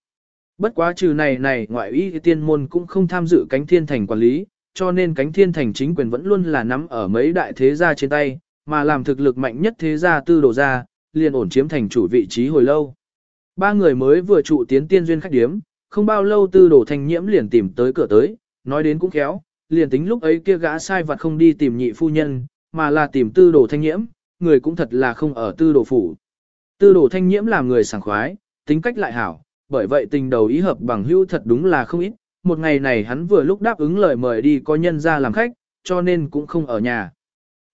Bất quá trừ này này ngoại y tiên môn cũng không tham dự cánh thiên thành quản lý, cho nên cánh thiên thành chính quyền vẫn luôn là nắm ở mấy đại thế gia trên tay, mà làm thực lực mạnh nhất thế gia tư đồ gia, liền ổn chiếm thành chủ vị trí hồi lâu. Ba người mới vừa trụ tiến tiên duyên khách điếm, không bao lâu tư đồ thanh nhiễm liền tìm tới cửa tới, nói đến cũng khéo, liền tính lúc ấy kia gã sai vặt không đi tìm nhị phu nhân, mà là tìm tư đồ thanh nhiễm, người cũng thật là không ở tư đồ phủ. Tư đồ thanh nhiễm là người sảng khoái, tính cách lại hảo, bởi vậy tình đầu ý hợp bằng hữu thật đúng là không ít. Một ngày này hắn vừa lúc đáp ứng lời mời đi có nhân ra làm khách, cho nên cũng không ở nhà.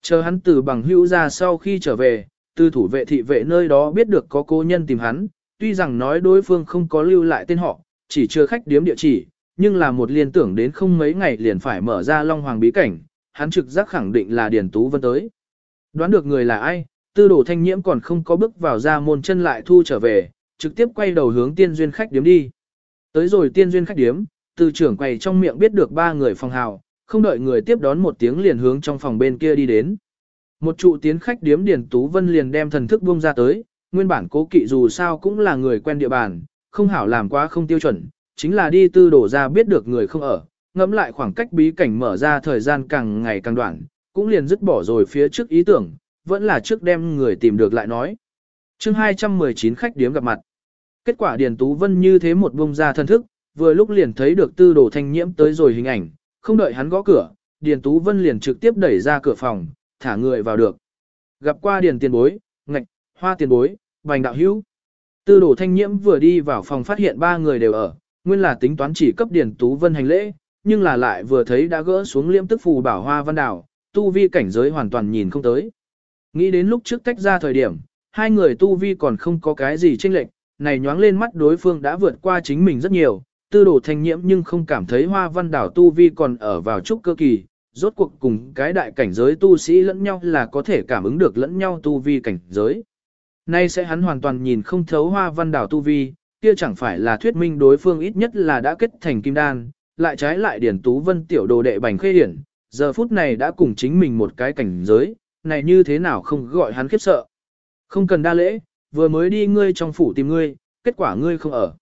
Chờ hắn từ bằng hữu ra sau khi trở về, từ thủ vệ thị vệ nơi đó biết được có cô nhân tìm hắn, tuy rằng nói đối phương không có lưu lại tên họ, chỉ chưa khách điếm địa chỉ, nhưng là một liên tưởng đến không mấy ngày liền phải mở ra Long Hoàng bí cảnh, hắn trực giác khẳng định là Điền Tú Vân tới. Đoán được người là ai, tư đồ thanh nhiễm còn không có bước vào ra môn chân lại thu trở về, trực tiếp quay đầu hướng tiên duyên khách điếm đi. Tới rồi tiên duyên khách điếm, từ trưởng quầy trong miệng biết được ba người phòng hào, không đợi người tiếp đón một tiếng liền hướng trong phòng bên kia đi đến. Một trụ tiến khách điếm Điền Tú Vân liền đem thần thức buông ra tới, nguyên bản cố kỵ dù sao cũng là người quen địa bàn, không hảo làm quá không tiêu chuẩn, chính là đi tư đổ ra biết được người không ở, ngẫm lại khoảng cách bí cảnh mở ra thời gian càng ngày càng đoạn, cũng liền dứt bỏ rồi phía trước ý tưởng, vẫn là trước đem người tìm được lại nói. chương 219 khách điếm gặp mặt. Kết quả Điền Tú Vân như thế một bông ra thân thức, vừa lúc liền thấy được tư đồ thanh nhiễm tới rồi hình ảnh, không đợi hắn gõ cửa, Điền Tú Vân liền trực tiếp đẩy ra cửa phòng, thả người vào được. Gặp qua Điền tiền bối, ngạch, hoa tiền bối, bành đạo hữu. Tư đồ thanh nhiễm vừa đi vào phòng phát hiện ba người đều ở, nguyên là tính toán chỉ cấp Điền Tú Vân hành lễ, nhưng là lại vừa thấy đã gỡ xuống liễm tức phù bảo hoa văn đảo, tu vi cảnh giới hoàn toàn nhìn không tới. Nghĩ đến lúc trước tách ra thời điểm, hai người tu vi còn không có cái gì chênh lệch, này nhoáng lên mắt đối phương đã vượt qua chính mình rất nhiều, tư đồ thanh nhiễm nhưng không cảm thấy hoa văn đảo tu vi còn ở vào trúc cơ kỳ, rốt cuộc cùng cái đại cảnh giới tu sĩ lẫn nhau là có thể cảm ứng được lẫn nhau tu vi cảnh giới. Nay sẽ hắn hoàn toàn nhìn không thấu hoa văn đảo tu vi, kia chẳng phải là thuyết minh đối phương ít nhất là đã kết thành kim đan, lại trái lại điển tú vân tiểu đồ đệ bành khê hiển, giờ phút này đã cùng chính mình một cái cảnh giới, này như thế nào không gọi hắn khiếp sợ. Không cần đa lễ, vừa mới đi ngươi trong phủ tìm ngươi, kết quả ngươi không ở.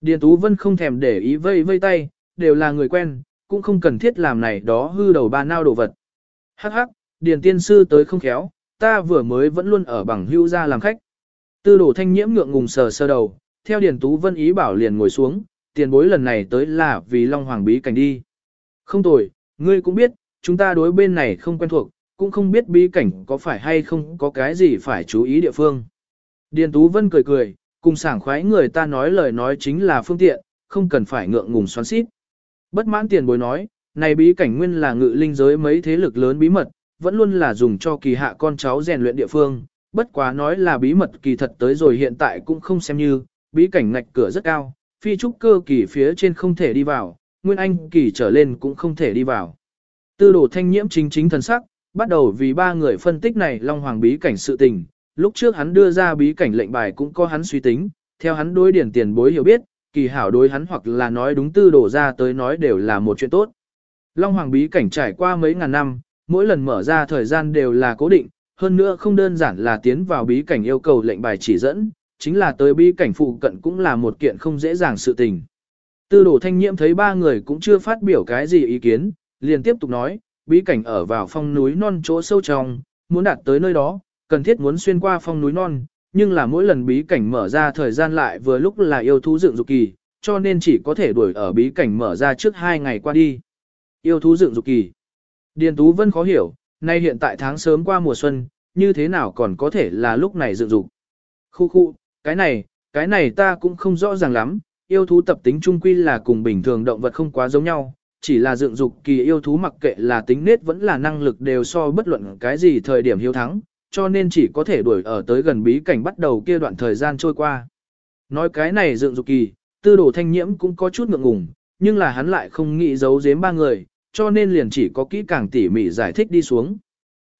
Điền Tú Vân không thèm để ý vây vây tay, đều là người quen, cũng không cần thiết làm này đó hư đầu ba nao đồ vật. Hắc hắc, Điền Tiên Sư tới không khéo, ta vừa mới vẫn luôn ở bằng hưu ra làm khách. Tư đồ thanh nhiễm ngượng ngùng sờ sơ đầu, theo Điền Tú Vân ý bảo liền ngồi xuống, tiền bối lần này tới là vì Long Hoàng bí cảnh đi. Không tồi, ngươi cũng biết, chúng ta đối bên này không quen thuộc, cũng không biết bí cảnh có phải hay không có cái gì phải chú ý địa phương. Điền Tú Vân cười cười, cùng sảng khoái người ta nói lời nói chính là phương tiện, không cần phải ngượng ngùng xoắn xít. Bất mãn tiền bối nói, này bí cảnh nguyên là ngự linh giới mấy thế lực lớn bí mật, vẫn luôn là dùng cho kỳ hạ con cháu rèn luyện địa phương, bất quá nói là bí mật kỳ thật tới rồi hiện tại cũng không xem như, bí cảnh ngạch cửa rất cao, phi trúc cơ kỳ phía trên không thể đi vào, nguyên anh kỳ trở lên cũng không thể đi vào. Tư đồ thanh nhiễm chính chính thần sắc, bắt đầu vì ba người phân tích này Long Hoàng bí cảnh sự tình, lúc trước hắn đưa ra bí cảnh lệnh bài cũng có hắn suy tính, theo hắn đối điển tiền bối hiểu biết, kỳ hảo đối hắn hoặc là nói đúng tư đổ ra tới nói đều là một chuyện tốt. Long Hoàng bí cảnh trải qua mấy ngàn năm, mỗi lần mở ra thời gian đều là cố định, hơn nữa không đơn giản là tiến vào bí cảnh yêu cầu lệnh bài chỉ dẫn, chính là tới bí cảnh phụ cận cũng là một kiện không dễ dàng sự tình. Tư đồ thanh nhiễm thấy ba người cũng chưa phát biểu cái gì ý kiến, liền tiếp tục nói, bí cảnh ở vào phong núi non chỗ sâu trong, muốn đạt tới nơi đó, cần thiết muốn xuyên qua phong núi non, nhưng là mỗi lần bí cảnh mở ra thời gian lại vừa lúc là yêu thú dựng dục kỳ, cho nên chỉ có thể đuổi ở bí cảnh mở ra trước hai ngày qua đi. Yêu thú dựng dục kỳ. Điền Tú Vân khó hiểu, nay hiện tại tháng sớm qua mùa xuân, như thế nào còn có thể là lúc này dựng dục. Khu khu, cái này, cái này ta cũng không rõ ràng lắm, yêu thú tập tính trung quy là cùng bình thường động vật không quá giống nhau, chỉ là dựng dục kỳ yêu thú mặc kệ là tính nết vẫn là năng lực đều so bất luận cái gì thời điểm hiếu thắng, cho nên chỉ có thể đuổi ở tới gần bí cảnh bắt đầu kia đoạn thời gian trôi qua. Nói cái này dựng dục kỳ, tư đồ thanh nhiễm cũng có chút ngượng ngùng, nhưng là hắn lại không nghĩ giấu giếm ba người, cho nên liền chỉ có kỹ càng tỉ mỉ giải thích đi xuống.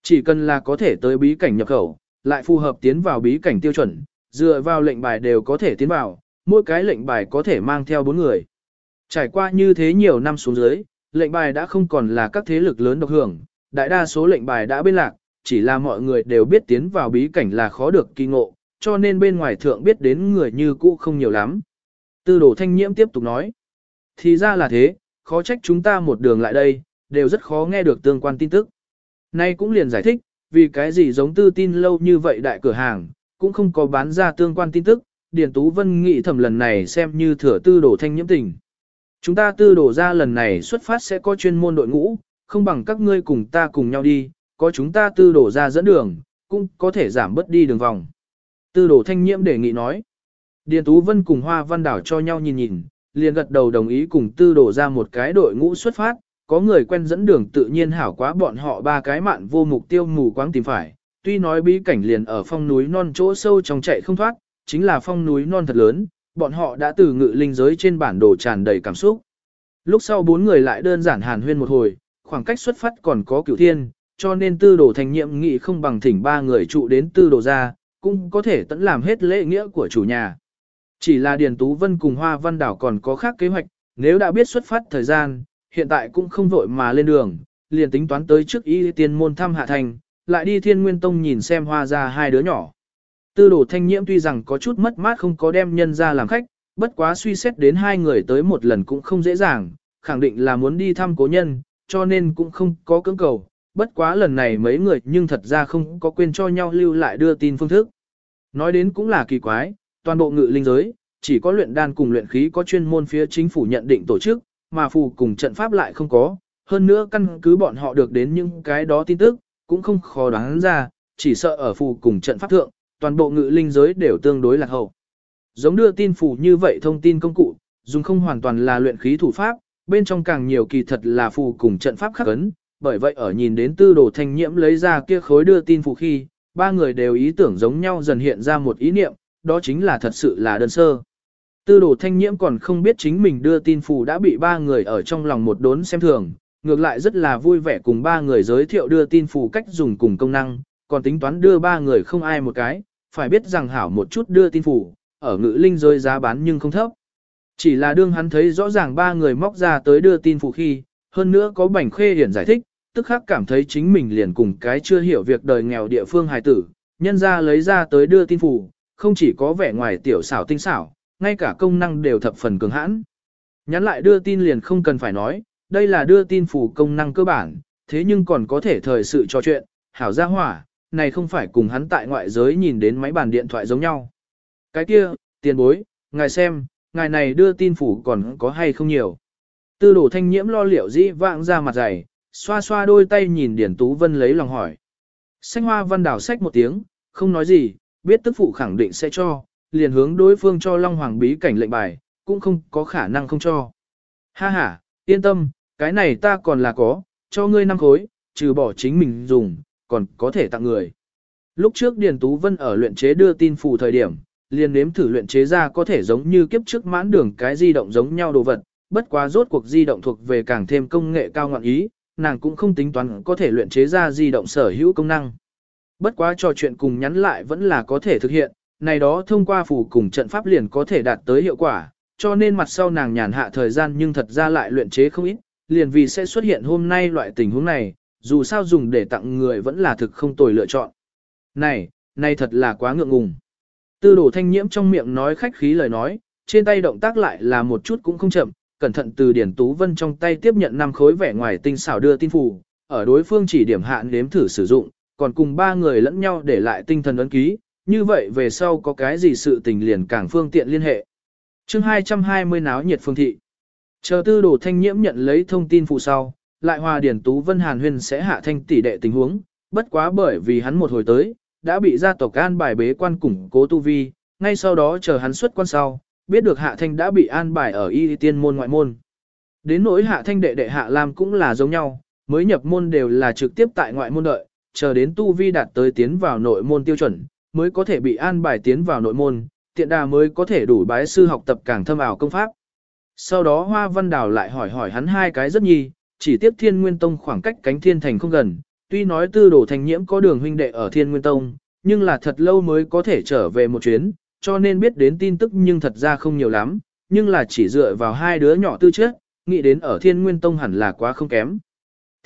Chỉ cần là có thể tới bí cảnh nhập khẩu, lại phù hợp tiến vào bí cảnh tiêu chuẩn, dựa vào lệnh bài đều có thể tiến vào, mỗi cái lệnh bài có thể mang theo bốn người. Trải qua như thế nhiều năm xuống dưới, lệnh bài đã không còn là các thế lực lớn độc hưởng, đại đa số lệnh bài đã bên lạc, chỉ là mọi người đều biết tiến vào bí cảnh là khó được kỳ ngộ, cho nên bên ngoài thượng biết đến người như cũ không nhiều lắm. Tư đồ thanh nhiễm tiếp tục nói. Thì ra là thế, khó trách chúng ta một đường lại đây, đều rất khó nghe được tương quan tin tức. Nay cũng liền giải thích, vì cái gì giống tư tin lâu như vậy đại cửa hàng, cũng không có bán ra tương quan tin tức, Điền Tú Vân nghĩ thầm lần này xem như thừa tư đổ thanh nhiễm tình. Chúng ta tư đổ ra lần này xuất phát sẽ có chuyên môn đội ngũ, không bằng các ngươi cùng ta cùng nhau đi, có chúng ta tư đổ ra dẫn đường, cũng có thể giảm bớt đi đường vòng. Tư đổ thanh nhiễm đề nghị nói. Điền Tú Vân cùng Hoa Văn Đảo cho nhau nhìn nhìn, liền gật đầu đồng ý cùng tư đổ ra một cái đội ngũ xuất phát, có người quen dẫn đường tự nhiên hảo quá bọn họ ba cái mạn vô mục tiêu mù quáng tìm phải. Tuy nói bí cảnh liền ở phong núi non chỗ sâu trong chạy không thoát, chính là phong núi non thật lớn, bọn họ đã từ ngự linh giới trên bản đồ tràn đầy cảm xúc. Lúc sau bốn người lại đơn giản hàn huyên một hồi, khoảng cách xuất phát còn có cửu thiên, cho nên tư đồ thành nhiệm nghị không bằng thỉnh ba người trụ đến tư đồ ra, cũng có thể tận làm hết lễ nghĩa của chủ nhà. Chỉ là Điền Tú Vân cùng Hoa Văn Đảo còn có khác kế hoạch, nếu đã biết xuất phát thời gian, hiện tại cũng không vội mà lên đường, liền tính toán tới trước y tiên môn thăm hạ thành, lại đi thiên nguyên tông nhìn xem hoa ra hai đứa nhỏ. Tư đồ thanh nhiễm tuy rằng có chút mất mát không có đem nhân ra làm khách, bất quá suy xét đến hai người tới một lần cũng không dễ dàng, khẳng định là muốn đi thăm cố nhân, cho nên cũng không có cưỡng cầu. Bất quá lần này mấy người nhưng thật ra không có quên cho nhau lưu lại đưa tin phương thức. Nói đến cũng là kỳ quái, toàn bộ ngự linh giới, chỉ có luyện đan cùng luyện khí có chuyên môn phía chính phủ nhận định tổ chức, mà phù cùng trận pháp lại không có. Hơn nữa căn cứ bọn họ được đến những cái đó tin tức, cũng không khó đoán ra, chỉ sợ ở phù cùng trận pháp thượng, toàn bộ ngự linh giới đều tương đối lạc hậu. Giống đưa tin phù như vậy thông tin công cụ, dùng không hoàn toàn là luyện khí thủ pháp, bên trong càng nhiều kỳ thật là phù cùng trận pháp khắc ấn, bởi vậy ở nhìn đến tư đồ thanh nhiễm lấy ra kia khối đưa tin phù khi, ba người đều ý tưởng giống nhau dần hiện ra một ý niệm, đó chính là thật sự là đơn sơ. Tư đồ thanh nhiễm còn không biết chính mình đưa tin phù đã bị ba người ở trong lòng một đốn xem thường, ngược lại rất là vui vẻ cùng ba người giới thiệu đưa tin phù cách dùng cùng công năng, còn tính toán đưa ba người không ai một cái, phải biết rằng hảo một chút đưa tin phù ở ngữ linh rơi giá bán nhưng không thấp. Chỉ là đương hắn thấy rõ ràng ba người móc ra tới đưa tin phù khi, hơn nữa có bảnh khê hiển giải thích, tức khắc cảm thấy chính mình liền cùng cái chưa hiểu việc đời nghèo địa phương hài tử, nhân ra lấy ra tới đưa tin phù không chỉ có vẻ ngoài tiểu xảo tinh xảo, ngay cả công năng đều thập phần cường hãn. Nhắn lại đưa tin liền không cần phải nói, đây là đưa tin phủ công năng cơ bản, thế nhưng còn có thể thời sự trò chuyện, hảo gia hỏa, này không phải cùng hắn tại ngoại giới nhìn đến máy bàn điện thoại giống nhau. Cái kia, tiền bối, ngài xem, ngài này đưa tin phủ còn có hay không nhiều. Tư đổ thanh nhiễm lo liệu dĩ vãng ra mặt dày, xoa xoa đôi tay nhìn Điển Tú Vân lấy lòng hỏi. Xanh hoa văn đảo sách một tiếng, không nói gì, biết tức phụ khẳng định sẽ cho, liền hướng đối phương cho Long Hoàng bí cảnh lệnh bài, cũng không có khả năng không cho. Ha ha, yên tâm, cái này ta còn là có, cho ngươi năm khối, trừ bỏ chính mình dùng, còn có thể tặng người. Lúc trước Điền Tú Vân ở luyện chế đưa tin phù thời điểm, liền nếm thử luyện chế ra có thể giống như kiếp trước mãn đường cái di động giống nhau đồ vật, bất quá rốt cuộc di động thuộc về càng thêm công nghệ cao ngọn ý, nàng cũng không tính toán có thể luyện chế ra di động sở hữu công năng. Bất quá trò chuyện cùng nhắn lại vẫn là có thể thực hiện, này đó thông qua phù cùng trận pháp liền có thể đạt tới hiệu quả, cho nên mặt sau nàng nhàn hạ thời gian nhưng thật ra lại luyện chế không ít, liền vì sẽ xuất hiện hôm nay loại tình huống này, dù sao dùng để tặng người vẫn là thực không tồi lựa chọn. Này, này thật là quá ngượng ngùng. Tư đổ thanh nhiễm trong miệng nói khách khí lời nói, trên tay động tác lại là một chút cũng không chậm, cẩn thận từ Điển Tú Vân trong tay tiếp nhận năm khối vẻ ngoài tinh xảo đưa tin phù, ở đối phương chỉ điểm hạn nếm thử sử dụng, còn cùng ba người lẫn nhau để lại tinh thần ấn ký, như vậy về sau có cái gì sự tình liền càng phương tiện liên hệ. chương 220 náo nhiệt phương thị. Chờ tư đồ thanh nhiễm nhận lấy thông tin phụ sau, lại hòa Điển Tú Vân Hàn Huyên sẽ hạ thanh tỷ đệ tình huống, bất quá bởi vì hắn một hồi tới, đã bị gia tộc an bài bế quan củng cố tu vi, ngay sau đó chờ hắn xuất quan sau, biết được hạ thanh đã bị an bài ở y tiên môn ngoại môn. Đến nỗi hạ thanh đệ đệ hạ lam cũng là giống nhau, mới nhập môn đều là trực tiếp tại ngoại môn đợi, chờ đến tu vi đạt tới tiến vào nội môn tiêu chuẩn, mới có thể bị an bài tiến vào nội môn, tiện đà mới có thể đủ bái sư học tập càng thâm ảo công pháp. Sau đó Hoa Văn Đào lại hỏi hỏi hắn hai cái rất nhi, chỉ tiếp Thiên Nguyên Tông khoảng cách cánh Thiên Thành không gần, tuy nói tư đồ thành nhiễm có đường huynh đệ ở Thiên Nguyên Tông, nhưng là thật lâu mới có thể trở về một chuyến, cho nên biết đến tin tức nhưng thật ra không nhiều lắm, nhưng là chỉ dựa vào hai đứa nhỏ tư chất, nghĩ đến ở Thiên Nguyên Tông hẳn là quá không kém.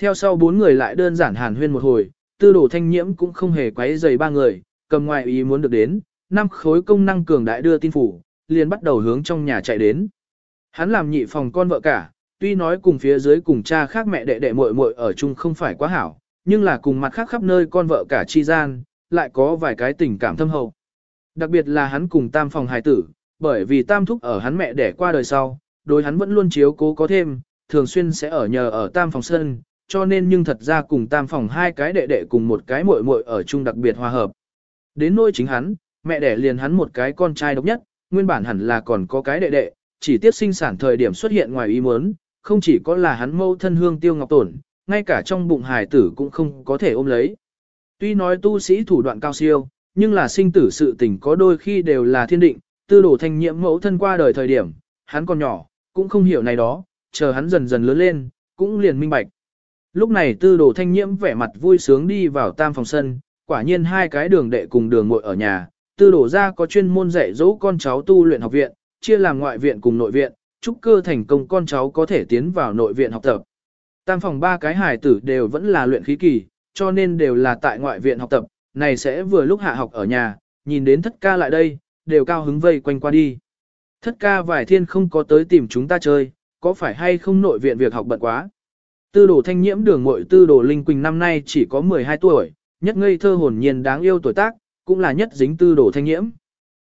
Theo sau bốn người lại đơn giản hàn huyên một hồi, tư đồ thanh nhiễm cũng không hề quấy dày ba người, cầm ngoại ý muốn được đến, năm khối công năng cường đại đưa tin phủ, liền bắt đầu hướng trong nhà chạy đến. Hắn làm nhị phòng con vợ cả, tuy nói cùng phía dưới cùng cha khác mẹ đệ đệ muội muội ở chung không phải quá hảo, nhưng là cùng mặt khác khắp nơi con vợ cả chi gian, lại có vài cái tình cảm thâm hậu. Đặc biệt là hắn cùng tam phòng hài tử, bởi vì tam thúc ở hắn mẹ đẻ qua đời sau, đối hắn vẫn luôn chiếu cố có thêm, thường xuyên sẽ ở nhờ ở tam phòng sân, cho nên nhưng thật ra cùng tam phòng hai cái đệ đệ cùng một cái muội muội ở chung đặc biệt hòa hợp. Đến nỗi chính hắn, mẹ đẻ liền hắn một cái con trai độc nhất, nguyên bản hẳn là còn có cái đệ đệ, chỉ tiếp sinh sản thời điểm xuất hiện ngoài ý muốn, không chỉ có là hắn mâu thân hương tiêu ngọc tổn, ngay cả trong bụng hài tử cũng không có thể ôm lấy. Tuy nói tu sĩ thủ đoạn cao siêu, nhưng là sinh tử sự tình có đôi khi đều là thiên định, tư đồ thanh nhiễm mẫu thân qua đời thời điểm, hắn còn nhỏ, cũng không hiểu này đó, chờ hắn dần dần lớn lên, cũng liền minh bạch. Lúc này tư đồ thanh nhiễm vẻ mặt vui sướng đi vào tam phòng sân, quả nhiên hai cái đường đệ cùng đường muội ở nhà, tư Đồ ra có chuyên môn dạy dỗ con cháu tu luyện học viện, chia làm ngoại viện cùng nội viện, chúc cơ thành công con cháu có thể tiến vào nội viện học tập. Tam phòng ba cái hải tử đều vẫn là luyện khí kỳ, cho nên đều là tại ngoại viện học tập, này sẽ vừa lúc hạ học ở nhà, nhìn đến thất ca lại đây, đều cao hứng vây quanh qua đi. Thất ca vài thiên không có tới tìm chúng ta chơi, có phải hay không nội viện việc học bận quá. Tư đồ thanh nhiễm đường muội tư đồ linh quỳnh năm nay chỉ có 12 tuổi, nhất ngây thơ hồn nhiên đáng yêu tuổi tác, cũng là nhất dính tư đồ thanh nhiễm.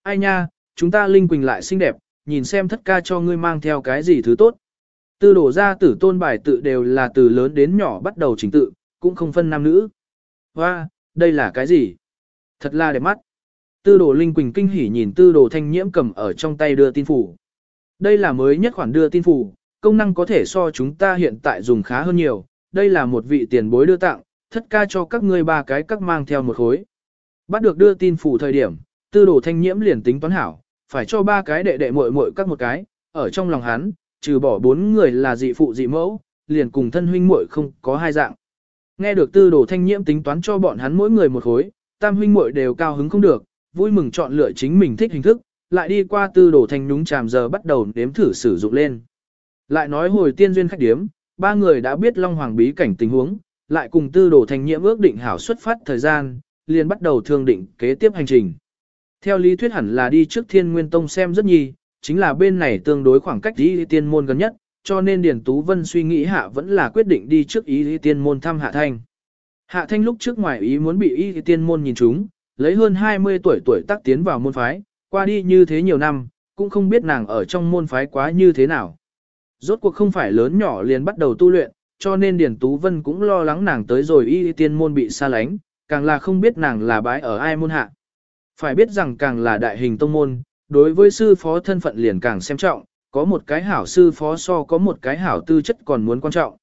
Ai nha, chúng ta linh quỳnh lại xinh đẹp, nhìn xem thất ca cho ngươi mang theo cái gì thứ tốt. Tư đồ ra tử tôn bài tự đều là từ lớn đến nhỏ bắt đầu trình tự, cũng không phân nam nữ. Hoa, đây là cái gì? Thật là đẹp mắt. Tư đồ Linh Quỳnh kinh hỉ nhìn tư đồ thanh nhiễm cầm ở trong tay đưa tin phủ. Đây là mới nhất khoản đưa tin phủ, công năng có thể so chúng ta hiện tại dùng khá hơn nhiều. Đây là một vị tiền bối đưa tặng, thất ca cho các ngươi ba cái các mang theo một khối. Bắt được đưa tin phủ thời điểm, tư đồ thanh nhiễm liền tính toán hảo, phải cho ba cái đệ đệ muội muội các một cái, ở trong lòng hắn, trừ bỏ bốn người là dị phụ dị mẫu, liền cùng thân huynh muội không có hai dạng. Nghe được tư đồ thanh nhiễm tính toán cho bọn hắn mỗi người một khối, tam huynh muội đều cao hứng không được, vui mừng chọn lựa chính mình thích hình thức, lại đi qua tư đồ thanh nhúng chàm giờ bắt đầu nếm thử sử dụng lên. Lại nói hồi tiên duyên khách điếm, ba người đã biết Long Hoàng bí cảnh tình huống, lại cùng tư đồ thành nhiễm ước định hảo xuất phát thời gian, liền bắt đầu thương định kế tiếp hành trình. Theo lý thuyết hẳn là đi trước thiên nguyên tông xem rất nhi, chính là bên này tương đối khoảng cách đi tiên môn gần nhất, cho nên Điền Tú Vân suy nghĩ hạ vẫn là quyết định đi trước ý tiên môn thăm Hạ Thanh. Hạ Thanh lúc trước ngoài ý muốn bị ý tiên môn nhìn chúng, lấy hơn 20 tuổi tuổi tác tiến vào môn phái, qua đi như thế nhiều năm, cũng không biết nàng ở trong môn phái quá như thế nào. Rốt cuộc không phải lớn nhỏ liền bắt đầu tu luyện, cho nên Điền Tú Vân cũng lo lắng nàng tới rồi y tiên môn bị xa lánh, càng là không biết nàng là bái ở ai môn hạ. Phải biết rằng càng là đại hình tông môn, đối với sư phó thân phận liền càng xem trọng, có một cái hảo sư phó so có một cái hảo tư chất còn muốn quan trọng.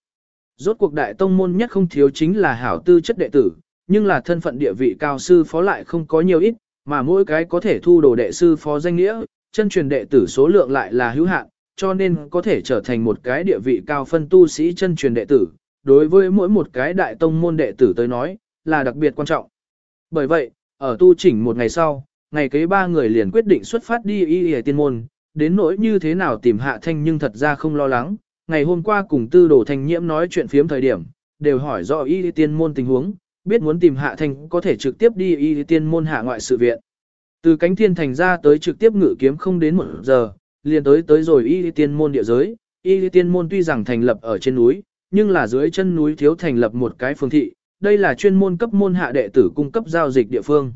Rốt cuộc đại tông môn nhất không thiếu chính là hảo tư chất đệ tử, nhưng là thân phận địa vị cao sư phó lại không có nhiều ít, mà mỗi cái có thể thu đồ đệ sư phó danh nghĩa, chân truyền đệ tử số lượng lại là hữu hạn, cho nên có thể trở thành một cái địa vị cao phân tu sĩ chân truyền đệ tử, đối với mỗi một cái đại tông môn đệ tử tới nói, là đặc biệt quan trọng. Bởi vậy, ở tu chỉnh một ngày sau, ngày kế ba người liền quyết định xuất phát đi y y tiên môn, đến nỗi như thế nào tìm hạ thanh nhưng thật ra không lo lắng, ngày hôm qua cùng tư đồ thanh nhiễm nói chuyện phiếm thời điểm, đều hỏi rõ y y tiên môn tình huống, biết muốn tìm hạ thanh có thể trực tiếp đi y y tiên môn hạ ngoại sự viện. Từ cánh thiên thành ra tới trực tiếp ngự kiếm không đến một giờ, liền tới tới rồi y tiên môn địa giới, y y tiên môn tuy rằng thành lập ở trên núi, nhưng là dưới chân núi thiếu thành lập một cái phương thị, đây là chuyên môn cấp môn hạ đệ tử cung cấp giao dịch địa phương.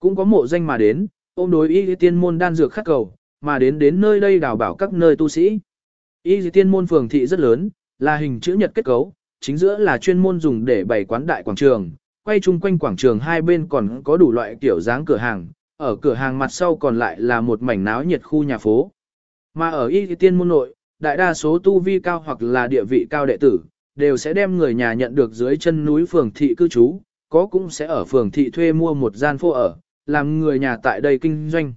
Cũng có mộ danh mà đến, ôm đối y tiên môn đan dược khắc cầu, mà đến đến nơi đây đào bảo các nơi tu sĩ. Y tiên môn phường thị rất lớn, là hình chữ nhật kết cấu, chính giữa là chuyên môn dùng để bày quán đại quảng trường, quay chung quanh quảng trường hai bên còn có đủ loại kiểu dáng cửa hàng, ở cửa hàng mặt sau còn lại là một mảnh náo nhiệt khu nhà phố. Mà ở y tiên môn nội, đại đa số tu vi cao hoặc là địa vị cao đệ tử, đều sẽ đem người nhà nhận được dưới chân núi phường thị cư trú, có cũng sẽ ở phường thị thuê mua một gian phô ở, làm người nhà tại đây kinh doanh.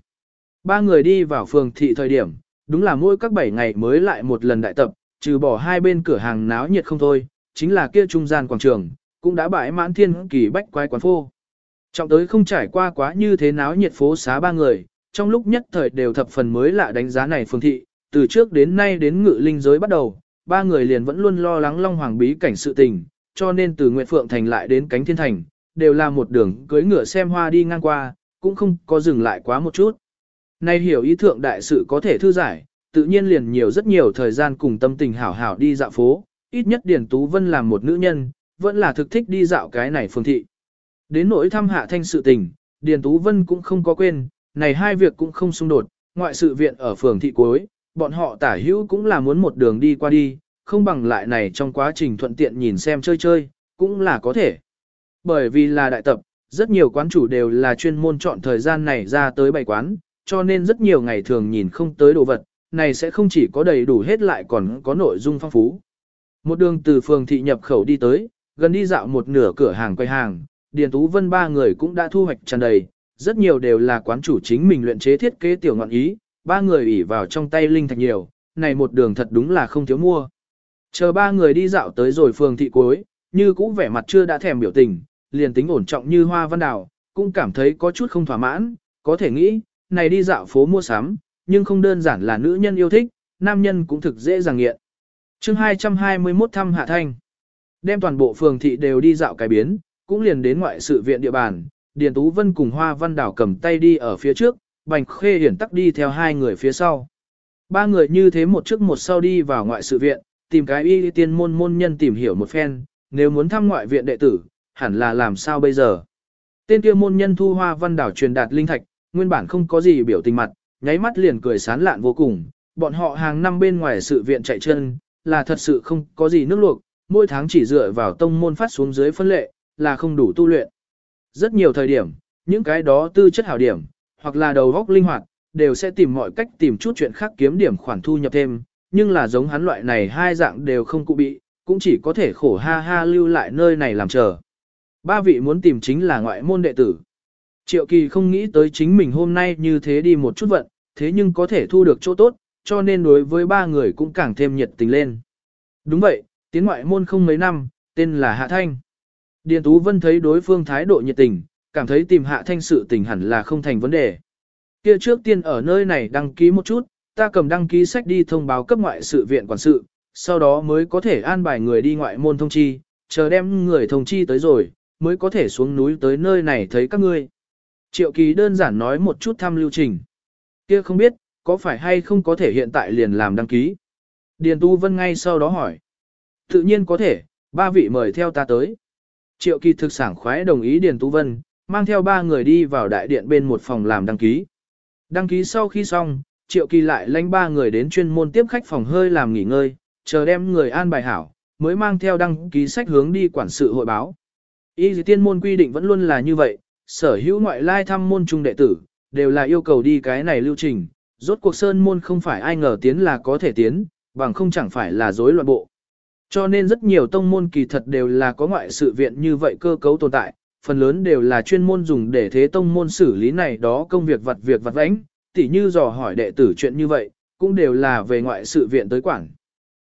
Ba người đi vào phường thị thời điểm, đúng là mỗi các 7 ngày mới lại một lần đại tập, trừ bỏ hai bên cửa hàng náo nhiệt không thôi, chính là kia trung gian quảng trường, cũng đã bãi mãn thiên kỳ bách quái quán phô. Trọng tới không trải qua quá như thế náo nhiệt phố xá ba người, trong lúc nhất thời đều thập phần mới lạ đánh giá này phương thị, từ trước đến nay đến ngự linh giới bắt đầu, ba người liền vẫn luôn lo lắng Long Hoàng bí cảnh sự tình, cho nên từ Nguyệt Phượng Thành lại đến Cánh Thiên Thành, đều là một đường cưới ngựa xem hoa đi ngang qua, cũng không có dừng lại quá một chút. Nay hiểu ý thượng đại sự có thể thư giải, tự nhiên liền nhiều rất nhiều thời gian cùng tâm tình hảo hảo đi dạo phố, ít nhất Điển Tú Vân làm một nữ nhân, vẫn là thực thích đi dạo cái này phương thị. Đến nỗi thăm hạ thanh sự tình, Điền Tú Vân cũng không có quên, này hai việc cũng không xung đột, ngoại sự viện ở phường thị cuối, bọn họ tả hữu cũng là muốn một đường đi qua đi, không bằng lại này trong quá trình thuận tiện nhìn xem chơi chơi, cũng là có thể. Bởi vì là đại tập, rất nhiều quán chủ đều là chuyên môn chọn thời gian này ra tới bày quán, cho nên rất nhiều ngày thường nhìn không tới đồ vật, này sẽ không chỉ có đầy đủ hết lại còn có nội dung phong phú. Một đường từ phường thị nhập khẩu đi tới, gần đi dạo một nửa cửa hàng quay hàng, Điền Tú Vân ba người cũng đã thu hoạch tràn đầy, rất nhiều đều là quán chủ chính mình luyện chế thiết kế tiểu ngọn ý, ba người ủy vào trong tay linh thạch nhiều, này một đường thật đúng là không thiếu mua. Chờ ba người đi dạo tới rồi phường thị cuối, như cũ vẻ mặt chưa đã thèm biểu tình, liền tính ổn trọng như hoa văn đào, cũng cảm thấy có chút không thỏa mãn, có thể nghĩ, này đi dạo phố mua sắm, nhưng không đơn giản là nữ nhân yêu thích, nam nhân cũng thực dễ dàng nghiện. chương 221 thăm Hạ Thanh, đem toàn bộ phường thị đều đi dạo cái biến, cũng liền đến ngoại sự viện địa bàn, Điền Tú Vân cùng Hoa Văn Đảo cầm tay đi ở phía trước, Bành Khê Hiển tắc đi theo hai người phía sau. Ba người như thế một trước một sau đi vào ngoại sự viện, tìm cái y tiên môn môn nhân tìm hiểu một phen, nếu muốn thăm ngoại viện đệ tử, hẳn là làm sao bây giờ. Tên kia môn nhân thu hoa văn đảo truyền đạt linh thạch, nguyên bản không có gì biểu tình mặt, nháy mắt liền cười sán lạn vô cùng, bọn họ hàng năm bên ngoài sự viện chạy chân, là thật sự không có gì nước luộc, mỗi tháng chỉ dựa vào tông môn phát xuống dưới phân lệ, là không đủ tu luyện. Rất nhiều thời điểm, những cái đó tư chất hảo điểm, hoặc là đầu góc linh hoạt, đều sẽ tìm mọi cách tìm chút chuyện khác kiếm điểm khoản thu nhập thêm, nhưng là giống hắn loại này hai dạng đều không cụ bị, cũng chỉ có thể khổ ha ha lưu lại nơi này làm chờ. Ba vị muốn tìm chính là ngoại môn đệ tử. Triệu kỳ không nghĩ tới chính mình hôm nay như thế đi một chút vận, thế nhưng có thể thu được chỗ tốt, cho nên đối với ba người cũng càng thêm nhiệt tình lên. Đúng vậy, tiến ngoại môn không mấy năm, tên là Hạ Thanh. Điền Tú Vân thấy đối phương thái độ nhiệt tình, cảm thấy tìm Hạ Thanh sự tình hẳn là không thành vấn đề. Kia trước tiên ở nơi này đăng ký một chút, ta cầm đăng ký sách đi thông báo cấp ngoại sự viện quản sự, sau đó mới có thể an bài người đi ngoại môn thông chi, chờ đem người thông chi tới rồi, mới có thể xuống núi tới nơi này thấy các ngươi. Triệu kỳ đơn giản nói một chút thăm lưu trình. Kia không biết, có phải hay không có thể hiện tại liền làm đăng ký. Điền Tu Vân ngay sau đó hỏi. Tự nhiên có thể, ba vị mời theo ta tới. Triệu kỳ thực sản khoái đồng ý Điền Tu Vân, mang theo ba người đi vào đại điện bên một phòng làm đăng ký. Đăng ký sau khi xong, Triệu Kỳ lại lãnh ba người đến chuyên môn tiếp khách phòng hơi làm nghỉ ngơi, chờ đem người an bài hảo, mới mang theo đăng ký sách hướng đi quản sự hội báo. Y dì tiên môn quy định vẫn luôn là như vậy, sở hữu ngoại lai thăm môn trung đệ tử, đều là yêu cầu đi cái này lưu trình, rốt cuộc sơn môn không phải ai ngờ tiến là có thể tiến, bằng không chẳng phải là rối loạn bộ. Cho nên rất nhiều tông môn kỳ thật đều là có ngoại sự viện như vậy cơ cấu tồn tại, phần lớn đều là chuyên môn dùng để thế tông môn xử lý này đó công việc vặt việc vặt vãnh, tỉ như dò hỏi đệ tử chuyện như vậy, cũng đều là về ngoại sự viện tới quản.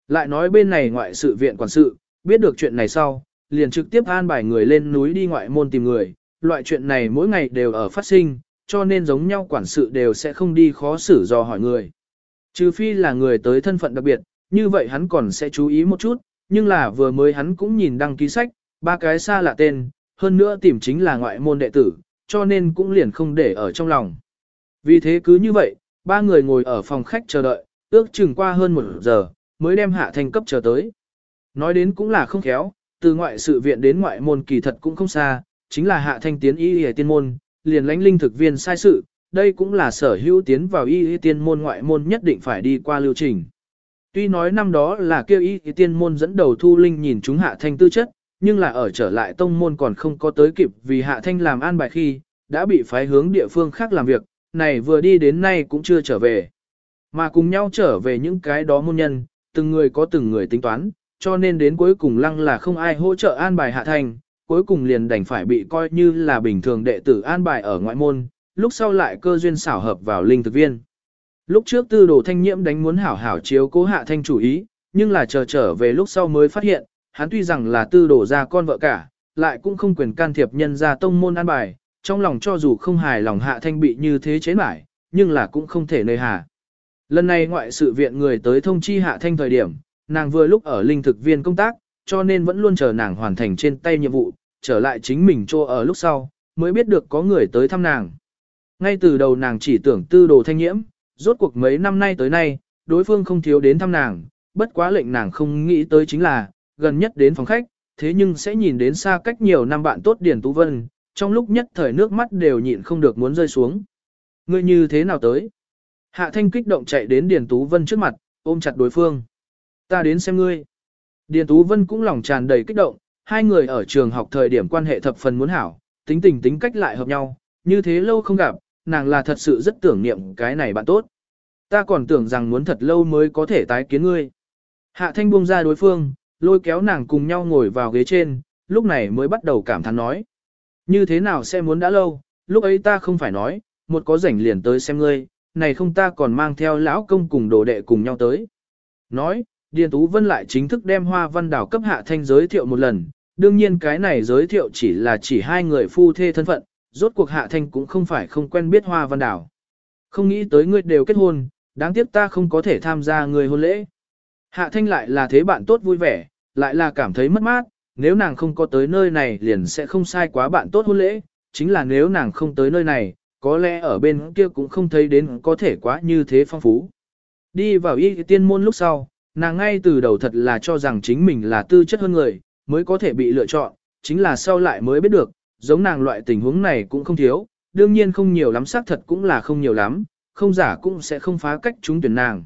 Lại nói bên này ngoại sự viện quản sự, biết được chuyện này sau, liền trực tiếp an bài người lên núi đi ngoại môn tìm người, loại chuyện này mỗi ngày đều ở phát sinh, cho nên giống nhau quản sự đều sẽ không đi khó xử dò hỏi người. Trừ phi là người tới thân phận đặc biệt, như vậy hắn còn sẽ chú ý một chút, nhưng là vừa mới hắn cũng nhìn đăng ký sách, ba cái xa lạ tên, hơn nữa tìm chính là ngoại môn đệ tử, cho nên cũng liền không để ở trong lòng. Vì thế cứ như vậy, ba người ngồi ở phòng khách chờ đợi, ước chừng qua hơn một giờ, mới đem hạ thành cấp chờ tới. Nói đến cũng là không khéo, từ ngoại sự viện đến ngoại môn kỳ thật cũng không xa, chính là hạ thanh tiến y y tiên môn, liền lãnh linh thực viên sai sự, đây cũng là sở hữu tiến vào y y tiên môn ngoại môn nhất định phải đi qua lưu trình. Tuy nói năm đó là kêu y y tiên môn dẫn đầu thu linh nhìn chúng hạ thanh tư chất, nhưng là ở trở lại tông môn còn không có tới kịp vì hạ thanh làm an bài khi, đã bị phái hướng địa phương khác làm việc, này vừa đi đến nay cũng chưa trở về. Mà cùng nhau trở về những cái đó môn nhân, từng người có từng người tính toán, cho nên đến cuối cùng lăng là không ai hỗ trợ an bài hạ thanh, cuối cùng liền đành phải bị coi như là bình thường đệ tử an bài ở ngoại môn, lúc sau lại cơ duyên xảo hợp vào linh thực viên. Lúc trước tư đồ thanh nhiễm đánh muốn hảo hảo chiếu cố hạ thanh chủ ý, nhưng là chờ trở về lúc sau mới phát hiện, hắn tuy rằng là tư đồ ra con vợ cả, lại cũng không quyền can thiệp nhân ra tông môn an bài, trong lòng cho dù không hài lòng hạ thanh bị như thế chế mãi, nhưng là cũng không thể nơi hà. Lần này ngoại sự viện người tới thông chi hạ thanh thời điểm, nàng vừa lúc ở linh thực viên công tác, cho nên vẫn luôn chờ nàng hoàn thành trên tay nhiệm vụ, trở lại chính mình cho ở lúc sau, mới biết được có người tới thăm nàng. Ngay từ đầu nàng chỉ tưởng tư đồ thanh nhiễm, rốt cuộc mấy năm nay tới nay, đối phương không thiếu đến thăm nàng, bất quá lệnh nàng không nghĩ tới chính là, gần nhất đến phòng khách, thế nhưng sẽ nhìn đến xa cách nhiều năm bạn tốt Điền Tú Vân, trong lúc nhất thời nước mắt đều nhịn không được muốn rơi xuống. Ngươi như thế nào tới? Hạ Thanh kích động chạy đến Điền Tú Vân trước mặt, ôm chặt đối phương. Ta đến xem ngươi. Điền Tú Vân cũng lòng tràn đầy kích động, hai người ở trường học thời điểm quan hệ thập phần muốn hảo, tính tình tính cách lại hợp nhau, như thế lâu không gặp, nàng là thật sự rất tưởng niệm cái này bạn tốt. Ta còn tưởng rằng muốn thật lâu mới có thể tái kiến ngươi. Hạ Thanh buông ra đối phương, lôi kéo nàng cùng nhau ngồi vào ghế trên, lúc này mới bắt đầu cảm thán nói. Như thế nào sẽ muốn đã lâu, lúc ấy ta không phải nói, một có rảnh liền tới xem ngươi, này không ta còn mang theo lão công cùng đồ đệ cùng nhau tới. Nói, Điền Tú Vân lại chính thức đem hoa văn đảo cấp hạ thanh giới thiệu một lần, đương nhiên cái này giới thiệu chỉ là chỉ hai người phu thê thân phận, rốt cuộc hạ thanh cũng không phải không quen biết hoa văn đảo. Không nghĩ tới ngươi đều kết hôn, đáng tiếc ta không có thể tham gia người hôn lễ. Hạ thanh lại là thế bạn tốt vui vẻ, lại là cảm thấy mất mát, nếu nàng không có tới nơi này liền sẽ không sai quá bạn tốt hôn lễ, chính là nếu nàng không tới nơi này, có lẽ ở bên kia cũng không thấy đến có thể quá như thế phong phú. Đi vào y tiên môn lúc sau, nàng ngay từ đầu thật là cho rằng chính mình là tư chất hơn người, mới có thể bị lựa chọn, chính là sau lại mới biết được, giống nàng loại tình huống này cũng không thiếu, đương nhiên không nhiều lắm xác thật cũng là không nhiều lắm, không giả cũng sẽ không phá cách chúng tuyển nàng.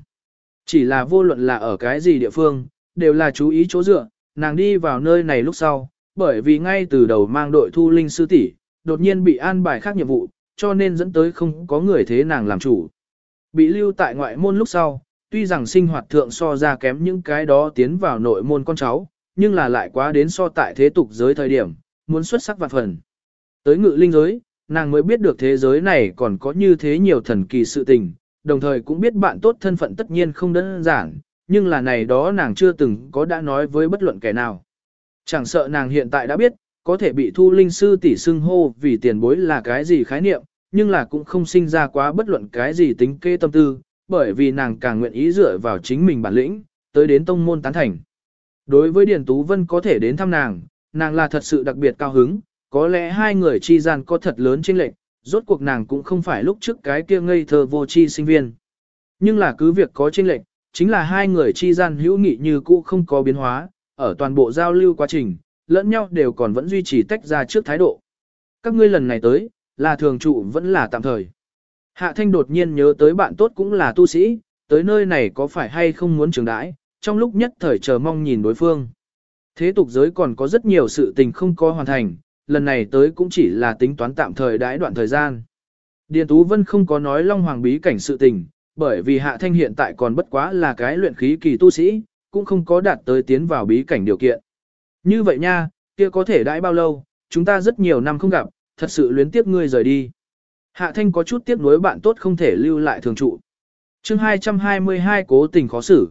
Chỉ là vô luận là ở cái gì địa phương, đều là chú ý chỗ dựa, nàng đi vào nơi này lúc sau, bởi vì ngay từ đầu mang đội thu linh sư tỷ, đột nhiên bị an bài khác nhiệm vụ, cho nên dẫn tới không có người thế nàng làm chủ. Bị lưu tại ngoại môn lúc sau, tuy rằng sinh hoạt thượng so ra kém những cái đó tiến vào nội môn con cháu, nhưng là lại quá đến so tại thế tục giới thời điểm, muốn xuất sắc vạn phần. Tới ngự linh giới, nàng mới biết được thế giới này còn có như thế nhiều thần kỳ sự tình, đồng thời cũng biết bạn tốt thân phận tất nhiên không đơn giản, nhưng là này đó nàng chưa từng có đã nói với bất luận kẻ nào. Chẳng sợ nàng hiện tại đã biết, có thể bị thu linh sư tỷ xưng hô vì tiền bối là cái gì khái niệm, nhưng là cũng không sinh ra quá bất luận cái gì tính kê tâm tư, bởi vì nàng càng nguyện ý dựa vào chính mình bản lĩnh, tới đến tông môn tán thành. Đối với Điền Tú Vân có thể đến thăm nàng, nàng là thật sự đặc biệt cao hứng, có lẽ hai người chi gian có thật lớn chênh lệch, rốt cuộc nàng cũng không phải lúc trước cái kia ngây thơ vô tri sinh viên. Nhưng là cứ việc có chênh lệch, chính là hai người chi gian hữu nghị như cũ không có biến hóa, ở toàn bộ giao lưu quá trình, lẫn nhau đều còn vẫn duy trì tách ra trước thái độ. Các ngươi lần này tới, là thường trụ vẫn là tạm thời. Hạ Thanh đột nhiên nhớ tới bạn tốt cũng là tu sĩ, tới nơi này có phải hay không muốn trường đãi, trong lúc nhất thời chờ mong nhìn đối phương. Thế tục giới còn có rất nhiều sự tình không có hoàn thành, lần này tới cũng chỉ là tính toán tạm thời đãi đoạn thời gian. Điền Tú Vân không có nói Long Hoàng bí cảnh sự tình, bởi vì Hạ Thanh hiện tại còn bất quá là cái luyện khí kỳ tu sĩ, cũng không có đạt tới tiến vào bí cảnh điều kiện. Như vậy nha, kia có thể đãi bao lâu, chúng ta rất nhiều năm không gặp, thật sự luyến tiếc ngươi rời đi. Hạ Thanh có chút tiếc nuối bạn tốt không thể lưu lại thường trụ. chương 222 cố tình khó xử.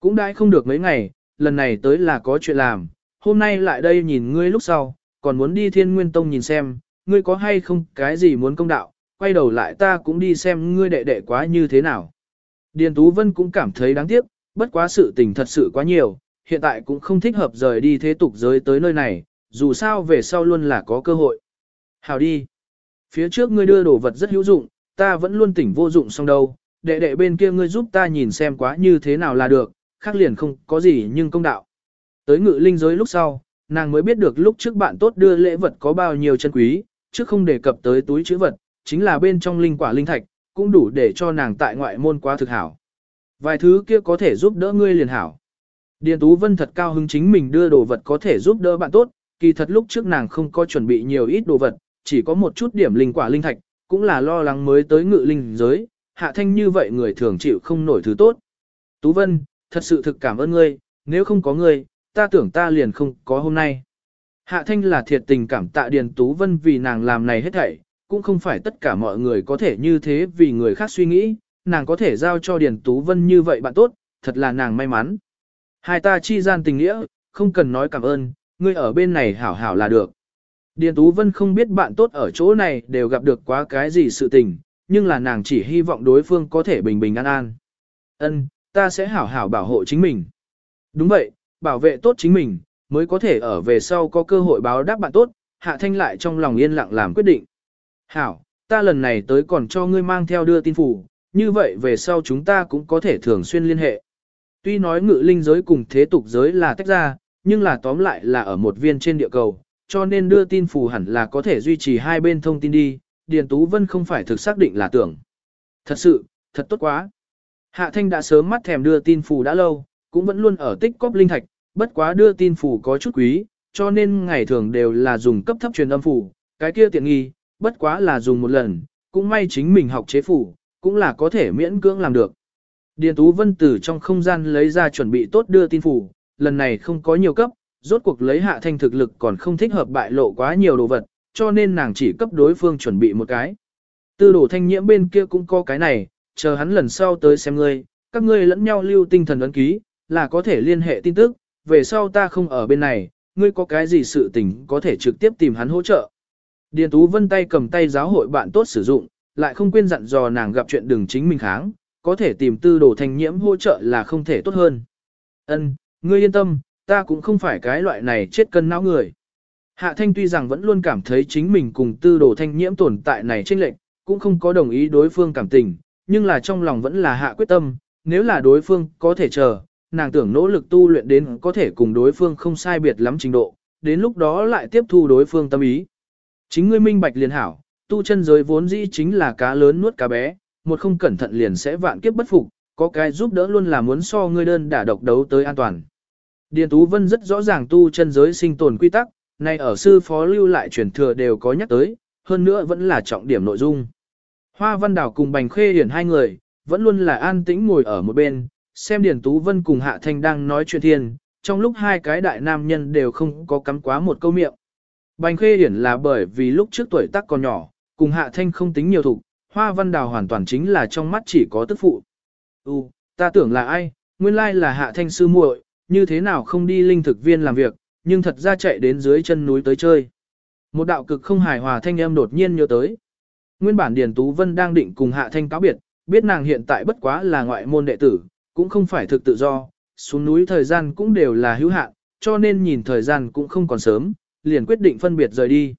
Cũng đãi không được mấy ngày, lần này tới là có chuyện làm, hôm nay lại đây nhìn ngươi lúc sau, còn muốn đi thiên nguyên tông nhìn xem, ngươi có hay không cái gì muốn công đạo, quay đầu lại ta cũng đi xem ngươi đệ đệ quá như thế nào. Điền Tú Vân cũng cảm thấy đáng tiếc, bất quá sự tình thật sự quá nhiều, hiện tại cũng không thích hợp rời đi thế tục giới tới nơi này, dù sao về sau luôn là có cơ hội. Hào đi. Phía trước ngươi đưa đồ vật rất hữu dụng, ta vẫn luôn tỉnh vô dụng xong đâu, đệ đệ bên kia ngươi giúp ta nhìn xem quá như thế nào là được, khác liền không có gì nhưng công đạo. Tới ngự linh giới lúc sau, nàng mới biết được lúc trước bạn tốt đưa lễ vật có bao nhiêu chân quý, trước không đề cập tới túi chữ vật, chính là bên trong linh quả linh thạch, cũng đủ để cho nàng tại ngoại môn quá thực hảo. Vài thứ kia có thể giúp đỡ ngươi liền hảo. Điền Tú Vân thật cao hứng chính mình đưa đồ vật có thể giúp đỡ bạn tốt, kỳ thật lúc trước nàng không có chuẩn bị nhiều ít đồ vật, chỉ có một chút điểm linh quả linh thạch, cũng là lo lắng mới tới ngự linh giới, hạ thanh như vậy người thường chịu không nổi thứ tốt. Tú Vân, thật sự thực cảm ơn ngươi, nếu không có ngươi, ta tưởng ta liền không có hôm nay. Hạ thanh là thiệt tình cảm tạ Điền Tú Vân vì nàng làm này hết thảy, cũng không phải tất cả mọi người có thể như thế vì người khác suy nghĩ, nàng có thể giao cho Điền Tú Vân như vậy bạn tốt, thật là nàng may mắn. Hai ta chi gian tình nghĩa, không cần nói cảm ơn, ngươi ở bên này hảo hảo là được. Điền Tú Vân không biết bạn tốt ở chỗ này đều gặp được quá cái gì sự tình, nhưng là nàng chỉ hy vọng đối phương có thể bình bình an an. Ân, ta sẽ hảo hảo bảo hộ chính mình. Đúng vậy, bảo vệ tốt chính mình, mới có thể ở về sau có cơ hội báo đáp bạn tốt, Hạ Thanh lại trong lòng yên lặng làm quyết định. Hảo, ta lần này tới còn cho ngươi mang theo đưa tin phủ, như vậy về sau chúng ta cũng có thể thường xuyên liên hệ. Tuy nói ngự linh giới cùng thế tục giới là tách ra, nhưng là tóm lại là ở một viên trên địa cầu, cho nên đưa tin phù hẳn là có thể duy trì hai bên thông tin đi, Điền Tú Vân không phải thực xác định là tưởng. Thật sự, thật tốt quá. Hạ Thanh đã sớm mắt thèm đưa tin phù đã lâu, cũng vẫn luôn ở tích cóp linh thạch, bất quá đưa tin phù có chút quý, cho nên ngày thường đều là dùng cấp thấp truyền âm phù, cái kia tiện nghi, bất quá là dùng một lần, cũng may chính mình học chế phù, cũng là có thể miễn cưỡng làm được. Điền Tú Vân từ trong không gian lấy ra chuẩn bị tốt đưa tin phù, lần này không có nhiều cấp, rốt cuộc lấy hạ thanh thực lực còn không thích hợp bại lộ quá nhiều đồ vật, cho nên nàng chỉ cấp đối phương chuẩn bị một cái. Tư đồ thanh nhiễm bên kia cũng có cái này, chờ hắn lần sau tới xem ngươi, các ngươi lẫn nhau lưu tinh thần ấn ký, là có thể liên hệ tin tức, về sau ta không ở bên này, ngươi có cái gì sự tình có thể trực tiếp tìm hắn hỗ trợ. Điền Tú Vân tay cầm tay giáo hội bạn tốt sử dụng, lại không quên dặn dò nàng gặp chuyện đừng chính mình kháng, có thể tìm tư đồ thanh nhiễm hỗ trợ là không thể tốt hơn. Ân, ngươi yên tâm, ta cũng không phải cái loại này chết cân não người. Hạ Thanh tuy rằng vẫn luôn cảm thấy chính mình cùng tư đồ thanh nhiễm tồn tại này trên lệnh, cũng không có đồng ý đối phương cảm tình, nhưng là trong lòng vẫn là hạ quyết tâm, nếu là đối phương có thể chờ, nàng tưởng nỗ lực tu luyện đến có thể cùng đối phương không sai biệt lắm trình độ, đến lúc đó lại tiếp thu đối phương tâm ý. Chính ngươi minh bạch liền hảo, tu chân giới vốn dĩ chính là cá lớn nuốt cá bé, một không cẩn thận liền sẽ vạn kiếp bất phục, có cái giúp đỡ luôn là muốn so ngươi đơn đả độc đấu tới an toàn. Điền Tú Vân rất rõ ràng tu chân giới sinh tồn quy tắc, nay ở sư phó lưu lại truyền thừa đều có nhắc tới, hơn nữa vẫn là trọng điểm nội dung. Hoa Văn Đảo cùng Bành Khê Hiển hai người, vẫn luôn là an tĩnh ngồi ở một bên, xem Điền Tú Vân cùng Hạ Thanh đang nói chuyện thiên, trong lúc hai cái đại nam nhân đều không có cắm quá một câu miệng. Bành Khê Hiển là bởi vì lúc trước tuổi tác còn nhỏ, cùng Hạ Thanh không tính nhiều thục, Hoa Văn Đào hoàn toàn chính là trong mắt chỉ có tức phụ. Ừ, ta tưởng là ai, nguyên lai là Hạ Thanh sư muội, như thế nào không đi linh thực viên làm việc, nhưng thật ra chạy đến dưới chân núi tới chơi. Một đạo cực không hài hòa thanh âm đột nhiên nhớ tới. Nguyên bản Điền Tú Vân đang định cùng Hạ Thanh cáo biệt, biết nàng hiện tại bất quá là ngoại môn đệ tử, cũng không phải thực tự do, xuống núi thời gian cũng đều là hữu hạn, cho nên nhìn thời gian cũng không còn sớm, liền quyết định phân biệt rời đi.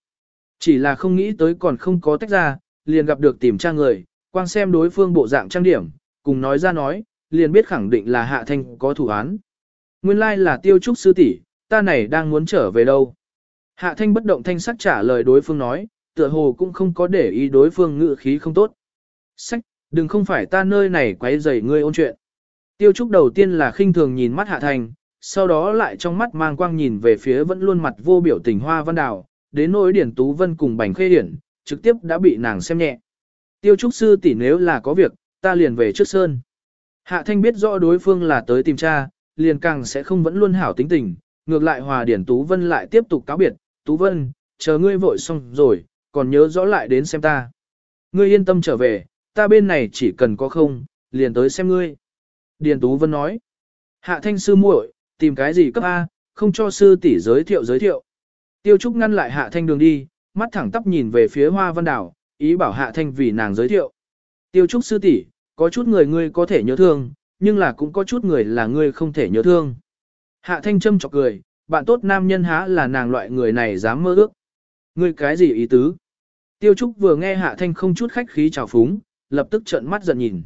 Chỉ là không nghĩ tới còn không có tách ra, liền gặp được tìm tra người, quang xem đối phương bộ dạng trang điểm, cùng nói ra nói, liền biết khẳng định là Hạ Thanh có thủ án. Nguyên lai là tiêu trúc sư tỷ, ta này đang muốn trở về đâu. Hạ thanh bất động thanh sắc trả lời đối phương nói, tựa hồ cũng không có để ý đối phương ngự khí không tốt. Sách, đừng không phải ta nơi này quấy rầy ngươi ôn chuyện. Tiêu trúc đầu tiên là khinh thường nhìn mắt hạ thanh, sau đó lại trong mắt mang quang nhìn về phía vẫn luôn mặt vô biểu tình hoa văn đào, đến nỗi Điển Tú Vân cùng Bành Khê Điển, trực tiếp đã bị nàng xem nhẹ. Tiêu Trúc Sư tỷ nếu là có việc, ta liền về trước sơn. Hạ Thanh biết rõ đối phương là tới tìm cha, liền càng sẽ không vẫn luôn hảo tính tình, ngược lại Hòa Điển Tú Vân lại tiếp tục cáo biệt, Tú Vân, chờ ngươi vội xong rồi, còn nhớ rõ lại đến xem ta. Ngươi yên tâm trở về, ta bên này chỉ cần có không, liền tới xem ngươi. Điền Tú Vân nói, Hạ Thanh sư muội, tìm cái gì cấp A, không cho sư tỷ giới thiệu giới thiệu. Tiêu Trúc ngăn lại Hạ Thanh đường đi, mắt thẳng tắp nhìn về phía Hoa Văn Đảo, ý bảo Hạ Thanh vì nàng giới thiệu. Tiêu Trúc sư tỷ, có chút người ngươi có thể nhớ thương, nhưng là cũng có chút người là ngươi không thể nhớ thương. Hạ Thanh châm chọc cười, bạn tốt nam nhân há là nàng loại người này dám mơ ước. Ngươi cái gì ý tứ? Tiêu Trúc vừa nghe Hạ Thanh không chút khách khí chào phúng, lập tức trợn mắt giận nhìn.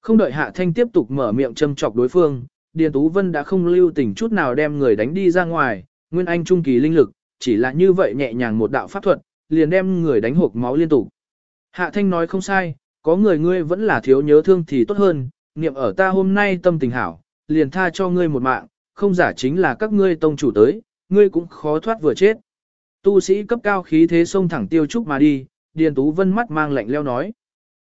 Không đợi Hạ Thanh tiếp tục mở miệng châm chọc đối phương, Điền Tú Vân đã không lưu tình chút nào đem người đánh đi ra ngoài, Nguyên Anh trung kỳ linh lực, chỉ là như vậy nhẹ nhàng một đạo pháp thuật, liền đem người đánh hộp máu liên tục. Hạ Thanh nói không sai, có người ngươi vẫn là thiếu nhớ thương thì tốt hơn, niệm ở ta hôm nay tâm tình hảo, liền tha cho ngươi một mạng, không giả chính là các ngươi tông chủ tới, ngươi cũng khó thoát vừa chết. Tu sĩ cấp cao khí thế xông thẳng tiêu trúc mà đi, Điền Tú Vân mắt mang lạnh leo nói.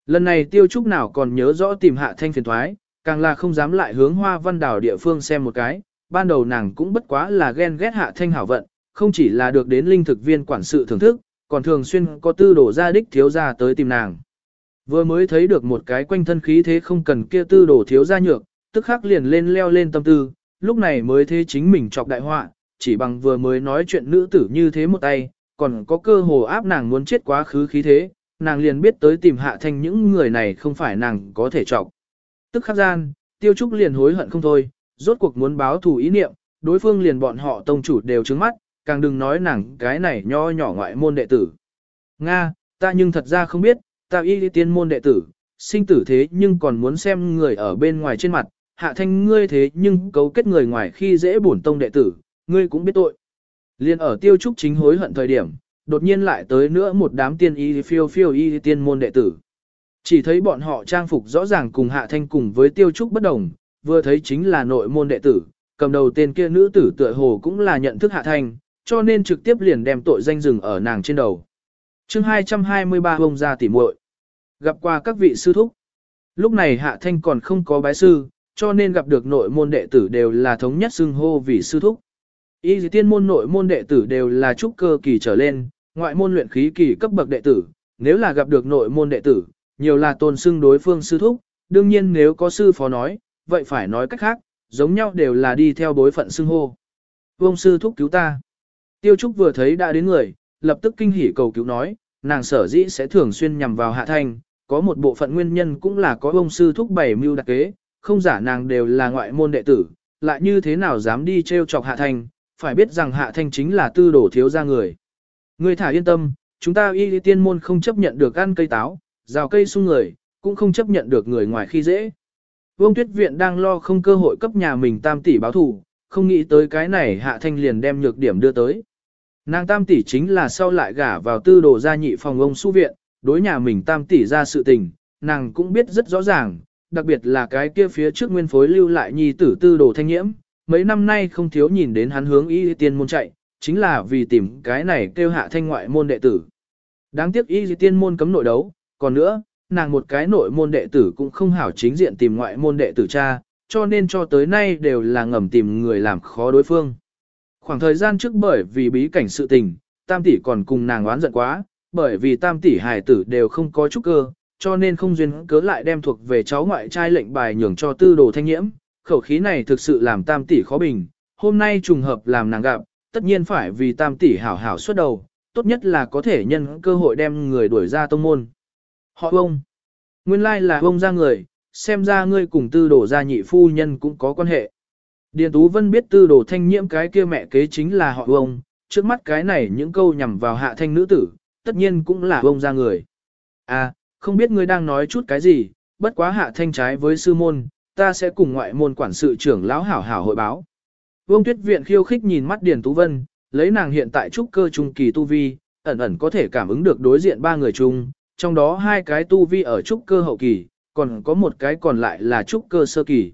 Lần này tiêu trúc nào còn nhớ rõ tìm hạ thanh phiền thoái, càng là không dám lại hướng hoa văn đảo địa phương xem một cái, ban đầu nàng cũng bất quá là ghen ghét hạ thanh hảo vận, không chỉ là được đến linh thực viên quản sự thưởng thức, còn thường xuyên có tư đổ ra đích thiếu ra tới tìm nàng. Vừa mới thấy được một cái quanh thân khí thế không cần kia tư đổ thiếu ra nhược, tức khắc liền lên leo lên tâm tư, lúc này mới thế chính mình chọc đại họa, chỉ bằng vừa mới nói chuyện nữ tử như thế một tay, còn có cơ hồ áp nàng muốn chết quá khứ khí thế, nàng liền biết tới tìm hạ thanh những người này không phải nàng có thể chọc. Tức khắc gian, tiêu trúc liền hối hận không thôi, rốt cuộc muốn báo thù ý niệm, đối phương liền bọn họ tông chủ đều trứng mắt, càng đừng nói nàng cái này nho nhỏ ngoại môn đệ tử. Nga, ta nhưng thật ra không biết, ta y tiên môn đệ tử, sinh tử thế nhưng còn muốn xem người ở bên ngoài trên mặt, hạ thanh ngươi thế nhưng cấu kết người ngoài khi dễ bổn tông đệ tử, ngươi cũng biết tội. Liên ở tiêu trúc chính hối hận thời điểm, đột nhiên lại tới nữa một đám tiên y phiêu phiêu y tiên môn đệ tử. Chỉ thấy bọn họ trang phục rõ ràng cùng hạ thanh cùng với tiêu trúc bất đồng, vừa thấy chính là nội môn đệ tử, cầm đầu tên kia nữ tử tựa hồ cũng là nhận thức hạ thanh, cho nên trực tiếp liền đem tội danh dừng ở nàng trên đầu. chương 223 bông ra tỉ muội Gặp qua các vị sư thúc. Lúc này hạ thanh còn không có bái sư, cho nên gặp được nội môn đệ tử đều là thống nhất xưng hô vì sư thúc. Y tiên môn nội môn đệ tử đều là trúc cơ kỳ trở lên, ngoại môn luyện khí kỳ cấp bậc đệ tử, nếu là gặp được nội môn đệ tử, nhiều là tôn xưng đối phương sư thúc, đương nhiên nếu có sư phó nói, vậy phải nói cách khác, giống nhau đều là đi theo bối phận xưng hô. Vông sư thúc cứu ta. Tiêu Trúc vừa thấy đã đến người, lập tức kinh hỉ cầu cứu nói, nàng sở dĩ sẽ thường xuyên nhằm vào hạ thanh, có một bộ phận nguyên nhân cũng là có ông sư thúc bảy mưu đặc kế, không giả nàng đều là ngoại môn đệ tử, lại như thế nào dám đi trêu chọc hạ thanh, phải biết rằng hạ thanh chính là tư đổ thiếu ra người. Người thả yên tâm, chúng ta y tiên môn không chấp nhận được ăn cây táo, rào cây sung người, cũng không chấp nhận được người ngoài khi dễ. Vương Tuyết Viện đang lo không cơ hội cấp nhà mình tam tỷ báo thủ, không nghĩ tới cái này hạ thanh liền đem nhược điểm đưa tới. Nàng tam tỷ chính là sau lại gả vào tư đồ gia nhị phòng ông su viện, đối nhà mình tam tỷ ra sự tình, nàng cũng biết rất rõ ràng, đặc biệt là cái kia phía trước nguyên phối lưu lại nhi tử tư đồ thanh nhiễm, mấy năm nay không thiếu nhìn đến hắn hướng y tiên môn chạy, chính là vì tìm cái này kêu hạ thanh ngoại môn đệ tử. Đáng tiếc y tiên môn cấm nội đấu, còn nữa, nàng một cái nội môn đệ tử cũng không hảo chính diện tìm ngoại môn đệ tử cha, cho nên cho tới nay đều là ngầm tìm người làm khó đối phương. Khoảng thời gian trước bởi vì bí cảnh sự tình, tam tỷ còn cùng nàng oán giận quá, bởi vì tam tỷ hài tử đều không có chút cơ, cho nên không duyên cớ lại đem thuộc về cháu ngoại trai lệnh bài nhường cho tư đồ thanh nhiễm, khẩu khí này thực sự làm tam tỷ khó bình, hôm nay trùng hợp làm nàng gặp, tất nhiên phải vì tam tỷ hảo hảo xuất đầu, tốt nhất là có thể nhân cơ hội đem người đuổi ra tông môn. Họ ông, nguyên lai là ông ra người, xem ra ngươi cùng tư đồ gia nhị phu nhân cũng có quan hệ. Điền Tú Vân biết tư đồ thanh nhiễm cái kia mẹ kế chính là họ ông, trước mắt cái này những câu nhằm vào hạ thanh nữ tử, tất nhiên cũng là ông ra người. À, không biết ngươi đang nói chút cái gì, bất quá hạ thanh trái với sư môn, ta sẽ cùng ngoại môn quản sự trưởng lão hảo hảo hội báo. Vương Tuyết Viện khiêu khích nhìn mắt Điền Tú Vân, lấy nàng hiện tại trúc cơ trung kỳ tu vi, ẩn ẩn có thể cảm ứng được đối diện ba người chung, trong đó hai cái tu vi ở trúc cơ hậu kỳ, còn có một cái còn lại là trúc cơ sơ kỳ.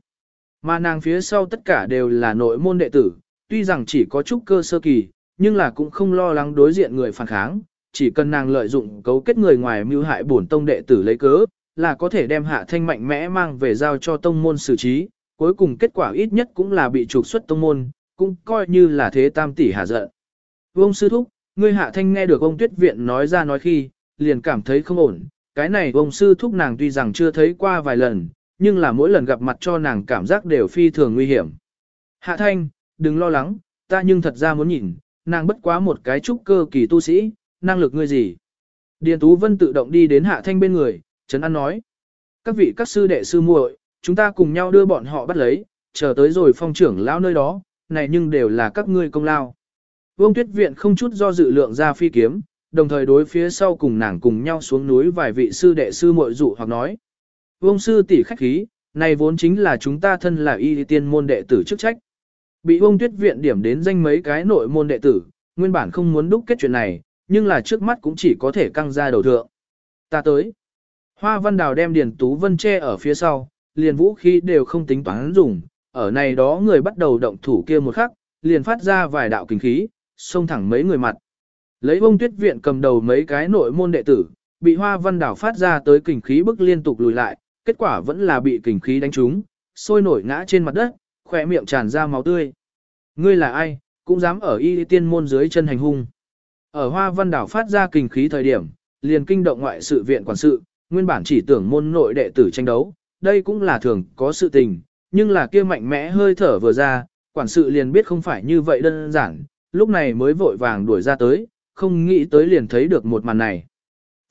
Mà nàng phía sau tất cả đều là nội môn đệ tử, tuy rằng chỉ có trúc cơ sơ kỳ, nhưng là cũng không lo lắng đối diện người phản kháng, chỉ cần nàng lợi dụng cấu kết người ngoài mưu hại bổn tông đệ tử lấy cớ, là có thể đem hạ thanh mạnh mẽ mang về giao cho tông môn xử trí, cuối cùng kết quả ít nhất cũng là bị trục xuất tông môn, cũng coi như là thế tam tỷ hạ giận. Vương sư thúc, ngươi hạ thanh nghe được ông tuyết viện nói ra nói khi, liền cảm thấy không ổn, cái này ông sư thúc nàng tuy rằng chưa thấy qua vài lần, nhưng là mỗi lần gặp mặt cho nàng cảm giác đều phi thường nguy hiểm. Hạ thanh, đừng lo lắng, ta nhưng thật ra muốn nhìn, nàng bất quá một cái trúc cơ kỳ tu sĩ, năng lực ngươi gì. Điền Tú Vân tự động đi đến hạ thanh bên người, Trấn An nói. Các vị các sư đệ sư muội, chúng ta cùng nhau đưa bọn họ bắt lấy, chờ tới rồi phong trưởng lão nơi đó, này nhưng đều là các ngươi công lao. Vương Tuyết Viện không chút do dự lượng ra phi kiếm, đồng thời đối phía sau cùng nàng cùng nhau xuống núi vài vị sư đệ sư muội dụ hoặc nói. Vương sư tỷ khách khí, này vốn chính là chúng ta thân là y tiên môn đệ tử chức trách. Bị Vương Tuyết Viện điểm đến danh mấy cái nội môn đệ tử, nguyên bản không muốn đúc kết chuyện này, nhưng là trước mắt cũng chỉ có thể căng ra đầu thượng. Ta tới. Hoa Văn Đào đem Điền Tú Vân che ở phía sau, liền vũ khí đều không tính toán dùng, ở này đó người bắt đầu động thủ kia một khắc, liền phát ra vài đạo kinh khí, xông thẳng mấy người mặt. Lấy bông tuyết viện cầm đầu mấy cái nội môn đệ tử, bị hoa văn Đào phát ra tới kình khí bức liên tục lùi lại, kết quả vẫn là bị kình khí đánh trúng, sôi nổi ngã trên mặt đất, khỏe miệng tràn ra máu tươi. Ngươi là ai, cũng dám ở y tiên môn dưới chân hành hung. Ở hoa văn đảo phát ra kình khí thời điểm, liền kinh động ngoại sự viện quản sự, nguyên bản chỉ tưởng môn nội đệ tử tranh đấu, đây cũng là thường có sự tình, nhưng là kia mạnh mẽ hơi thở vừa ra, quản sự liền biết không phải như vậy đơn giản, lúc này mới vội vàng đuổi ra tới, không nghĩ tới liền thấy được một màn này.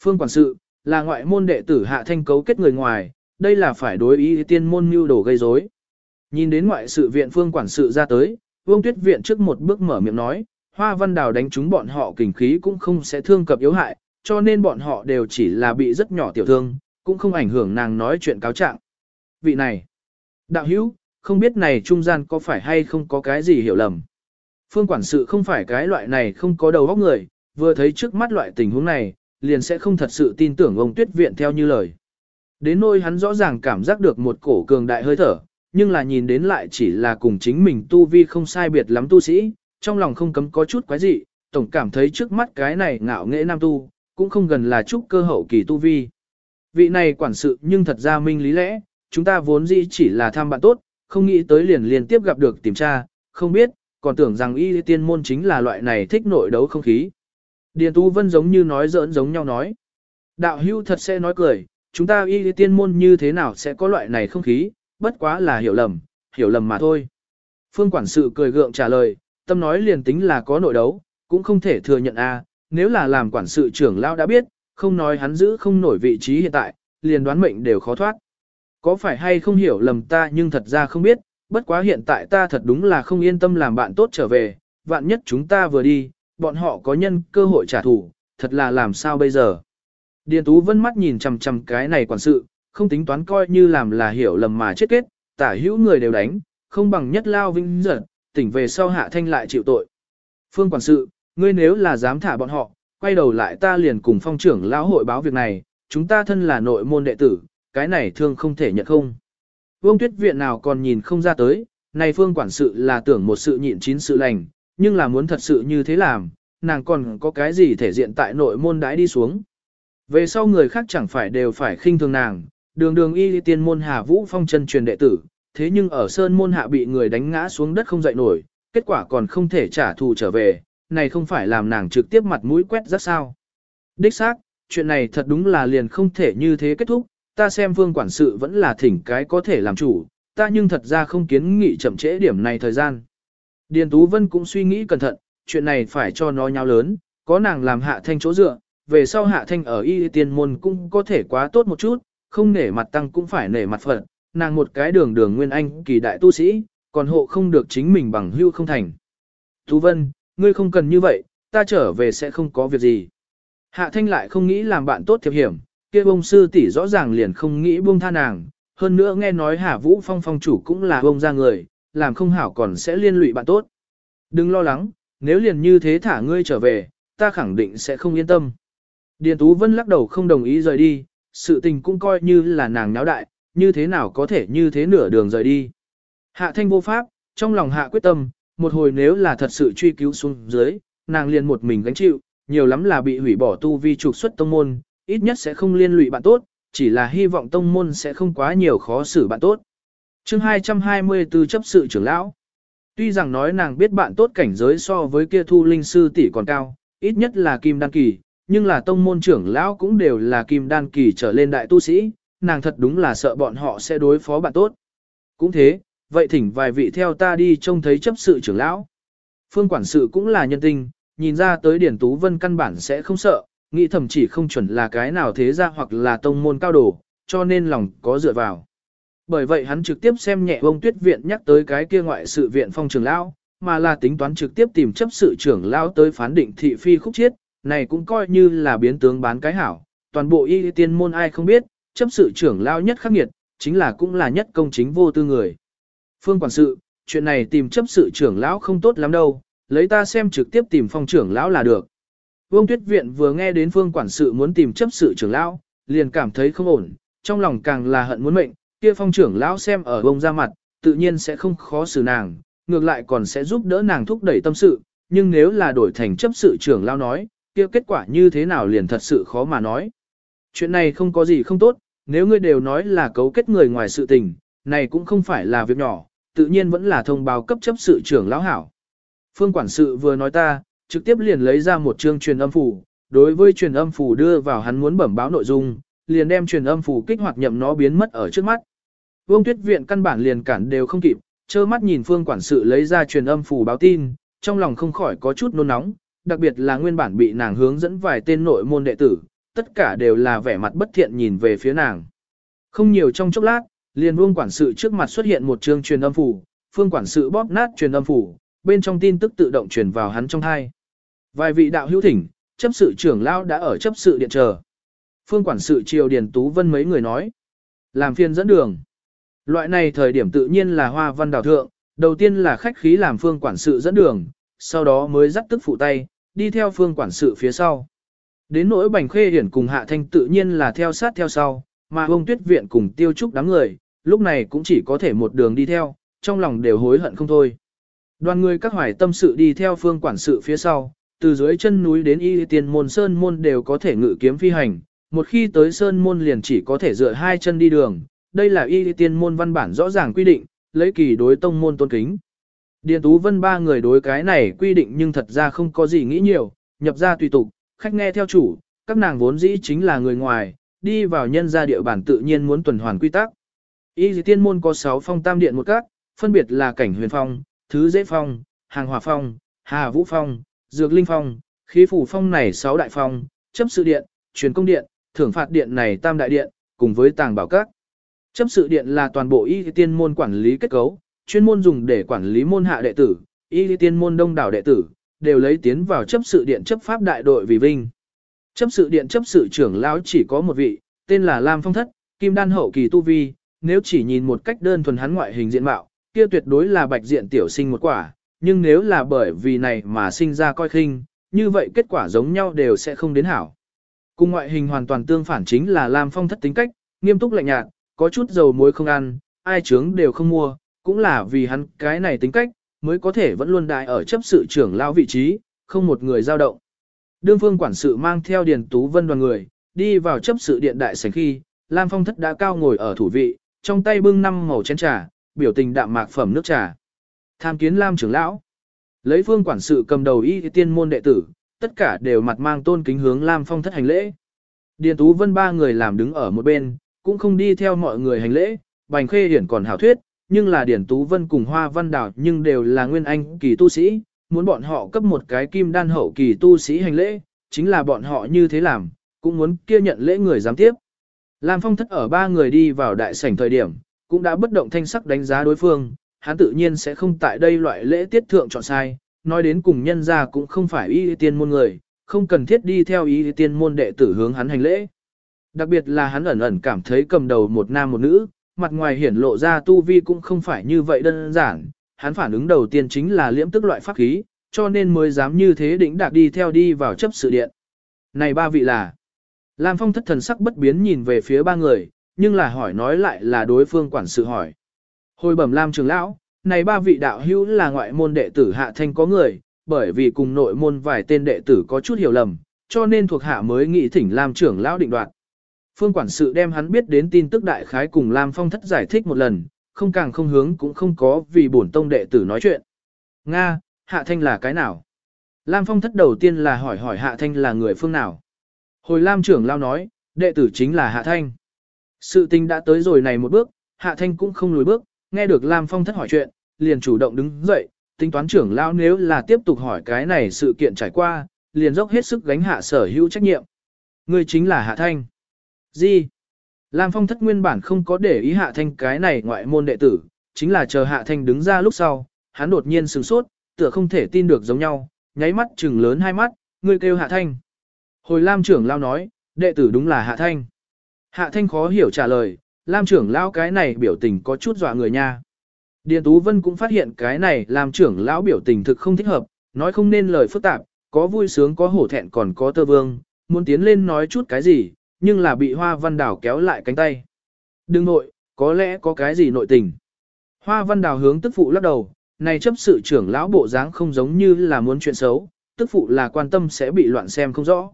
Phương quản sự, là ngoại môn đệ tử hạ thanh cấu kết người ngoài, đây là phải đối ý tiên môn mưu đồ gây rối. Nhìn đến ngoại sự viện phương quản sự ra tới, vương tuyết viện trước một bước mở miệng nói, hoa văn đào đánh chúng bọn họ kình khí cũng không sẽ thương cập yếu hại, cho nên bọn họ đều chỉ là bị rất nhỏ tiểu thương, cũng không ảnh hưởng nàng nói chuyện cáo trạng. Vị này, đạo hữu, không biết này trung gian có phải hay không có cái gì hiểu lầm. Phương quản sự không phải cái loại này không có đầu óc người, vừa thấy trước mắt loại tình huống này, liền sẽ không thật sự tin tưởng ông tuyết viện theo như lời. Đến nôi hắn rõ ràng cảm giác được một cổ cường đại hơi thở, nhưng là nhìn đến lại chỉ là cùng chính mình tu vi không sai biệt lắm tu sĩ, trong lòng không cấm có chút quái dị, tổng cảm thấy trước mắt cái này ngạo nghễ nam tu, cũng không gần là trúc cơ hậu kỳ tu vi. Vị này quản sự nhưng thật ra minh lý lẽ, chúng ta vốn dĩ chỉ là tham bạn tốt, không nghĩ tới liền liên tiếp gặp được tìm tra, không biết, còn tưởng rằng y tiên môn chính là loại này thích nội đấu không khí. Điền Tú Vân giống như nói giỡn giống nhau nói. Đạo hưu thật sẽ nói cười, chúng ta y tiên môn như thế nào sẽ có loại này không khí, bất quá là hiểu lầm, hiểu lầm mà thôi. Phương quản sự cười gượng trả lời, tâm nói liền tính là có nội đấu, cũng không thể thừa nhận a nếu là làm quản sự trưởng Lão đã biết, không nói hắn giữ không nổi vị trí hiện tại, liền đoán mệnh đều khó thoát. Có phải hay không hiểu lầm ta nhưng thật ra không biết, bất quá hiện tại ta thật đúng là không yên tâm làm bạn tốt trở về, vạn nhất chúng ta vừa đi, bọn họ có nhân cơ hội trả thù, thật là làm sao bây giờ. Điền Tú Vân mắt nhìn chằm chằm cái này quản sự, không tính toán coi như làm là hiểu lầm mà chết kết, tả hữu người đều đánh, không bằng nhất lao vinh giật, tỉnh về sau hạ thanh lại chịu tội. Phương quản sự, ngươi nếu là dám thả bọn họ, quay đầu lại ta liền cùng phong trưởng lão hội báo việc này, chúng ta thân là nội môn đệ tử, cái này thương không thể nhận không. Vương tuyết viện nào còn nhìn không ra tới, này phương quản sự là tưởng một sự nhịn chín sự lành, nhưng là muốn thật sự như thế làm, nàng còn có cái gì thể diện tại nội môn đãi đi xuống. Về sau người khác chẳng phải đều phải khinh thường nàng, đường đường y tiên môn hà vũ phong chân truyền đệ tử, thế nhưng ở sơn môn hạ bị người đánh ngã xuống đất không dậy nổi, kết quả còn không thể trả thù trở về, này không phải làm nàng trực tiếp mặt mũi quét rất sao. Đích xác, chuyện này thật đúng là liền không thể như thế kết thúc, ta xem vương quản sự vẫn là thỉnh cái có thể làm chủ, ta nhưng thật ra không kiến nghị chậm trễ điểm này thời gian. Điền Tú Vân cũng suy nghĩ cẩn thận, chuyện này phải cho nó nhau lớn, có nàng làm hạ thanh chỗ dựa, về sau hạ thanh ở y tiên môn cũng có thể quá tốt một chút, không nể mặt tăng cũng phải nể mặt phận, nàng một cái đường đường nguyên anh kỳ đại tu sĩ, còn hộ không được chính mình bằng hưu không thành. Tú Vân, ngươi không cần như vậy, ta trở về sẽ không có việc gì. Hạ thanh lại không nghĩ làm bạn tốt thiệp hiểm, kia bông sư tỷ rõ ràng liền không nghĩ buông tha nàng, hơn nữa nghe nói Hà Vũ Phong phong chủ cũng là bông ra người, làm không hảo còn sẽ liên lụy bạn tốt. Đừng lo lắng, nếu liền như thế thả ngươi trở về, ta khẳng định sẽ không yên tâm. Điền Tú Vân lắc đầu không đồng ý rời đi, sự tình cũng coi như là nàng náo đại, như thế nào có thể như thế nửa đường rời đi. Hạ thanh vô pháp, trong lòng hạ quyết tâm, một hồi nếu là thật sự truy cứu xuống dưới, nàng liền một mình gánh chịu, nhiều lắm là bị hủy bỏ tu vi trục xuất tông môn, ít nhất sẽ không liên lụy bạn tốt, chỉ là hy vọng tông môn sẽ không quá nhiều khó xử bạn tốt. chương 224 chấp sự trưởng lão. Tuy rằng nói nàng biết bạn tốt cảnh giới so với kia thu linh sư tỷ còn cao, ít nhất là kim đan kỳ, nhưng là tông môn trưởng lão cũng đều là kim đan kỳ trở lên đại tu sĩ, nàng thật đúng là sợ bọn họ sẽ đối phó bạn tốt. Cũng thế, vậy thỉnh vài vị theo ta đi trông thấy chấp sự trưởng lão. Phương quản sự cũng là nhân tình, nhìn ra tới Điển Tú Vân căn bản sẽ không sợ, nghĩ thậm chỉ không chuẩn là cái nào thế ra hoặc là tông môn cao đồ, cho nên lòng có dựa vào. Bởi vậy hắn trực tiếp xem nhẹ ông tuyết viện nhắc tới cái kia ngoại sự viện phong trưởng lão, mà là tính toán trực tiếp tìm chấp sự trưởng lão tới phán định thị phi khúc chiết, này cũng coi như là biến tướng bán cái hảo. Toàn bộ y tiên môn ai không biết, chấp sự trưởng lão nhất khắc nghiệt, chính là cũng là nhất công chính vô tư người. Phương quản sự, chuyện này tìm chấp sự trưởng lão không tốt lắm đâu, lấy ta xem trực tiếp tìm phong trưởng lão là được. Vương Tuyết Viện vừa nghe đến phương quản sự muốn tìm chấp sự trưởng lão, liền cảm thấy không ổn, trong lòng càng là hận muốn mệnh, kia phong trưởng lão xem ở bông ra mặt, tự nhiên sẽ không khó xử nàng, ngược lại còn sẽ giúp đỡ nàng thúc đẩy tâm sự, nhưng nếu là đổi thành chấp sự trưởng lão nói, kia kết quả như thế nào liền thật sự khó mà nói. Chuyện này không có gì không tốt, nếu ngươi đều nói là cấu kết người ngoài sự tình, này cũng không phải là việc nhỏ, tự nhiên vẫn là thông báo cấp chấp sự trưởng lão hảo. Phương quản sự vừa nói ta, trực tiếp liền lấy ra một chương truyền âm phủ, đối với truyền âm phủ đưa vào hắn muốn bẩm báo nội dung, liền đem truyền âm phủ kích hoạt nhậm nó biến mất ở trước mắt. Vương Tuyết Viện căn bản liền cản đều không kịp, trơ mắt nhìn Phương quản sự lấy ra truyền âm phủ báo tin, trong lòng không khỏi có chút nôn nóng, đặc biệt là nguyên bản bị nàng hướng dẫn vài tên nội môn đệ tử, tất cả đều là vẻ mặt bất thiện nhìn về phía nàng. Không nhiều trong chốc lát, liền Vương quản sự trước mặt xuất hiện một chương truyền âm phủ, Phương quản sự bóp nát truyền âm phủ, bên trong tin tức tự động truyền vào hắn trong hai. Vài vị đạo hữu thỉnh, chấp sự trưởng lão đã ở chấp sự điện chờ. Phương quản sự triều Điền Tú Vân mấy người nói. Làm phiên dẫn đường. Loại này thời điểm tự nhiên là hoa văn đào thượng, đầu tiên là khách khí làm phương quản sự dẫn đường, sau đó mới dắt tức phụ tay, đi theo phương quản sự phía sau. Đến nỗi bành khê hiển cùng hạ thanh tự nhiên là theo sát theo sau, mà ông tuyết viện cùng tiêu trúc đám người, lúc này cũng chỉ có thể một đường đi theo, trong lòng đều hối hận không thôi. Đoàn người các hoài tâm sự đi theo phương quản sự phía sau, từ dưới chân núi đến y tiền môn sơn môn đều có thể ngự kiếm phi hành, một khi tới sơn môn liền chỉ có thể dựa hai chân đi đường, đây là y tiên môn văn bản rõ ràng quy định, lấy kỳ đối tông môn tôn kính. Điền Tú Vân ba người đối cái này quy định nhưng thật ra không có gì nghĩ nhiều, nhập ra tùy tục, khách nghe theo chủ, các nàng vốn dĩ chính là người ngoài, đi vào nhân gia địa bản tự nhiên muốn tuần hoàn quy tắc. Y tiên môn có 6 phong tam điện một các, phân biệt là cảnh huyền phong, thứ dễ phong, hàng hòa phong, hà vũ phong, dược linh phong, khí phủ phong này 6 đại phong, chấp sự điện, truyền công điện, thưởng phạt điện này tam đại điện, cùng với tàng bảo các. Chấp sự điện là toàn bộ y tiên môn quản lý kết cấu, chuyên môn dùng để quản lý môn hạ đệ tử, y tiên môn đông đảo đệ tử, đều lấy tiến vào chấp sự điện chấp pháp đại đội vì vinh. Chấp sự điện chấp sự trưởng lão chỉ có một vị, tên là Lam Phong Thất, kim đan hậu kỳ tu vi, nếu chỉ nhìn một cách đơn thuần hắn ngoại hình diện mạo, kia tuyệt đối là bạch diện tiểu sinh một quả, nhưng nếu là bởi vì này mà sinh ra coi khinh, như vậy kết quả giống nhau đều sẽ không đến hảo. Cùng ngoại hình hoàn toàn tương phản chính là Lam Phong thất tính cách, nghiêm túc lạnh nhạt, có chút dầu muối không ăn, ai trướng đều không mua, cũng là vì hắn cái này tính cách, mới có thể vẫn luôn đại ở chấp sự trưởng lao vị trí, không một người dao động. Đương phương quản sự mang theo Điền Tú Vân đoàn người, đi vào chấp sự điện đại sảnh khi, Lam Phong thất đã cao ngồi ở thủ vị, trong tay bưng năm màu chén trà, biểu tình đạm mạc phẩm nước trà. Tham kiến Lam trưởng lão. Lấy phương quản sự cầm đầu y tiên môn đệ tử, tất cả đều mặt mang tôn kính hướng Lam Phong thất hành lễ. Điền Tú Vân ba người làm đứng ở một bên, cũng không đi theo mọi người hành lễ, Bành Khê Hiển còn hảo thuyết, nhưng là Điền Tú Vân cùng Hoa Văn Đào nhưng đều là nguyên anh kỳ tu sĩ, muốn bọn họ cấp một cái kim đan hậu kỳ tu sĩ hành lễ, chính là bọn họ như thế làm, cũng muốn kia nhận lễ người giám tiếp. Lam Phong thất ở ba người đi vào đại sảnh thời điểm, cũng đã bất động thanh sắc đánh giá đối phương, hắn tự nhiên sẽ không tại đây loại lễ tiết thượng chọn sai, nói đến cùng nhân ra cũng không phải y tiên môn người, không cần thiết đi theo y tiên môn đệ tử hướng hắn hành lễ. Đặc biệt là hắn ẩn ẩn cảm thấy cầm đầu một nam một nữ, mặt ngoài hiển lộ ra tu vi cũng không phải như vậy đơn giản, hắn phản ứng đầu tiên chính là liễm tức loại pháp khí, cho nên mới dám như thế đỉnh đạc đi theo đi vào chấp sự điện. Này ba vị là, Lam Phong thất thần sắc bất biến nhìn về phía ba người, nhưng là hỏi nói lại là đối phương quản sự hỏi. Hồi bẩm Lam trường lão, này ba vị đạo hữu là ngoại môn đệ tử hạ thanh có người, bởi vì cùng nội môn vài tên đệ tử có chút hiểu lầm, cho nên thuộc hạ mới nghĩ thỉnh Lam trưởng lão định đoạt. Phương quản sự đem hắn biết đến tin tức đại khái cùng Lam Phong thất giải thích một lần, không càng không hướng cũng không có vì bổn tông đệ tử nói chuyện. Nga, Hạ Thanh là cái nào? Lam Phong thất đầu tiên là hỏi hỏi Hạ Thanh là người phương nào? Hồi Lam trưởng lao nói, đệ tử chính là Hạ Thanh. Sự tình đã tới rồi này một bước, Hạ Thanh cũng không lùi bước, nghe được Lam Phong thất hỏi chuyện, liền chủ động đứng dậy, tính toán trưởng lao nếu là tiếp tục hỏi cái này sự kiện trải qua, liền dốc hết sức gánh hạ sở hữu trách nhiệm. Người chính là Hạ Thanh. Gì? Lam Phong thất nguyên bản không có để ý Hạ Thanh cái này ngoại môn đệ tử, chính là chờ Hạ Thanh đứng ra lúc sau, hắn đột nhiên sửng sốt, tựa không thể tin được giống nhau, nháy mắt trừng lớn hai mắt, người kêu Hạ Thanh. Hồi Lam trưởng lao nói, đệ tử đúng là Hạ Thanh. Hạ Thanh khó hiểu trả lời, Lam trưởng lão cái này biểu tình có chút dọa người nha. Điền Tú Vân cũng phát hiện cái này Lam trưởng lão biểu tình thực không thích hợp, nói không nên lời phức tạp, có vui sướng có hổ thẹn còn có tơ vương, muốn tiến lên nói chút cái gì, nhưng là bị Hoa Văn Đào kéo lại cánh tay. Đừng nội, có lẽ có cái gì nội tình. Hoa Văn Đào hướng tức phụ lắc đầu, này chấp sự trưởng lão bộ dáng không giống như là muốn chuyện xấu, tức phụ là quan tâm sẽ bị loạn xem không rõ.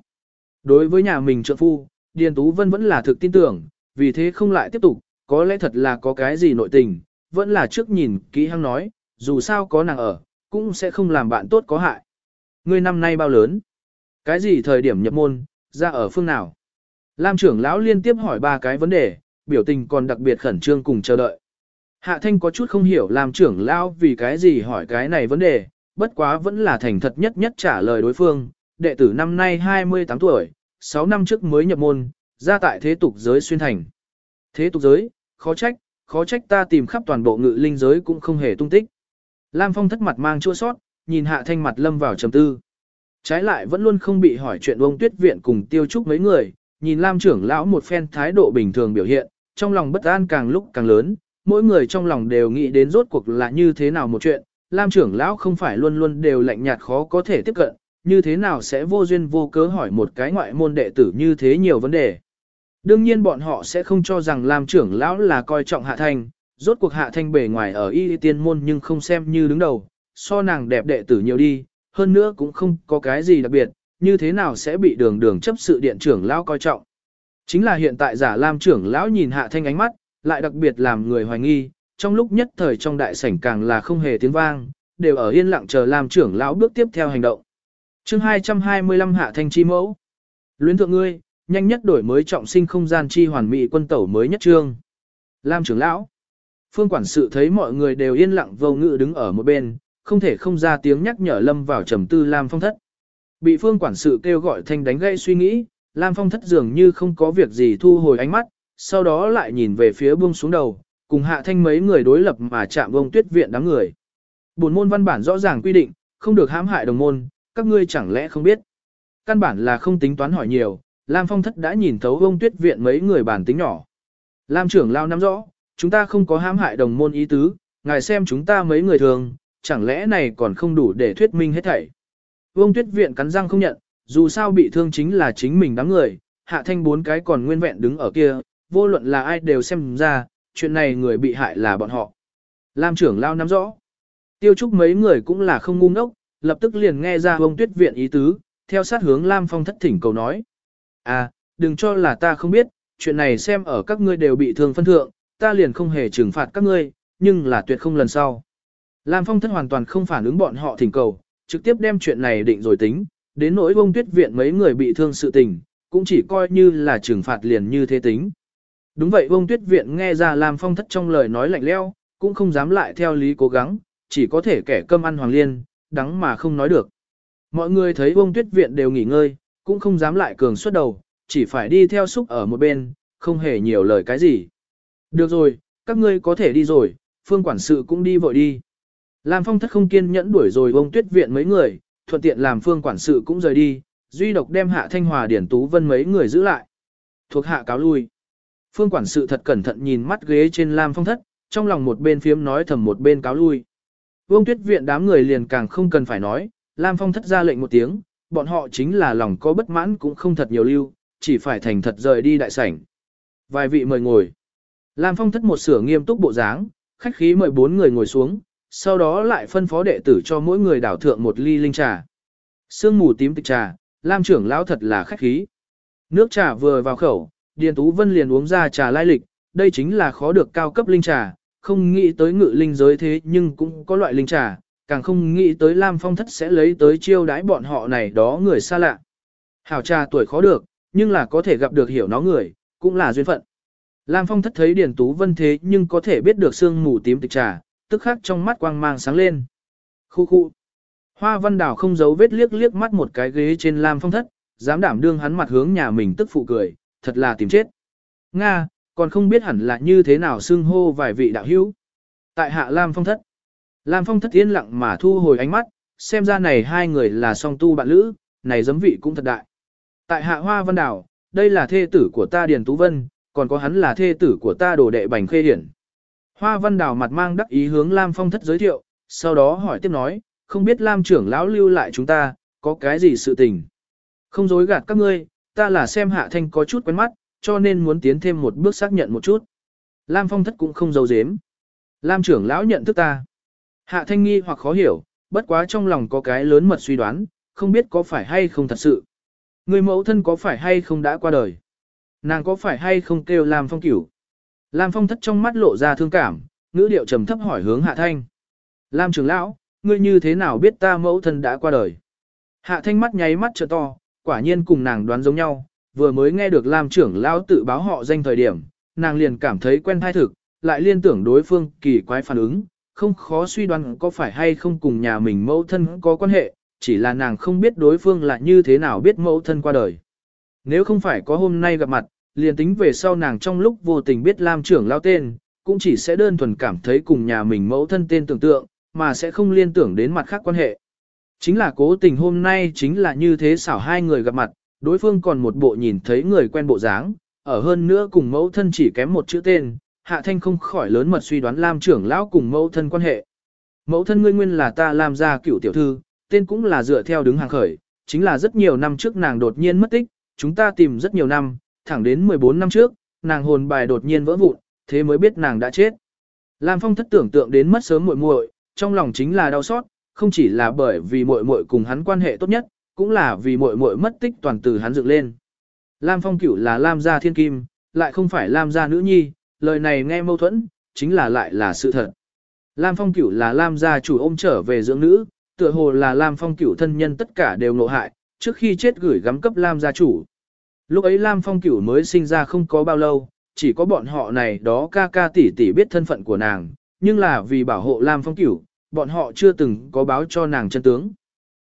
Đối với nhà mình trợ phu, Điền Tú Vân vẫn là thực tin tưởng, vì thế không lại tiếp tục, có lẽ thật là có cái gì nội tình, vẫn là trước nhìn kỹ hăng nói, dù sao có nàng ở, cũng sẽ không làm bạn tốt có hại. Ngươi năm nay bao lớn? Cái gì thời điểm nhập môn, ra ở phương nào? Lam trưởng lão liên tiếp hỏi ba cái vấn đề, biểu tình còn đặc biệt khẩn trương cùng chờ đợi. Hạ Thanh có chút không hiểu Lam trưởng lão vì cái gì hỏi cái này vấn đề, bất quá vẫn là thành thật nhất nhất trả lời đối phương. Đệ tử năm nay 28 tuổi, 6 năm trước mới nhập môn, ra tại thế tục giới xuyên thành. Thế tục giới, khó trách, khó trách ta tìm khắp toàn bộ ngự linh giới cũng không hề tung tích. Lam Phong thất mặt mang chua sót, nhìn hạ thanh mặt lâm vào trầm tư. Trái lại vẫn luôn không bị hỏi chuyện ông tuyết viện cùng tiêu trúc mấy người, nhìn Lam trưởng lão một phen thái độ bình thường biểu hiện, trong lòng bất an càng lúc càng lớn, mỗi người trong lòng đều nghĩ đến rốt cuộc là như thế nào một chuyện, Lam trưởng lão không phải luôn luôn đều lạnh nhạt khó có thể tiếp cận, như thế nào sẽ vô duyên vô cớ hỏi một cái ngoại môn đệ tử như thế nhiều vấn đề. Đương nhiên bọn họ sẽ không cho rằng Lam trưởng lão là coi trọng Hạ Thanh, rốt cuộc Hạ Thanh bề ngoài ở y tiên môn nhưng không xem như đứng đầu, so nàng đẹp đệ tử nhiều đi, hơn nữa cũng không có cái gì đặc biệt, như thế nào sẽ bị đường đường chấp sự điện trưởng lão coi trọng. Chính là hiện tại giả Lam trưởng lão nhìn Hạ Thanh ánh mắt, lại đặc biệt làm người hoài nghi, trong lúc nhất thời trong đại sảnh càng là không hề tiếng vang, đều ở yên lặng chờ Lam trưởng lão bước tiếp theo hành động chương 225 Hạ Thanh chi mẫu. Luyến thượng ngươi, nhanh nhất đổi mới trọng sinh không gian chi hoàn mỹ quân tẩu mới nhất trương. Lam trưởng lão. Phương quản sự thấy mọi người đều yên lặng vô ngự đứng ở một bên, không thể không ra tiếng nhắc nhở Lâm vào trầm tư Lam Phong thất. Bị phương quản sự kêu gọi thanh đánh gây suy nghĩ, Lam Phong thất dường như không có việc gì thu hồi ánh mắt, sau đó lại nhìn về phía buông xuống đầu, cùng hạ thanh mấy người đối lập mà chạm vông tuyết viện đám người. Buồn môn văn bản rõ ràng quy định, không được hãm hại đồng môn, các ngươi chẳng lẽ không biết. Căn bản là không tính toán hỏi nhiều, Lam Phong thất đã nhìn thấu ông tuyết viện mấy người bản tính nhỏ. Lam trưởng lao nắm rõ, chúng ta không có hãm hại đồng môn ý tứ, ngài xem chúng ta mấy người thường, chẳng lẽ này còn không đủ để thuyết minh hết thảy. Vương tuyết viện cắn răng không nhận, dù sao bị thương chính là chính mình đám người, hạ thanh bốn cái còn nguyên vẹn đứng ở kia, vô luận là ai đều xem ra, chuyện này người bị hại là bọn họ. Lam trưởng lao nắm rõ. Tiêu trúc mấy người cũng là không ngu ngốc, lập tức liền nghe ra ông tuyết viện ý tứ, theo sát hướng Lam Phong thất thỉnh cầu nói. À, đừng cho là ta không biết, chuyện này xem ở các ngươi đều bị thương phân thượng, ta liền không hề trừng phạt các ngươi, nhưng là tuyệt không lần sau. Lam Phong thất hoàn toàn không phản ứng bọn họ thỉnh cầu, trực tiếp đem chuyện này định rồi tính, đến nỗi ông tuyết viện mấy người bị thương sự tình, cũng chỉ coi như là trừng phạt liền như thế tính. Đúng vậy ông tuyết viện nghe ra Lam Phong thất trong lời nói lạnh leo, cũng không dám lại theo lý cố gắng, chỉ có thể kẻ cơm ăn hoàng liên, đắng mà không nói được. Mọi người thấy bông tuyết viện đều nghỉ ngơi, cũng không dám lại cường suốt đầu, chỉ phải đi theo xúc ở một bên, không hề nhiều lời cái gì. Được rồi, các ngươi có thể đi rồi, phương quản sự cũng đi vội đi. Lam Phong thất không kiên nhẫn đuổi rồi bông tuyết viện mấy người, thuận tiện làm phương quản sự cũng rời đi, duy độc đem hạ thanh hòa điển tú vân mấy người giữ lại. Thuộc hạ cáo lui. Phương quản sự thật cẩn thận nhìn mắt ghế trên Lam Phong thất, trong lòng một bên phiếm nói thầm một bên cáo lui. Vương tuyết viện đám người liền càng không cần phải nói, Lam Phong thất ra lệnh một tiếng, bọn họ chính là lòng có bất mãn cũng không thật nhiều lưu, chỉ phải thành thật rời đi đại sảnh. Vài vị mời ngồi. Lam Phong thất một sửa nghiêm túc bộ dáng, khách khí mời bốn người ngồi xuống, sau đó lại phân phó đệ tử cho mỗi người đảo thượng một ly linh trà. Sương mù tím tịch trà, Lam trưởng lão thật là khách khí. Nước trà vừa vào khẩu, Điền Tú Vân liền uống ra trà lai lịch, đây chính là khó được cao cấp linh trà, không nghĩ tới ngự linh giới thế nhưng cũng có loại linh trà, càng không nghĩ tới Lam Phong Thất sẽ lấy tới chiêu đãi bọn họ này đó người xa lạ. Hảo trà tuổi khó được, nhưng là có thể gặp được hiểu nó người, cũng là duyên phận. Lam Phong Thất thấy Điền Tú Vân thế nhưng có thể biết được sương mù tím tịch trà, tức khắc trong mắt quang mang sáng lên. Khu khu. Hoa Văn Đào không giấu vết liếc liếc mắt một cái ghế trên Lam Phong Thất, dám đảm đương hắn mặt hướng nhà mình tức phụ cười, thật là tìm chết. Nga, còn không biết hẳn là như thế nào xưng hô vài vị đạo hữu. Tại hạ Lam Phong Thất. Lam Phong Thất yên lặng mà thu hồi ánh mắt, xem ra này hai người là song tu bạn lữ, này giấm vị cũng thật đại. Tại hạ Hoa Văn đảo đây là thê tử của ta Điền Tú Vân, còn có hắn là thê tử của ta Đồ Đệ Bành Khê Hiển. Hoa Văn đảo mặt mang đắc ý hướng Lam Phong Thất giới thiệu, sau đó hỏi tiếp nói, không biết Lam trưởng lão lưu lại chúng ta, có cái gì sự tình. Không dối gạt các ngươi, ta là xem hạ thanh có chút quen mắt, cho nên muốn tiến thêm một bước xác nhận một chút. Lam Phong Thất cũng không giấu giếm. Lam trưởng lão nhận thức ta. Hạ thanh nghi hoặc khó hiểu, bất quá trong lòng có cái lớn mật suy đoán, không biết có phải hay không thật sự. Người mẫu thân có phải hay không đã qua đời. Nàng có phải hay không kêu Lam Phong cửu. Lam Phong thất trong mắt lộ ra thương cảm, ngữ điệu trầm thấp hỏi hướng Hạ Thanh. Lam trưởng lão, ngươi như thế nào biết ta mẫu thân đã qua đời? Hạ Thanh mắt nháy mắt trợ to, quả nhiên cùng nàng đoán giống nhau, vừa mới nghe được Lam trưởng lão tự báo họ danh thời điểm, nàng liền cảm thấy quen thai thực, lại liên tưởng đối phương kỳ quái phản ứng, không khó suy đoán có phải hay không cùng nhà mình mẫu thân có quan hệ, chỉ là nàng không biết đối phương là như thế nào biết mẫu thân qua đời. Nếu không phải có hôm nay gặp mặt, liền tính về sau nàng trong lúc vô tình biết Lam trưởng lao tên, cũng chỉ sẽ đơn thuần cảm thấy cùng nhà mình mẫu thân tên tưởng tượng, mà sẽ không liên tưởng đến mặt khác quan hệ. Chính là cố tình hôm nay chính là như thế xảo hai người gặp mặt, đối phương còn một bộ nhìn thấy người quen bộ dáng, ở hơn nữa cùng mẫu thân chỉ kém một chữ tên, hạ thanh không khỏi lớn mật suy đoán Lam trưởng lão cùng mẫu thân quan hệ. Mẫu thân ngươi nguyên là ta làm ra cựu tiểu thư, tên cũng là dựa theo đứng hàng khởi, chính là rất nhiều năm trước nàng đột nhiên mất tích, chúng ta tìm rất nhiều năm, thẳng đến 14 năm trước, nàng hồn bài đột nhiên vỡ vụn, thế mới biết nàng đã chết. Lam Phong thất tưởng tượng đến mất sớm muội muội, trong lòng chính là đau xót, không chỉ là bởi vì muội muội cùng hắn quan hệ tốt nhất, cũng là vì muội muội mất tích toàn từ hắn dựng lên. Lam Phong cửu là Lam gia thiên kim, lại không phải Lam gia nữ nhi, lời này nghe mâu thuẫn, chính là lại là sự thật. Lam Phong cửu là Lam gia chủ ôm trở về dưỡng nữ, tựa hồ là Lam Phong cửu thân nhân tất cả đều nộ hại, trước khi chết gửi gắm cấp Lam gia chủ. Lúc ấy Lam Phong Cửu mới sinh ra không có bao lâu, chỉ có bọn họ này đó ca ca tỷ tỷ biết thân phận của nàng, nhưng là vì bảo hộ Lam Phong Cửu, bọn họ chưa từng có báo cho nàng chân tướng.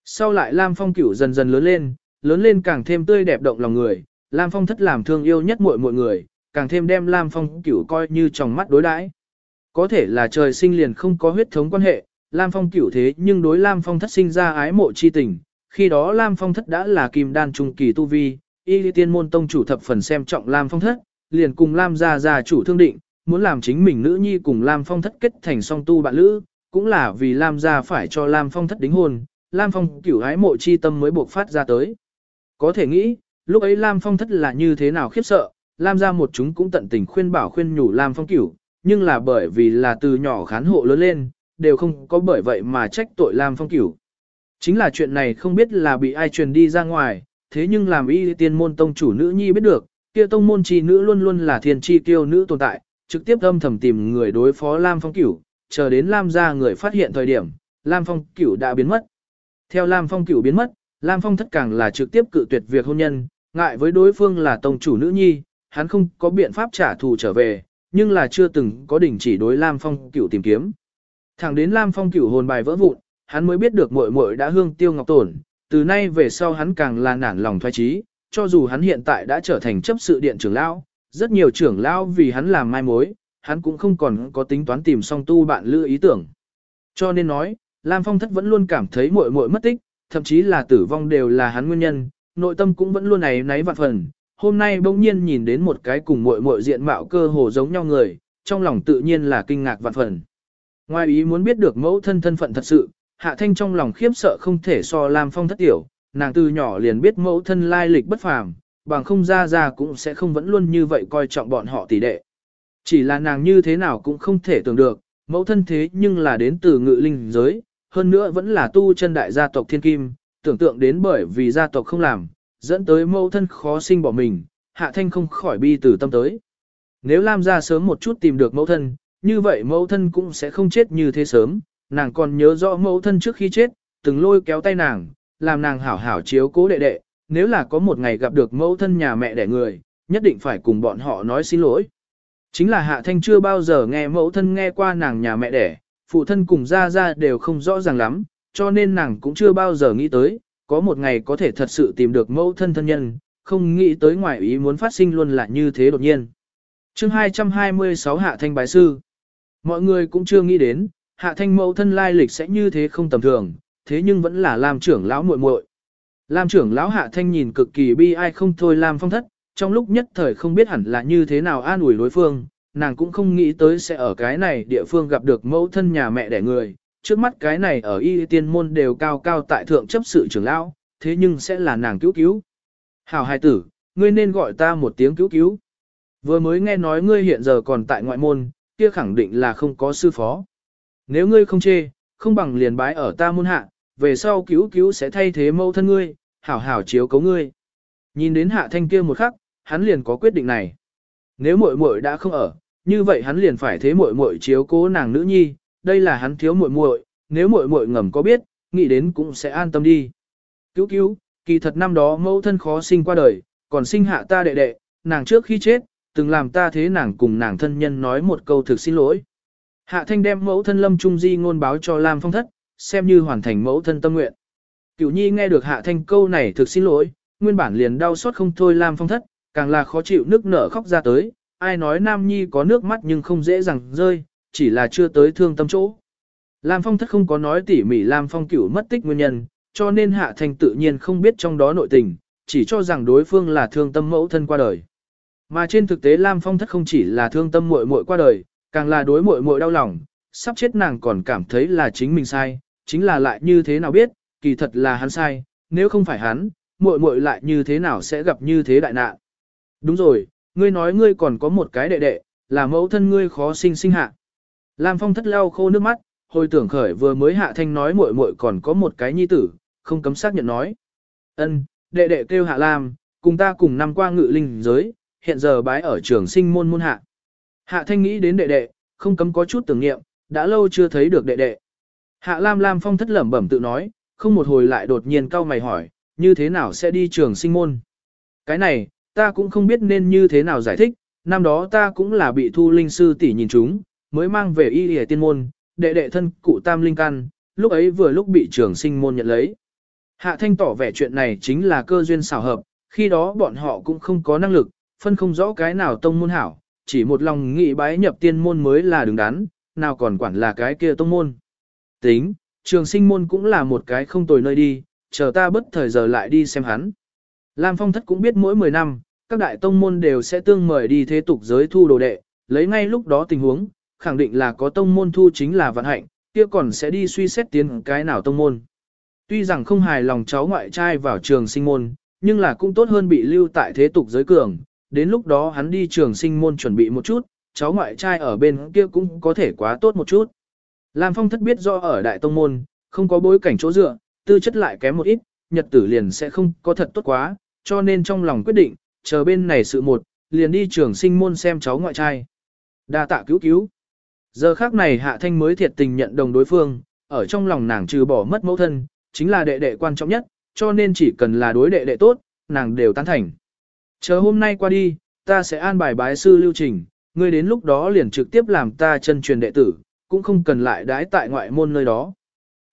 Sau lại Lam Phong Cửu dần dần lớn lên, lớn lên càng thêm tươi đẹp động lòng người, Lam Phong thất làm thương yêu nhất mọi mọi người, càng thêm đem Lam Phong Cửu coi như trong mắt đối đãi. Có thể là trời sinh liền không có huyết thống quan hệ, Lam Phong Cửu thế nhưng đối Lam Phong thất sinh ra ái mộ chi tình, khi đó Lam Phong thất đã là kim đan trung kỳ tu vi, y tiên môn tông chủ thập phần xem trọng Lam Phong thất, liền cùng Lam gia gia chủ thương định, muốn làm chính mình nữ nhi cùng Lam Phong thất kết thành song tu bạn lữ, cũng là vì Lam gia phải cho Lam Phong thất đính hôn, Lam Phong cửu ái mộ chi tâm mới buộc phát ra tới. Có thể nghĩ, lúc ấy Lam Phong thất là như thế nào khiếp sợ, Lam gia một chúng cũng tận tình khuyên bảo khuyên nhủ Lam Phong cửu, nhưng là bởi vì là từ nhỏ khán hộ lớn lên, đều không có bởi vậy mà trách tội Lam Phong cửu. Chính là chuyện này không biết là bị ai truyền đi ra ngoài, thế nhưng làm y tiên môn tông chủ nữ nhi biết được, kia tông môn chi nữ luôn luôn là thiên chi tiêu nữ tồn tại, trực tiếp âm thầm tìm người đối phó Lam Phong Cửu, chờ đến Lam gia người phát hiện thời điểm, Lam Phong Cửu đã biến mất. Theo Lam Phong Cửu biến mất, Lam Phong thất càng là trực tiếp cự tuyệt việc hôn nhân, ngại với đối phương là tông chủ nữ nhi, hắn không có biện pháp trả thù trở về, nhưng là chưa từng có đình chỉ đối Lam Phong Cửu tìm kiếm. Thẳng đến Lam Phong Cửu hồn bài vỡ vụn, hắn mới biết được muội muội đã hương tiêu ngọc tổn, từ nay về sau hắn càng là nản lòng thoái trí, cho dù hắn hiện tại đã trở thành chấp sự điện trưởng lão, rất nhiều trưởng lão vì hắn làm mai mối, hắn cũng không còn có tính toán tìm song tu bạn lữ ý tưởng. Cho nên nói, Lam Phong Thất vẫn luôn cảm thấy muội muội mất tích, thậm chí là tử vong đều là hắn nguyên nhân, nội tâm cũng vẫn luôn này náy vạn phần. Hôm nay bỗng nhiên nhìn đến một cái cùng muội muội diện mạo cơ hồ giống nhau người, trong lòng tự nhiên là kinh ngạc vạn phần. Ngoài ý muốn biết được mẫu thân thân phận thật sự, Hạ Thanh trong lòng khiếp sợ không thể so Lam Phong thất tiểu, nàng từ nhỏ liền biết mẫu thân lai lịch bất phàm, bằng không ra ra cũng sẽ không vẫn luôn như vậy coi trọng bọn họ tỷ đệ. Chỉ là nàng như thế nào cũng không thể tưởng được, mẫu thân thế nhưng là đến từ ngự linh giới, hơn nữa vẫn là tu chân đại gia tộc thiên kim, tưởng tượng đến bởi vì gia tộc không làm, dẫn tới mẫu thân khó sinh bỏ mình, hạ thanh không khỏi bi từ tâm tới. Nếu Lam gia sớm một chút tìm được mẫu thân, như vậy mẫu thân cũng sẽ không chết như thế sớm, nàng còn nhớ rõ mẫu thân trước khi chết, từng lôi kéo tay nàng, làm nàng hảo hảo chiếu cố đệ đệ, nếu là có một ngày gặp được mẫu thân nhà mẹ đẻ người, nhất định phải cùng bọn họ nói xin lỗi. Chính là Hạ Thanh chưa bao giờ nghe mẫu thân nghe qua nàng nhà mẹ đẻ, phụ thân cùng gia gia đều không rõ ràng lắm, cho nên nàng cũng chưa bao giờ nghĩ tới, có một ngày có thể thật sự tìm được mẫu thân thân nhân, không nghĩ tới ngoài ý muốn phát sinh luôn là như thế đột nhiên. chương 226 Hạ Thanh Bái Sư Mọi người cũng chưa nghĩ đến, Hạ Thanh mẫu thân lai lịch sẽ như thế không tầm thường, thế nhưng vẫn là làm trưởng lão muội muội. Lam trưởng lão Hạ Thanh nhìn cực kỳ bi ai không thôi Lam phong thất, trong lúc nhất thời không biết hẳn là như thế nào an ủi đối phương, nàng cũng không nghĩ tới sẽ ở cái này địa phương gặp được mẫu thân nhà mẹ đẻ người, trước mắt cái này ở y tiên môn đều cao cao tại thượng chấp sự trưởng lão, thế nhưng sẽ là nàng cứu cứu. Hảo hài tử, ngươi nên gọi ta một tiếng cứu cứu. Vừa mới nghe nói ngươi hiện giờ còn tại ngoại môn, kia khẳng định là không có sư phó. Nếu ngươi không chê, không bằng liền bái ở ta môn hạ, về sau cứu cứu sẽ thay thế mẫu thân ngươi, hảo hảo chiếu cấu ngươi. Nhìn đến hạ thanh kia một khắc, hắn liền có quyết định này. Nếu muội muội đã không ở, như vậy hắn liền phải thế muội muội chiếu cố nàng nữ nhi, đây là hắn thiếu muội muội, nếu muội muội ngầm có biết, nghĩ đến cũng sẽ an tâm đi. Cứu cứu, kỳ thật năm đó mẫu thân khó sinh qua đời, còn sinh hạ ta đệ đệ, nàng trước khi chết, từng làm ta thế nàng cùng nàng thân nhân nói một câu thực xin lỗi. Hạ thanh đem mẫu thân lâm trung di ngôn báo cho Lam Phong thất, xem như hoàn thành mẫu thân tâm nguyện. Cửu nhi nghe được hạ thanh câu này thực xin lỗi, nguyên bản liền đau xót không thôi Lam Phong thất, càng là khó chịu nước nở khóc ra tới, ai nói Nam Nhi có nước mắt nhưng không dễ dàng rơi, chỉ là chưa tới thương tâm chỗ. Lam Phong thất không có nói tỉ mỉ Lam Phong cửu mất tích nguyên nhân, cho nên Hạ Thanh tự nhiên không biết trong đó nội tình, chỉ cho rằng đối phương là thương tâm mẫu thân qua đời. Mà trên thực tế Lam Phong thất không chỉ là thương tâm muội muội qua đời, càng là đối muội muội đau lòng, sắp chết nàng còn cảm thấy là chính mình sai, chính là lại như thế nào biết, kỳ thật là hắn sai, nếu không phải hắn, muội muội lại như thế nào sẽ gặp như thế đại nạn. Đúng rồi, ngươi nói ngươi còn có một cái đệ đệ, là mẫu thân ngươi khó sinh sinh hạ. Lam Phong thất lau khô nước mắt, hồi tưởng khởi vừa mới hạ thanh nói muội muội còn có một cái nhi tử, không cấm xác nhận nói. Ân, đệ đệ kêu hạ Lam, cùng ta cùng năm qua ngự linh giới, hiện giờ bái ở trường sinh môn môn hạ. Hạ thanh nghĩ đến đệ đệ, không cấm có chút tưởng niệm, đã lâu chưa thấy được đệ đệ. Hạ Lam Lam Phong thất lẩm bẩm tự nói, không một hồi lại đột nhiên cau mày hỏi, như thế nào sẽ đi trường sinh môn? Cái này, ta cũng không biết nên như thế nào giải thích, năm đó ta cũng là bị thu linh sư tỷ nhìn chúng, mới mang về y hề tiên môn, đệ đệ thân cụ tam linh căn, lúc ấy vừa lúc bị trường sinh môn nhận lấy. Hạ thanh tỏ vẻ chuyện này chính là cơ duyên xảo hợp, khi đó bọn họ cũng không có năng lực, phân không rõ cái nào tông môn hảo, chỉ một lòng nghĩ bái nhập tiên môn mới là đứng đắn, nào còn quản là cái kia tông môn. Tính, trường sinh môn cũng là một cái không tồi nơi đi, chờ ta bất thời giờ lại đi xem hắn. Lam Phong Thất cũng biết mỗi 10 năm, các đại tông môn đều sẽ tương mời đi thế tục giới thu đồ đệ, lấy ngay lúc đó tình huống, khẳng định là có tông môn thu chính là vận hạnh, kia còn sẽ đi suy xét tiến cái nào tông môn. Tuy rằng không hài lòng cháu ngoại trai vào trường sinh môn, nhưng là cũng tốt hơn bị lưu tại thế tục giới cường, đến lúc đó hắn đi trường sinh môn chuẩn bị một chút, cháu ngoại trai ở bên kia cũng có thể quá tốt một chút. Lam Phong thất biết do ở đại tông môn, không có bối cảnh chỗ dựa, tư chất lại kém một ít, nhật tử liền sẽ không có thật tốt quá, cho nên trong lòng quyết định, chờ bên này sự một, liền đi trường sinh môn xem cháu ngoại trai. đa tạ cứu cứu. Giờ khác này Hạ Thanh mới thiệt tình nhận đồng đối phương, ở trong lòng nàng trừ bỏ mất mẫu thân, chính là đệ đệ quan trọng nhất, cho nên chỉ cần là đối đệ đệ tốt, nàng đều tán thành. Chờ hôm nay qua đi, ta sẽ an bài bái sư lưu trình, ngươi đến lúc đó liền trực tiếp làm ta chân truyền đệ tử, cũng không cần lại đái tại ngoại môn nơi đó.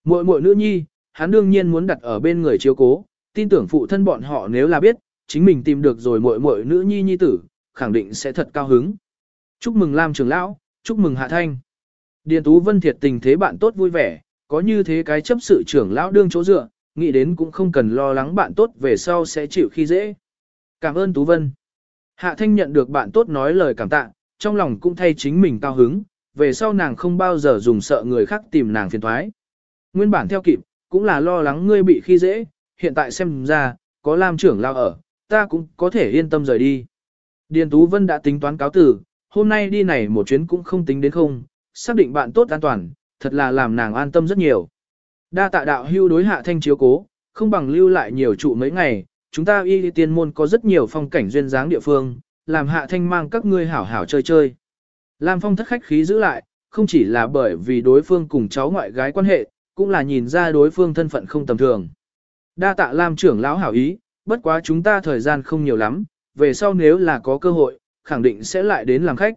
Muội muội nữ nhi, hắn đương nhiên muốn đặt ở bên người chiếu cố, tin tưởng phụ thân bọn họ nếu là biết, chính mình tìm được rồi muội muội nữ nhi nhi tử, khẳng định sẽ thật cao hứng. Chúc mừng Lam trưởng lão, chúc mừng Hạ Thanh. Điền Tú Vân thiệt tình thế bạn tốt vui vẻ, có như thế cái chấp sự trưởng lão đương chỗ dựa, nghĩ đến cũng không cần lo lắng bạn tốt về sau sẽ chịu khi dễ. Cảm ơn Tú Vân. Hạ Thanh nhận được bạn tốt nói lời cảm tạ, trong lòng cũng thay chính mình cao hứng, về sau nàng không bao giờ dùng sợ người khác tìm nàng phiền thoái. Nguyên bản theo kịp, cũng là lo lắng ngươi bị khi dễ, hiện tại xem ra, có Lam trưởng lao ở, ta cũng có thể yên tâm rời đi. Điền Tú Vân đã tính toán cáo tử, hôm nay đi này một chuyến cũng không tính đến không, xác định bạn tốt an toàn, thật là làm nàng an tâm rất nhiều. Đa tạ đạo hưu đối hạ thanh chiếu cố, không bằng lưu lại nhiều trụ mấy ngày, chúng ta y tiên môn có rất nhiều phong cảnh duyên dáng địa phương, làm hạ thanh mang các ngươi hảo hảo chơi chơi. Lam Phong thất khách khí giữ lại, không chỉ là bởi vì đối phương cùng cháu ngoại gái quan hệ, cũng là nhìn ra đối phương thân phận không tầm thường. Đa tạ Lam trưởng lão hảo ý, bất quá chúng ta thời gian không nhiều lắm, về sau nếu là có cơ hội, khẳng định sẽ lại đến làm khách.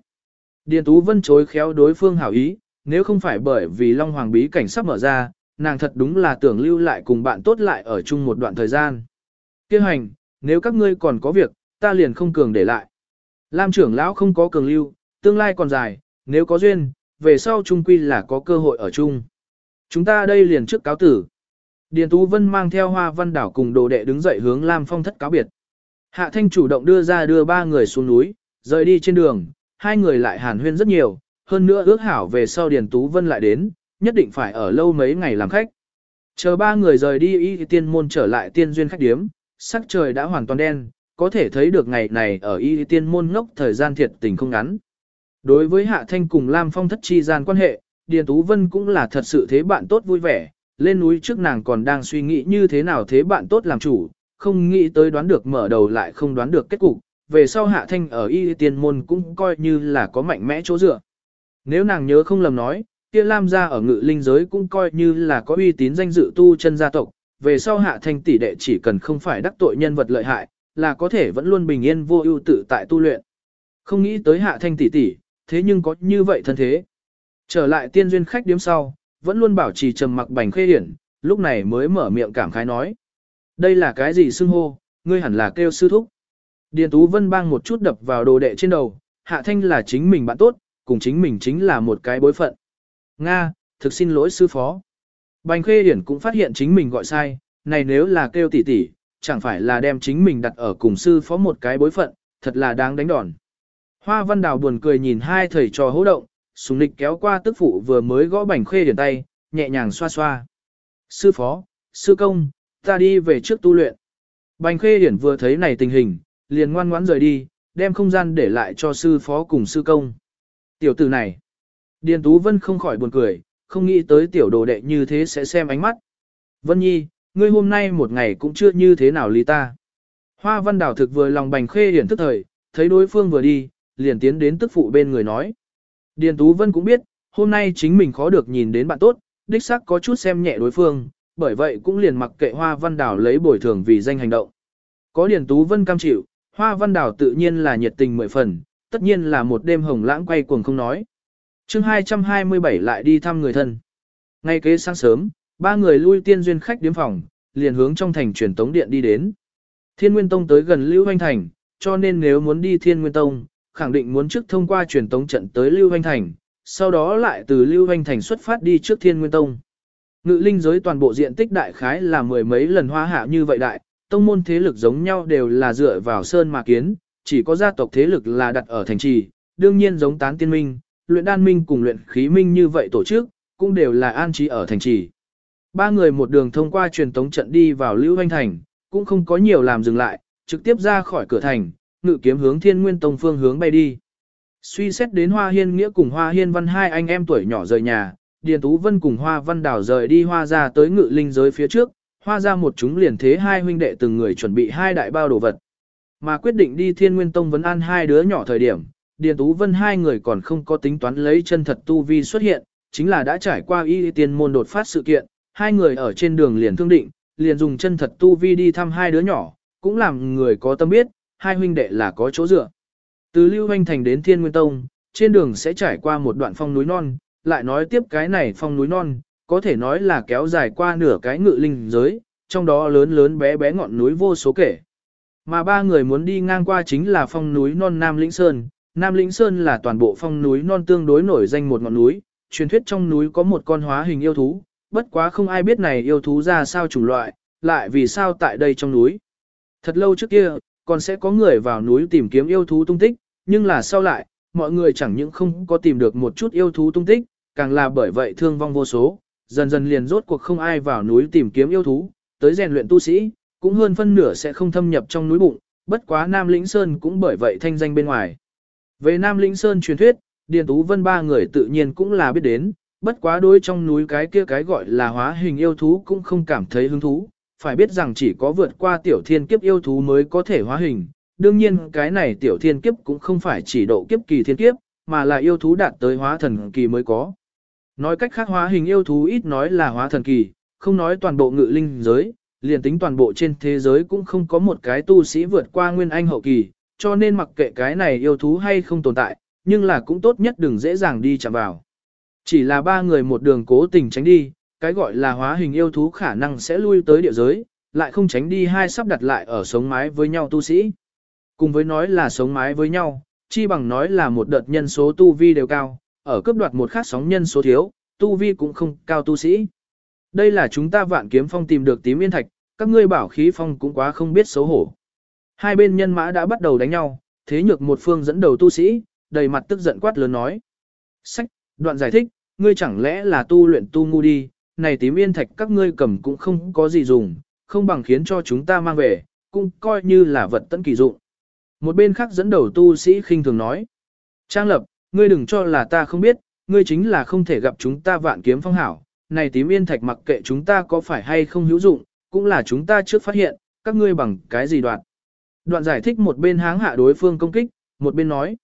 Điền Tú Vân chối khéo đối phương hảo ý, nếu không phải bởi vì Long Hoàng bí cảnh sắp mở ra, nàng thật đúng là tưởng lưu lại cùng bạn tốt lại ở chung một đoạn thời gian. Kêu hành, nếu các ngươi còn có việc, ta liền không cường để lại. Lam trưởng lão không có cường lưu, tương lai còn dài, nếu có duyên, về sau chung quy là có cơ hội ở chung. Chúng ta đây liền trước cáo tử. Điền Tú Vân mang theo hoa văn đảo cùng đồ đệ đứng dậy hướng Lam Phong thất cáo biệt. Hạ Thanh chủ động đưa ra đưa ba người xuống núi, rời đi trên đường, hai người lại hàn huyên rất nhiều, hơn nữa ước hảo về sau Điền Tú Vân lại đến, nhất định phải ở lâu mấy ngày làm khách. Chờ ba người rời đi y tiên môn trở lại tiên duyên khách điếm, sắc trời đã hoàn toàn đen, có thể thấy được ngày này ở y tiên môn ngốc thời gian thiệt tình không ngắn. Đối với Hạ Thanh cùng Lam Phong thất chi gian quan hệ, Điền Tú Vân cũng là thật sự thế bạn tốt vui vẻ, lên núi trước nàng còn đang suy nghĩ như thế nào thế bạn tốt làm chủ, không nghĩ tới đoán được mở đầu lại không đoán được kết cục, về sau Hạ Thanh ở y tiên môn cũng coi như là có mạnh mẽ chỗ dựa. Nếu nàng nhớ không lầm nói, kia Lam gia ở ngự linh giới cũng coi như là có uy tín danh dự tu chân gia tộc, về sau Hạ Thanh tỷ đệ chỉ cần không phải đắc tội nhân vật lợi hại, là có thể vẫn luôn bình yên vô ưu tự tại tu luyện. Không nghĩ tới Hạ Thanh tỷ tỷ, thế nhưng có như vậy thân thế. Trở lại tiên duyên khách điếm sau, vẫn luôn bảo trì trầm mặc bành khê hiển, lúc này mới mở miệng cảm khái nói. Đây là cái gì xưng hô, ngươi hẳn là kêu sư thúc. Điền Tú Vân bang một chút đập vào đồ đệ trên đầu, Hạ Thanh là chính mình bạn tốt, cùng chính mình chính là một cái bối phận. Nga, thực xin lỗi sư phó. Bành Khê Hiển cũng phát hiện chính mình gọi sai, này nếu là kêu tỷ tỷ, chẳng phải là đem chính mình đặt ở cùng sư phó một cái bối phận, thật là đáng đánh đòn. Hoa Văn Đào buồn cười nhìn hai thầy trò hỗ động, sùng nịch kéo qua tức phụ vừa mới gõ Bành Khê điển tay, nhẹ nhàng xoa xoa. Sư phó, sư công, ta đi về trước tu luyện. Bành Khê điển vừa thấy này tình hình, liền ngoan ngoãn rời đi, đem không gian để lại cho sư phó cùng sư công. Tiểu tử này, Điền Tú Vân không khỏi buồn cười, không nghĩ tới tiểu đồ đệ như thế sẽ xem ánh mắt. Vân Nhi, ngươi hôm nay một ngày cũng chưa như thế nào lý ta. Hoa văn đảo thực vừa lòng bành khê điển tức thời, thấy đối phương vừa đi, liền tiến đến tức phụ bên người nói. Điền Tú Vân cũng biết, hôm nay chính mình khó được nhìn đến bạn tốt, đích xác có chút xem nhẹ đối phương, bởi vậy cũng liền mặc kệ Hoa Văn Đảo lấy bồi thường vì danh hành động. Có Điền Tú Vân cam chịu, Hoa Văn Đảo tự nhiên là nhiệt tình mười phần, tất nhiên là một đêm hồng lãng quay cuồng không nói chương 227 lại đi thăm người thân. Ngay kế sáng sớm, ba người lui tiên duyên khách điếm phòng, liền hướng trong thành truyền tống điện đi đến. Thiên Nguyên Tông tới gần Lưu Hoanh Thành, cho nên nếu muốn đi Thiên Nguyên Tông, khẳng định muốn trước thông qua truyền tống trận tới Lưu Hoành Thành, sau đó lại từ Lưu Hoành Thành xuất phát đi trước Thiên Nguyên Tông. Ngự linh giới toàn bộ diện tích đại khái là mười mấy lần hoa hạ như vậy đại, tông môn thế lực giống nhau đều là dựa vào sơn mà kiến, chỉ có gia tộc thế lực là đặt ở thành trì, đương nhiên giống tán tiên minh, luyện đan minh cùng luyện khí minh như vậy tổ chức, cũng đều là an trí ở thành trì. Ba người một đường thông qua truyền tống trận đi vào Lưu Hoành Thành, cũng không có nhiều làm dừng lại, trực tiếp ra khỏi cửa thành, ngự kiếm hướng Thiên Nguyên Tông phương hướng bay đi. Suy xét đến Hoa Hiên Nghĩa cùng Hoa Hiên Văn hai anh em tuổi nhỏ rời nhà, Điền Tú Vân cùng Hoa Văn Đào rời đi Hoa ra tới ngự linh giới phía trước, Hoa ra một chúng liền thế hai huynh đệ từng người chuẩn bị hai đại bao đồ vật. Mà quyết định đi Thiên Nguyên Tông vấn an hai đứa nhỏ thời điểm, Điền Tú Vân hai người còn không có tính toán lấy chân thật tu vi xuất hiện, chính là đã trải qua y tiên môn đột phát sự kiện, hai người ở trên đường liền thương định, liền dùng chân thật tu vi đi thăm hai đứa nhỏ, cũng làm người có tâm biết, hai huynh đệ là có chỗ dựa. Từ Lưu Hoanh Thành đến Thiên Nguyên Tông, trên đường sẽ trải qua một đoạn phong núi non, lại nói tiếp cái này phong núi non, có thể nói là kéo dài qua nửa cái ngự linh giới, trong đó lớn lớn bé bé ngọn núi vô số kể. Mà ba người muốn đi ngang qua chính là phong núi non Nam Lĩnh Sơn, Nam Lĩnh Sơn là toàn bộ phong núi non tương đối nổi danh một ngọn núi, truyền thuyết trong núi có một con hóa hình yêu thú, bất quá không ai biết này yêu thú ra sao chủng loại, lại vì sao tại đây trong núi. Thật lâu trước kia, còn sẽ có người vào núi tìm kiếm yêu thú tung tích, nhưng là sau lại, mọi người chẳng những không có tìm được một chút yêu thú tung tích, càng là bởi vậy thương vong vô số, dần dần liền rốt cuộc không ai vào núi tìm kiếm yêu thú, tới rèn luyện tu sĩ, cũng hơn phân nửa sẽ không thâm nhập trong núi bụng, bất quá Nam Lĩnh Sơn cũng bởi vậy thanh danh bên ngoài. Về Nam Lĩnh Sơn truyền thuyết, Điền Tú Vân ba người tự nhiên cũng là biết đến, bất quá đối trong núi cái kia cái gọi là hóa hình yêu thú cũng không cảm thấy hứng thú, phải biết rằng chỉ có vượt qua tiểu thiên kiếp yêu thú mới có thể hóa hình, đương nhiên cái này tiểu thiên kiếp cũng không phải chỉ độ kiếp kỳ thiên kiếp, mà là yêu thú đạt tới hóa thần kỳ mới có. Nói cách khác hóa hình yêu thú ít nói là hóa thần kỳ, không nói toàn bộ ngự linh giới, liền tính toàn bộ trên thế giới cũng không có một cái tu sĩ vượt qua nguyên anh hậu kỳ, cho nên mặc kệ cái này yêu thú hay không tồn tại, nhưng là cũng tốt nhất đừng dễ dàng đi chạm vào. Chỉ là ba người một đường cố tình tránh đi, cái gọi là hóa hình yêu thú khả năng sẽ lui tới địa giới, lại không tránh đi hai sắp đặt lại ở sống mái với nhau tu sĩ. Cùng với nói là sống mái với nhau, chi bằng nói là một đợt nhân số tu vi đều cao, ở cấp đoạt một khác sóng nhân số thiếu, tu vi cũng không cao tu sĩ. Đây là chúng ta vạn kiếm phong tìm được tím yên thạch, các ngươi bảo khí phong cũng quá không biết xấu hổ. Hai bên nhân mã đã bắt đầu đánh nhau, thế nhược một phương dẫn đầu tu sĩ, đầy mặt tức giận quát lớn nói. Sách, đoạn giải thích, ngươi chẳng lẽ là tu luyện tu ngu đi, này tím yên thạch các ngươi cầm cũng không có gì dùng, không bằng khiến cho chúng ta mang về, cũng coi như là vật tận kỳ dụng. Một bên khác dẫn đầu tu sĩ khinh thường nói. Trang lập, ngươi đừng cho là ta không biết, ngươi chính là không thể gặp chúng ta vạn kiếm phong hảo, này tím yên thạch mặc kệ chúng ta có phải hay không hữu dụng, cũng là chúng ta trước phát hiện, các ngươi bằng cái gì đoạn. Đoạn giải thích một bên háng hạ đối phương công kích, một bên nói.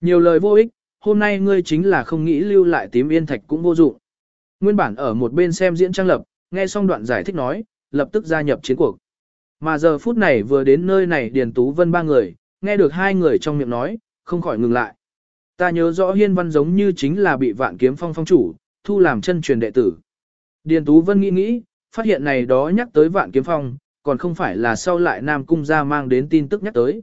Nhiều lời vô ích, hôm nay ngươi chính là không nghĩ lưu lại tím yên thạch cũng vô dụng. Nguyên bản ở một bên xem diễn trang lập, nghe xong đoạn giải thích nói, lập tức gia nhập chiến cuộc. Mà giờ phút này vừa đến nơi này Điền Tú Vân ba người, nghe được hai người trong miệng nói, không khỏi ngừng lại. Ta nhớ rõ hiên văn giống như chính là bị vạn kiếm phong phong chủ, thu làm chân truyền đệ tử. Điền Tú Vân nghĩ nghĩ, phát hiện này đó nhắc tới vạn kiếm phong, còn không phải là sau lại Nam Cung ra mang đến tin tức nhắc tới.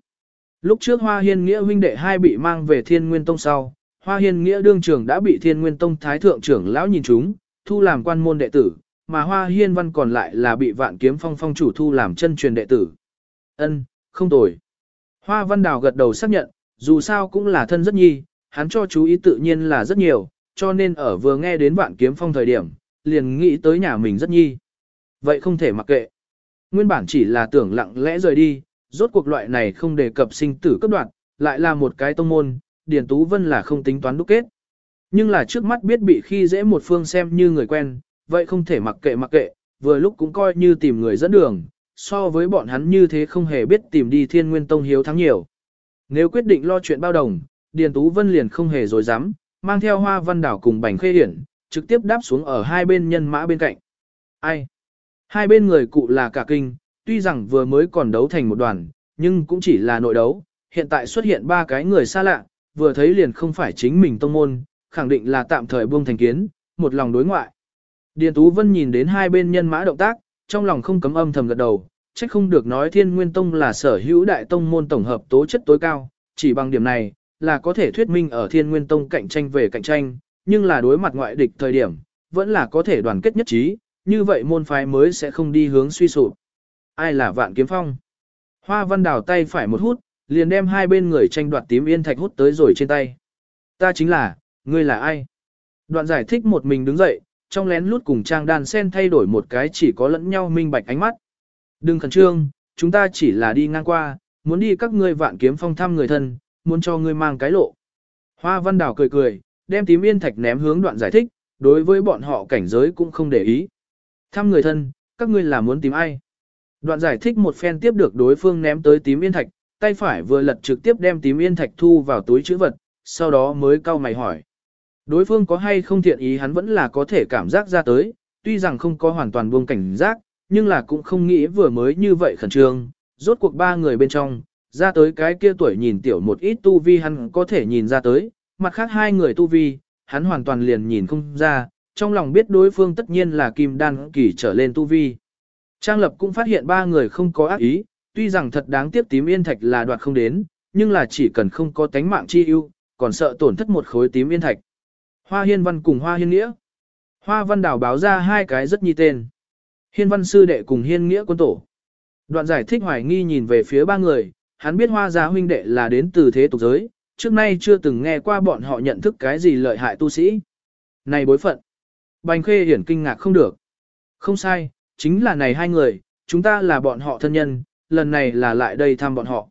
Lúc trước Hoa Hiên Nghĩa huynh đệ hai bị mang về Thiên Nguyên Tông sau, Hoa Hiên Nghĩa đương trưởng đã bị Thiên Nguyên Tông Thái Thượng trưởng lão nhìn chúng, thu làm quan môn đệ tử, mà Hoa Hiên Văn còn lại là bị Vạn Kiếm Phong phong chủ thu làm chân truyền đệ tử. Ân, không tồi. Hoa Văn Đào gật đầu xác nhận, dù sao cũng là thân rất nhi, hắn cho chú ý tự nhiên là rất nhiều, cho nên ở vừa nghe đến Vạn Kiếm Phong thời điểm, liền nghĩ tới nhà mình rất nhi. Vậy không thể mặc kệ. Nguyên bản chỉ là tưởng lặng lẽ rời đi, rốt cuộc loại này không đề cập sinh tử cấp đoạn, lại là một cái tông môn, Điền Tú Vân là không tính toán đúc kết. Nhưng là trước mắt biết bị khi dễ một phương xem như người quen, vậy không thể mặc kệ mặc kệ, vừa lúc cũng coi như tìm người dẫn đường, so với bọn hắn như thế không hề biết tìm đi thiên nguyên tông hiếu thắng nhiều. Nếu quyết định lo chuyện bao đồng, Điền Tú Vân liền không hề dối dám, mang theo hoa văn đảo cùng bành khê hiển, trực tiếp đáp xuống ở hai bên nhân mã bên cạnh. Ai? Hai bên người cụ là cả kinh, tuy rằng vừa mới còn đấu thành một đoàn, nhưng cũng chỉ là nội đấu, hiện tại xuất hiện ba cái người xa lạ, vừa thấy liền không phải chính mình tông môn, khẳng định là tạm thời buông thành kiến, một lòng đối ngoại. Điền Tú Vân nhìn đến hai bên nhân mã động tác, trong lòng không cấm âm thầm gật đầu, trách không được nói Thiên Nguyên Tông là sở hữu đại tông môn tổng hợp tố chất tối cao, chỉ bằng điểm này, là có thể thuyết minh ở Thiên Nguyên Tông cạnh tranh về cạnh tranh, nhưng là đối mặt ngoại địch thời điểm, vẫn là có thể đoàn kết nhất trí, như vậy môn phái mới sẽ không đi hướng suy sụp. Ai là Vạn Kiếm Phong? Hoa Văn Đào tay phải một hút, liền đem hai bên người tranh đoạt tím yên thạch hút tới rồi trên tay. Ta chính là, ngươi là ai? Đoạn giải thích một mình đứng dậy, trong lén lút cùng trang đàn sen thay đổi một cái chỉ có lẫn nhau minh bạch ánh mắt. Đừng khẩn trương, chúng ta chỉ là đi ngang qua, muốn đi các ngươi vạn kiếm phong thăm người thân, muốn cho ngươi mang cái lộ. Hoa Văn Đào cười cười, đem tím yên thạch ném hướng đoạn giải thích, đối với bọn họ cảnh giới cũng không để ý. Thăm người thân, các ngươi là muốn tìm ai? Đoạn giải thích một phen tiếp được đối phương ném tới tím yên thạch, tay phải vừa lật trực tiếp đem tím yên thạch thu vào túi chữ vật, sau đó mới cau mày hỏi. Đối phương có hay không thiện ý hắn vẫn là có thể cảm giác ra tới, tuy rằng không có hoàn toàn buông cảnh giác, nhưng là cũng không nghĩ vừa mới như vậy khẩn trương, rốt cuộc ba người bên trong, ra tới cái kia tuổi nhìn tiểu một ít tu vi hắn có thể nhìn ra tới, mặt khác hai người tu vi, hắn hoàn toàn liền nhìn không ra, trong lòng biết đối phương tất nhiên là kim đan kỳ trở lên tu vi. Trang lập cũng phát hiện ba người không có ác ý, tuy rằng thật đáng tiếc tím yên thạch là đoạt không đến, nhưng là chỉ cần không có tánh mạng chi ưu, còn sợ tổn thất một khối tím yên thạch. Hoa hiên văn cùng hoa hiên nghĩa. Hoa văn đảo báo ra hai cái rất nhi tên. Hiên văn sư đệ cùng hiên nghĩa quân tổ. Đoạn giải thích hoài nghi nhìn về phía ba người, hắn biết hoa gia huynh đệ là đến từ thế tục giới, trước nay chưa từng nghe qua bọn họ nhận thức cái gì lợi hại tu sĩ. Này bối phận. Bành khê hiển kinh ngạc không được. Không sai, chính là này hai người, chúng ta là bọn họ thân nhân, lần này là lại đây thăm bọn họ.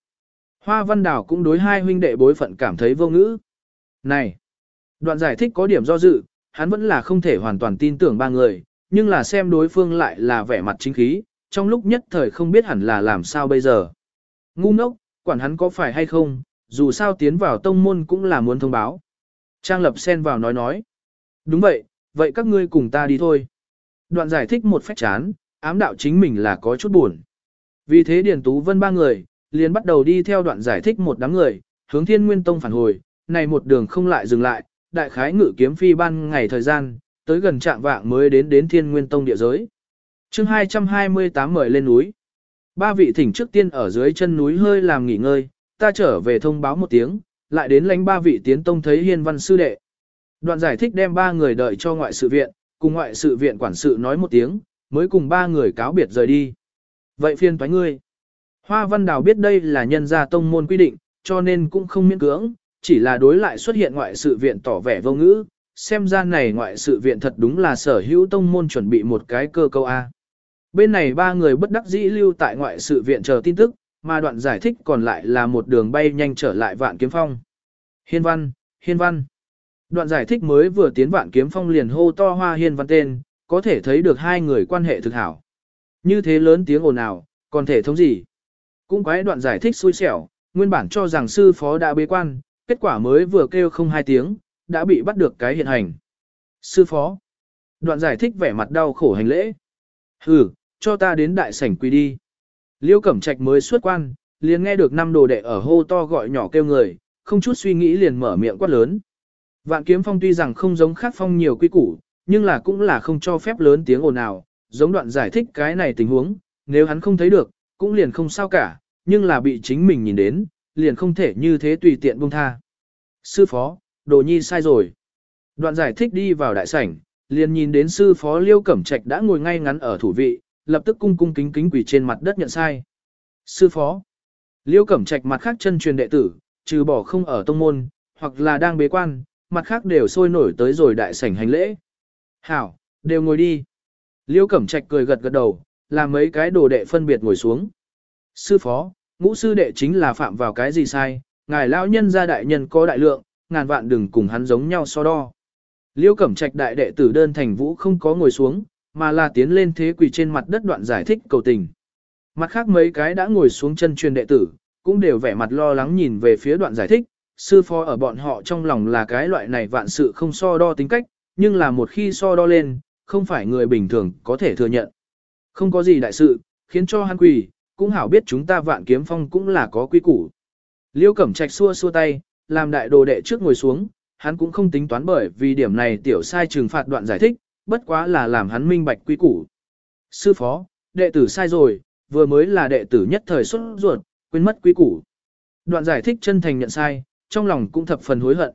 Hoa Văn Đào cũng đối hai huynh đệ bối phận cảm thấy vô ngữ. Này, Đoạn giải thích có điểm do dự, hắn vẫn là không thể hoàn toàn tin tưởng ba người, nhưng là xem đối phương lại là vẻ mặt chính khí, trong lúc nhất thời không biết hẳn là làm sao bây giờ. Ngu ngốc, quản hắn có phải hay không, dù sao tiến vào tông môn cũng là muốn thông báo. Trang lập xen vào nói nói. Đúng vậy, vậy các ngươi cùng ta đi thôi. Đoạn giải thích một phép chán, ám đạo chính mình là có chút buồn. Vì thế Điền Tú Vân ba người, liền bắt đầu đi theo đoạn giải thích một đám người, hướng thiên nguyên tông phản hồi, này một đường không lại dừng lại, đại khái ngự kiếm phi ban ngày thời gian, tới gần trạng vạng mới đến đến thiên nguyên tông địa giới. chương 228 mời lên núi. Ba vị thỉnh trước tiên ở dưới chân núi hơi làm nghỉ ngơi, ta trở về thông báo một tiếng, lại đến lãnh ba vị tiến tông thấy hiên văn sư đệ. Đoạn giải thích đem ba người đợi cho ngoại sự viện, cùng ngoại sự viện quản sự nói một tiếng, mới cùng ba người cáo biệt rời đi. Vậy phiên toái ngươi. Hoa Văn Đào biết đây là nhân gia tông môn quy định, cho nên cũng không miễn cưỡng, chỉ là đối lại xuất hiện ngoại sự viện tỏ vẻ vô ngữ, xem ra này ngoại sự viện thật đúng là sở hữu tông môn chuẩn bị một cái cơ câu A. Bên này ba người bất đắc dĩ lưu tại ngoại sự viện chờ tin tức, mà đoạn giải thích còn lại là một đường bay nhanh trở lại vạn kiếm phong. Hiên văn, hiên văn. Đoạn giải thích mới vừa tiến vạn kiếm phong liền hô to hoa hiên văn tên, có thể thấy được hai người quan hệ thực hảo. Như thế lớn tiếng ồn ào, còn thể thống gì? Cũng quái đoạn giải thích xui xẻo, nguyên bản cho rằng sư phó đã bế quan, kết quả mới vừa kêu không hai tiếng, đã bị bắt được cái hiện hành. Sư phó. Đoạn giải thích vẻ mặt đau khổ hành lễ. Hừ, cho ta đến đại sảnh quỳ đi. Liêu Cẩm Trạch mới xuất quan, liền nghe được năm đồ đệ ở hô to gọi nhỏ kêu người, không chút suy nghĩ liền mở miệng quát lớn. Vạn kiếm phong tuy rằng không giống khác phong nhiều quy củ, nhưng là cũng là không cho phép lớn tiếng ồn ào, giống đoạn giải thích cái này tình huống, nếu hắn không thấy được, cũng liền không sao cả, nhưng là bị chính mình nhìn đến, liền không thể như thế tùy tiện buông tha. Sư phó, đồ nhi sai rồi. Đoạn giải thích đi vào đại sảnh, liền nhìn đến sư phó Liêu Cẩm Trạch đã ngồi ngay ngắn ở thủ vị, lập tức cung cung kính kính quỳ trên mặt đất nhận sai. Sư phó, Liêu Cẩm Trạch mặt khác chân truyền đệ tử, trừ bỏ không ở tông môn, hoặc là đang bế quan, mặt khác đều sôi nổi tới rồi đại sảnh hành lễ. Hảo, đều ngồi đi. Liêu Cẩm Trạch cười gật gật đầu, làm mấy cái đồ đệ phân biệt ngồi xuống. Sư phó, ngũ sư đệ chính là phạm vào cái gì sai, ngài lão nhân gia đại nhân có đại lượng, ngàn vạn đừng cùng hắn giống nhau so đo. Liêu Cẩm Trạch đại đệ tử đơn thành vũ không có ngồi xuống, mà là tiến lên thế quỳ trên mặt đất đoạn giải thích cầu tình. Mặt khác mấy cái đã ngồi xuống chân truyền đệ tử, cũng đều vẻ mặt lo lắng nhìn về phía đoạn giải thích, sư phó ở bọn họ trong lòng là cái loại này vạn sự không so đo tính cách, nhưng là một khi so đo lên, không phải người bình thường có thể thừa nhận. Không có gì đại sự, khiến cho hắn quỳ, cũng hảo biết chúng ta vạn kiếm phong cũng là có quy củ. Liêu Cẩm Trạch xua xua tay, làm đại đồ đệ trước ngồi xuống, hắn cũng không tính toán bởi vì điểm này tiểu sai trừng phạt đoạn giải thích, bất quá là làm hắn minh bạch quy củ. Sư phó, đệ tử sai rồi, vừa mới là đệ tử nhất thời xuất ruột, quên mất quy củ. Đoạn giải thích chân thành nhận sai, trong lòng cũng thập phần hối hận.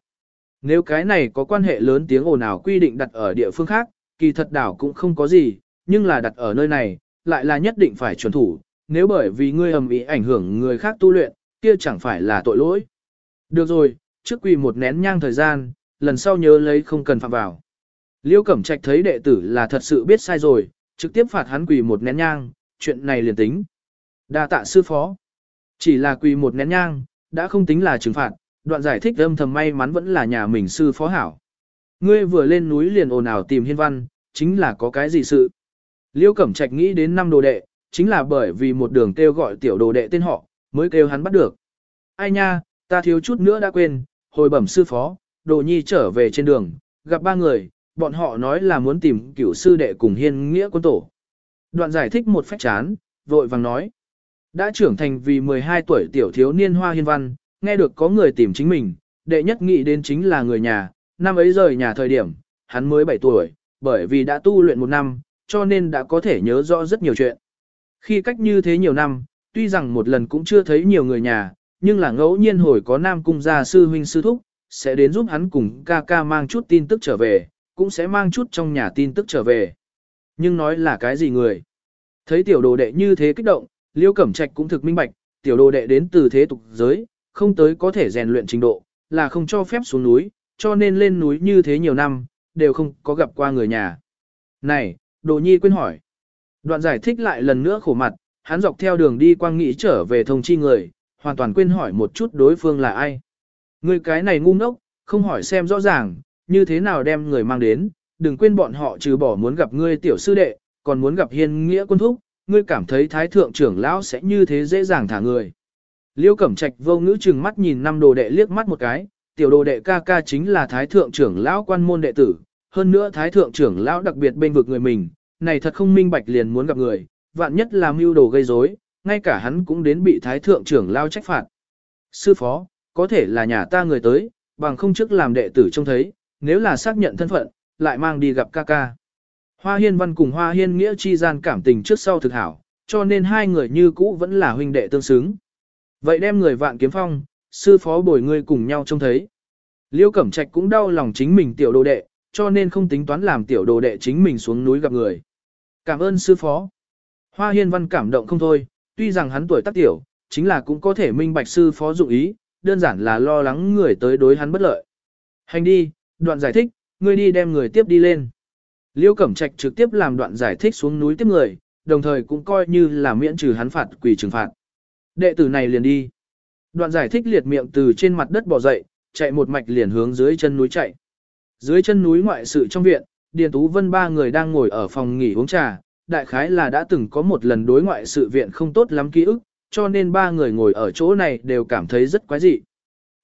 Nếu cái này có quan hệ lớn tiếng ồn ào quy định đặt ở địa phương khác, kỳ thật đảo cũng không có gì, nhưng là đặt ở nơi này, lại là nhất định phải chuẩn thủ, nếu bởi vì ngươi ầm ĩ ảnh hưởng người khác tu luyện, kia chẳng phải là tội lỗi. Được rồi, trước quỳ một nén nhang thời gian, lần sau nhớ lấy không cần phạm vào. Liêu Cẩm Trạch thấy đệ tử là thật sự biết sai rồi, trực tiếp phạt hắn quỳ một nén nhang, chuyện này liền tính. Đa tạ sư phó. Chỉ là quỳ một nén nhang, đã không tính là trừng phạt, đoạn giải thích âm thầm may mắn vẫn là nhà mình sư phó hảo. Ngươi vừa lên núi liền ồn ào tìm hiên văn, chính là có cái gì sự. Liêu Cẩm Trạch nghĩ đến năm đồ đệ, chính là bởi vì một đường kêu gọi tiểu đồ đệ tên họ, mới kêu hắn bắt được. Ai nha, ta thiếu chút nữa đã quên, hồi bẩm sư phó, đồ nhi trở về trên đường, gặp ba người, bọn họ nói là muốn tìm cửu sư đệ cùng hiên nghĩa quân tổ. Đoạn giải thích một phách chán, vội vàng nói. Đã trưởng thành vì 12 tuổi tiểu thiếu niên hoa hiên văn, nghe được có người tìm chính mình, đệ nhất nghĩ đến chính là người nhà, năm ấy rời nhà thời điểm, hắn mới 7 tuổi, bởi vì đã tu luyện một năm, cho nên đã có thể nhớ rõ rất nhiều chuyện. Khi cách như thế nhiều năm, tuy rằng một lần cũng chưa thấy nhiều người nhà, nhưng là ngẫu nhiên hồi có nam cung gia sư huynh sư thúc, sẽ đến giúp hắn cùng ca ca mang chút tin tức trở về, cũng sẽ mang chút trong nhà tin tức trở về. Nhưng nói là cái gì người? Thấy tiểu đồ đệ như thế kích động, Liêu Cẩm Trạch cũng thực minh bạch, tiểu đồ đệ đến từ thế tục giới, không tới có thể rèn luyện trình độ, là không cho phép xuống núi, cho nên lên núi như thế nhiều năm, đều không có gặp qua người nhà. Này, đồ nhi quên hỏi. Đoạn giải thích lại lần nữa khổ mặt, hắn dọc theo đường đi quang nghĩ trở về thông chi người, hoàn toàn quên hỏi một chút đối phương là ai. Người cái này ngu ngốc, không hỏi xem rõ ràng, như thế nào đem người mang đến, đừng quên bọn họ trừ bỏ muốn gặp ngươi tiểu sư đệ, còn muốn gặp hiên nghĩa quân thúc, ngươi cảm thấy thái thượng trưởng lão sẽ như thế dễ dàng thả người. Liêu Cẩm Trạch vô ngữ chừng mắt nhìn năm đồ đệ liếc mắt một cái, tiểu đồ đệ ca ca chính là thái thượng trưởng lão quan môn đệ tử, hơn nữa thái thượng trưởng lão đặc biệt bên vực người mình, này thật không minh bạch liền muốn gặp người, vạn nhất là mưu đồ gây rối, ngay cả hắn cũng đến bị thái thượng trưởng lao trách phạt. Sư phó, có thể là nhà ta người tới, bằng không trước làm đệ tử trông thấy, nếu là xác nhận thân phận, lại mang đi gặp ca ca. Hoa hiên văn cùng hoa hiên nghĩa chi gian cảm tình trước sau thực hảo, cho nên hai người như cũ vẫn là huynh đệ tương xứng. Vậy đem người vạn kiếm phong, sư phó bồi ngươi cùng nhau trông thấy. Liêu Cẩm Trạch cũng đau lòng chính mình tiểu đồ đệ, cho nên không tính toán làm tiểu đồ đệ chính mình xuống núi gặp người. Cảm ơn sư phó. Hoa hiên văn cảm động không thôi, tuy rằng hắn tuổi tác tiểu, chính là cũng có thể minh bạch sư phó dụng ý, đơn giản là lo lắng người tới đối hắn bất lợi. Hành đi, đoạn giải thích, ngươi đi đem người tiếp đi lên. Liêu Cẩm Trạch trực tiếp làm đoạn giải thích xuống núi tiếp người, đồng thời cũng coi như là miễn trừ hắn phạt quỷ trừng phạt. Đệ tử này liền đi. Đoạn giải thích liệt miệng từ trên mặt đất bò dậy, chạy một mạch liền hướng dưới chân núi chạy. Dưới chân núi ngoại sự trong viện, Điền Tú Vân ba người đang ngồi ở phòng nghỉ uống trà, đại khái là đã từng có một lần đối ngoại sự viện không tốt lắm ký ức, cho nên ba người ngồi ở chỗ này đều cảm thấy rất quái dị.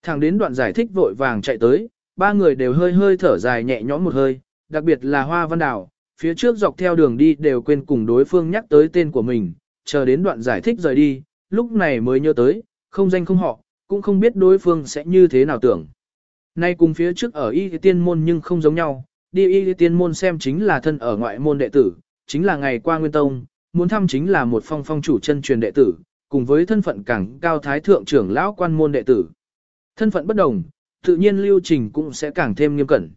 Thẳng đến đoạn giải thích vội vàng chạy tới, ba người đều hơi hơi thở dài nhẹ nhõm một hơi, đặc biệt là Hoa Văn Đào, phía trước dọc theo đường đi đều quên cùng đối phương nhắc tới tên của mình, chờ đến đoạn giải thích rời đi, lúc này mới nhớ tới, không danh không họ, cũng không biết đối phương sẽ như thế nào tưởng. Nay cùng phía trước ở y tiên môn nhưng không giống nhau, đi y tiên môn xem chính là thân ở ngoại môn đệ tử, chính là ngày qua nguyên tông, muốn thăm chính là một phong phong chủ chân truyền đệ tử, cùng với thân phận càng cao thái thượng trưởng lão quan môn đệ tử. Thân phận bất đồng, tự nhiên lưu trình cũng sẽ càng thêm nghiêm cẩn.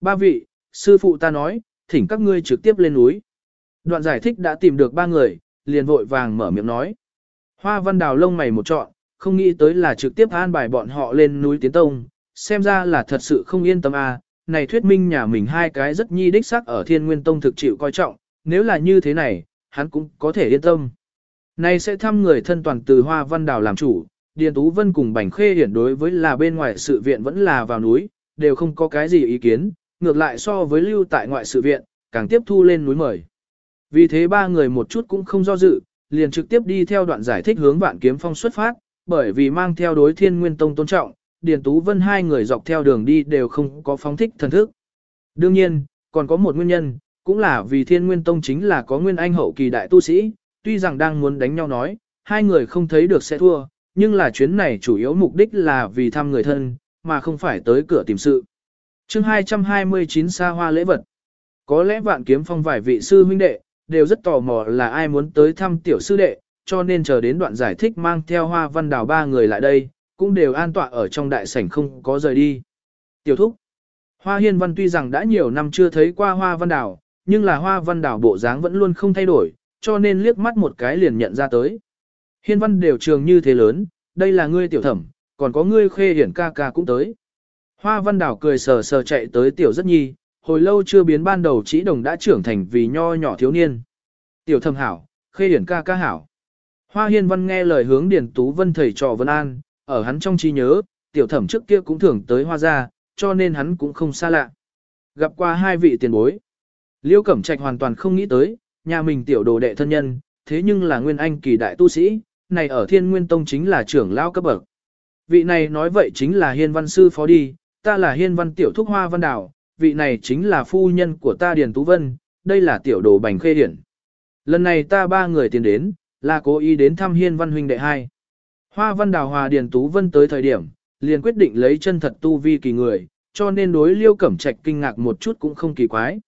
Ba vị, sư phụ ta nói, thỉnh các ngươi trực tiếp lên núi. Đoạn giải thích đã tìm được ba người, liền vội vàng mở miệng nói. Hoa văn đào lông mày một trọn, không nghĩ tới là trực tiếp an bài bọn họ lên núi tiến tông, xem ra là thật sự không yên tâm à, này thuyết minh nhà mình hai cái rất nhi đích sắc ở thiên nguyên tông thực chịu coi trọng, nếu là như thế này, hắn cũng có thể yên tâm. Này sẽ thăm người thân toàn từ Hoa Văn Đào làm chủ, Điền Tú Vân cùng Bành Khê hiển đối với là bên ngoài sự viện vẫn là vào núi, đều không có cái gì ý kiến, ngược lại so với lưu tại ngoại sự viện, càng tiếp thu lên núi mời. Vì thế ba người một chút cũng không do dự, liền trực tiếp đi theo đoạn giải thích hướng vạn kiếm phong xuất phát, bởi vì mang theo đối thiên nguyên tông tôn trọng, Điền Tú Vân hai người dọc theo đường đi đều không có phóng thích thần thức. Đương nhiên, còn có một nguyên nhân, cũng là vì thiên nguyên tông chính là có nguyên anh hậu kỳ đại tu sĩ, tuy rằng đang muốn đánh nhau nói, hai người không thấy được sẽ thua, nhưng là chuyến này chủ yếu mục đích là vì thăm người thân, mà không phải tới cửa tìm sự. chương 229 xa hoa lễ vật. Có lẽ vạn kiếm phong vài vị sư huynh đệ, đều rất tò mò là ai muốn tới thăm tiểu sư đệ, cho nên chờ đến đoạn giải thích mang theo hoa văn đào ba người lại đây, cũng đều an tọa ở trong đại sảnh không có rời đi. Tiểu thúc. Hoa hiên văn tuy rằng đã nhiều năm chưa thấy qua hoa văn đảo nhưng là hoa văn đảo bộ dáng vẫn luôn không thay đổi, cho nên liếc mắt một cái liền nhận ra tới. Hiên văn đều trường như thế lớn, đây là ngươi tiểu thẩm, còn có ngươi khê hiển ca ca cũng tới. Hoa văn đảo cười sờ sờ chạy tới tiểu rất nhi, hồi lâu chưa biến ban đầu chỉ đồng đã trưởng thành vì nho nhỏ thiếu niên. Tiểu thẩm hảo, khê hiển ca ca hảo. Hoa hiên văn nghe lời hướng điển tú vân thầy trò vân an, ở hắn trong trí nhớ, tiểu thẩm trước kia cũng thường tới hoa gia, cho nên hắn cũng không xa lạ. Gặp qua hai vị tiền bối. Liêu Cẩm Trạch hoàn toàn không nghĩ tới, nhà mình tiểu đồ đệ thân nhân, thế nhưng là nguyên anh kỳ đại tu sĩ, này ở thiên nguyên tông chính là trưởng lao cấp bậc. Vị này nói vậy chính là hiên văn sư phó đi, ta là hiên văn tiểu thúc hoa văn đảo, vị này chính là phu nhân của ta Điền Tú Vân, đây là tiểu đồ bành khê điển. Lần này ta ba người tiền đến, là cố ý đến thăm hiên văn huynh đệ hai. Hoa văn đào hòa Điền Tú Vân tới thời điểm, liền quyết định lấy chân thật tu vi kỳ người, cho nên đối liêu cẩm trạch kinh ngạc một chút cũng không kỳ quái.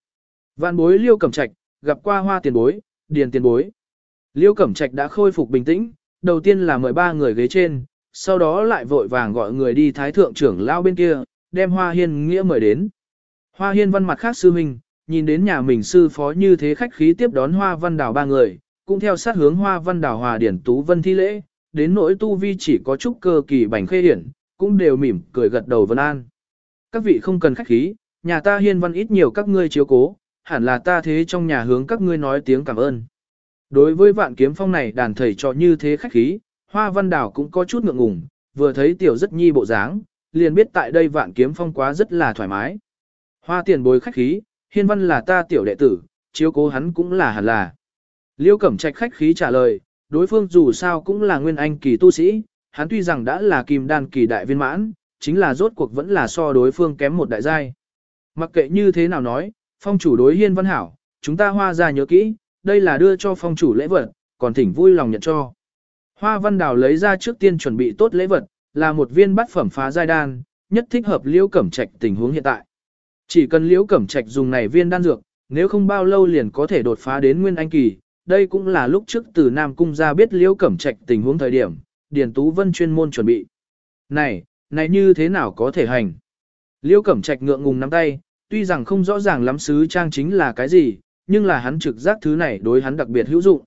Vạn bối liêu cẩm trạch, gặp qua hoa tiền bối, điền tiền bối. Liêu cẩm trạch đã khôi phục bình tĩnh, đầu tiên là mời ba người ghế trên, sau đó lại vội vàng gọi người đi thái thượng trưởng lao bên kia, đem hoa hiên nghĩa mời đến. Hoa hiên văn mặt khác sư huynh, nhìn đến nhà mình sư phó như thế khách khí tiếp đón hoa văn đào ba người, cũng theo sát hướng hoa văn đào hòa điển tú vân thi lễ, đến nỗi tu vi chỉ có chút cơ kỳ bành khê hiển, cũng đều mỉm cười gật đầu vân an. Các vị không cần khách khí, nhà ta hiên văn ít nhiều các ngươi chiếu cố, hẳn là ta thế trong nhà hướng các ngươi nói tiếng cảm ơn. Đối với vạn kiếm phong này đàn thầy trò như thế khách khí, hoa văn đảo cũng có chút ngượng ngùng, vừa thấy tiểu rất nhi bộ dáng, liền biết tại đây vạn kiếm phong quá rất là thoải mái. Hoa tiền bối khách khí, hiên văn là ta tiểu đệ tử, chiếu cố hắn cũng là hẳn là. Liêu Cẩm Trạch khách khí trả lời, đối phương dù sao cũng là nguyên anh kỳ tu sĩ, hắn tuy rằng đã là kim đan kỳ đại viên mãn, chính là rốt cuộc vẫn là so đối phương kém một đại giai. Mặc kệ như thế nào nói, phong chủ đối hiên văn hảo, chúng ta hoa ra nhớ kỹ, đây là đưa cho phong chủ lễ vật, còn thỉnh vui lòng nhận cho. Hoa văn đào lấy ra trước tiên chuẩn bị tốt lễ vật, là một viên bát phẩm phá giai đan, nhất thích hợp liễu cẩm trạch tình huống hiện tại. Chỉ cần liễu cẩm trạch dùng này viên đan dược, nếu không bao lâu liền có thể đột phá đến nguyên anh kỳ, đây cũng là lúc trước từ Nam Cung ra biết liễu cẩm trạch tình huống thời điểm, Điền Tú Vân chuyên môn chuẩn bị. Này, này như thế nào có thể hành? Liễu cẩm trạch ngượng ngùng nắm tay, tuy rằng không rõ ràng lắm sứ trang chính là cái gì, nhưng là hắn trực giác thứ này đối hắn đặc biệt hữu dụng.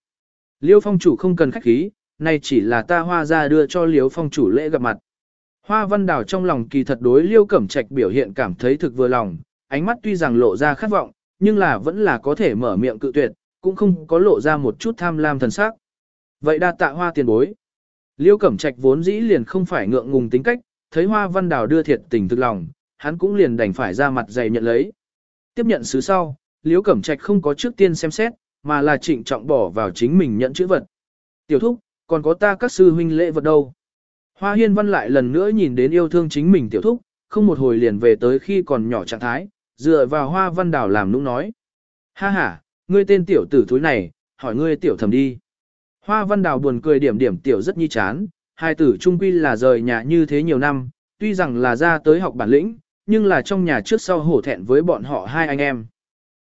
Liêu phong chủ không cần khách khí, này chỉ là ta hoa ra đưa cho liêu phong chủ lễ gặp mặt. Hoa văn đào trong lòng kỳ thật đối liêu cẩm trạch biểu hiện cảm thấy thực vừa lòng, ánh mắt tuy rằng lộ ra khát vọng, nhưng là vẫn là có thể mở miệng cự tuyệt, cũng không có lộ ra một chút tham lam thần sắc. Vậy đa tạ hoa tiền bối. Liêu cẩm trạch vốn dĩ liền không phải ngượng ngùng tính cách, thấy hoa văn đào đưa thiệt tình thực lòng, hắn cũng liền đành phải ra mặt dày nhận lấy. Tiếp nhận sứ sau, Liễu Cẩm Trạch không có trước tiên xem xét, mà là trịnh trọng bỏ vào chính mình nhận chữ vật. Tiểu thúc, còn có ta các sư huynh lễ vật đâu. Hoa Hiên Văn lại lần nữa nhìn đến yêu thương chính mình tiểu thúc, không một hồi liền về tới khi còn nhỏ trạng thái, dựa vào Hoa Văn Đảo làm nũng nói. Ha ha, ngươi tên tiểu tử thúi này, hỏi ngươi tiểu thầm đi. Hoa Văn Đào buồn cười điểm điểm tiểu rất nhi chán, hai tử trung quy là rời nhà như thế nhiều năm, tuy rằng là ra tới học bản lĩnh, nhưng là trong nhà trước sau hổ thẹn với bọn họ hai anh em.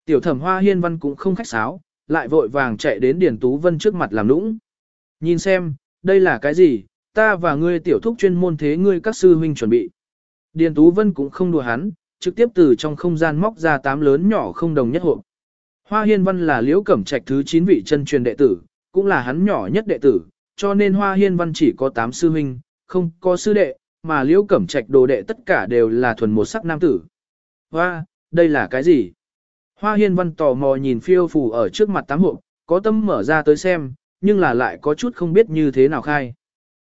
Tiểu thẩm hoa hiên văn cũng không khách sáo, lại vội vàng chạy đến Điền Tú Vân trước mặt làm nũng. Nhìn xem, đây là cái gì, ta và ngươi tiểu thúc chuyên môn thế ngươi các sư huynh chuẩn bị. Điền Tú Vân cũng không đùa hắn, trực tiếp từ trong không gian móc ra tám lớn nhỏ không đồng nhất hộp. Hoa Hiên Văn là liễu cẩm trạch thứ 9 vị chân truyền đệ tử, cũng là hắn nhỏ nhất đệ tử, cho nên Hoa Hiên Văn chỉ có 8 sư huynh, không có sư đệ, mà liễu cẩm trạch đồ đệ tất cả đều là thuần một sắc nam tử. Hoa, đây là cái gì? Hoa hiên văn tò mò nhìn phiêu phù ở trước mặt tám hộp, có tâm mở ra tới xem, nhưng là lại có chút không biết như thế nào khai.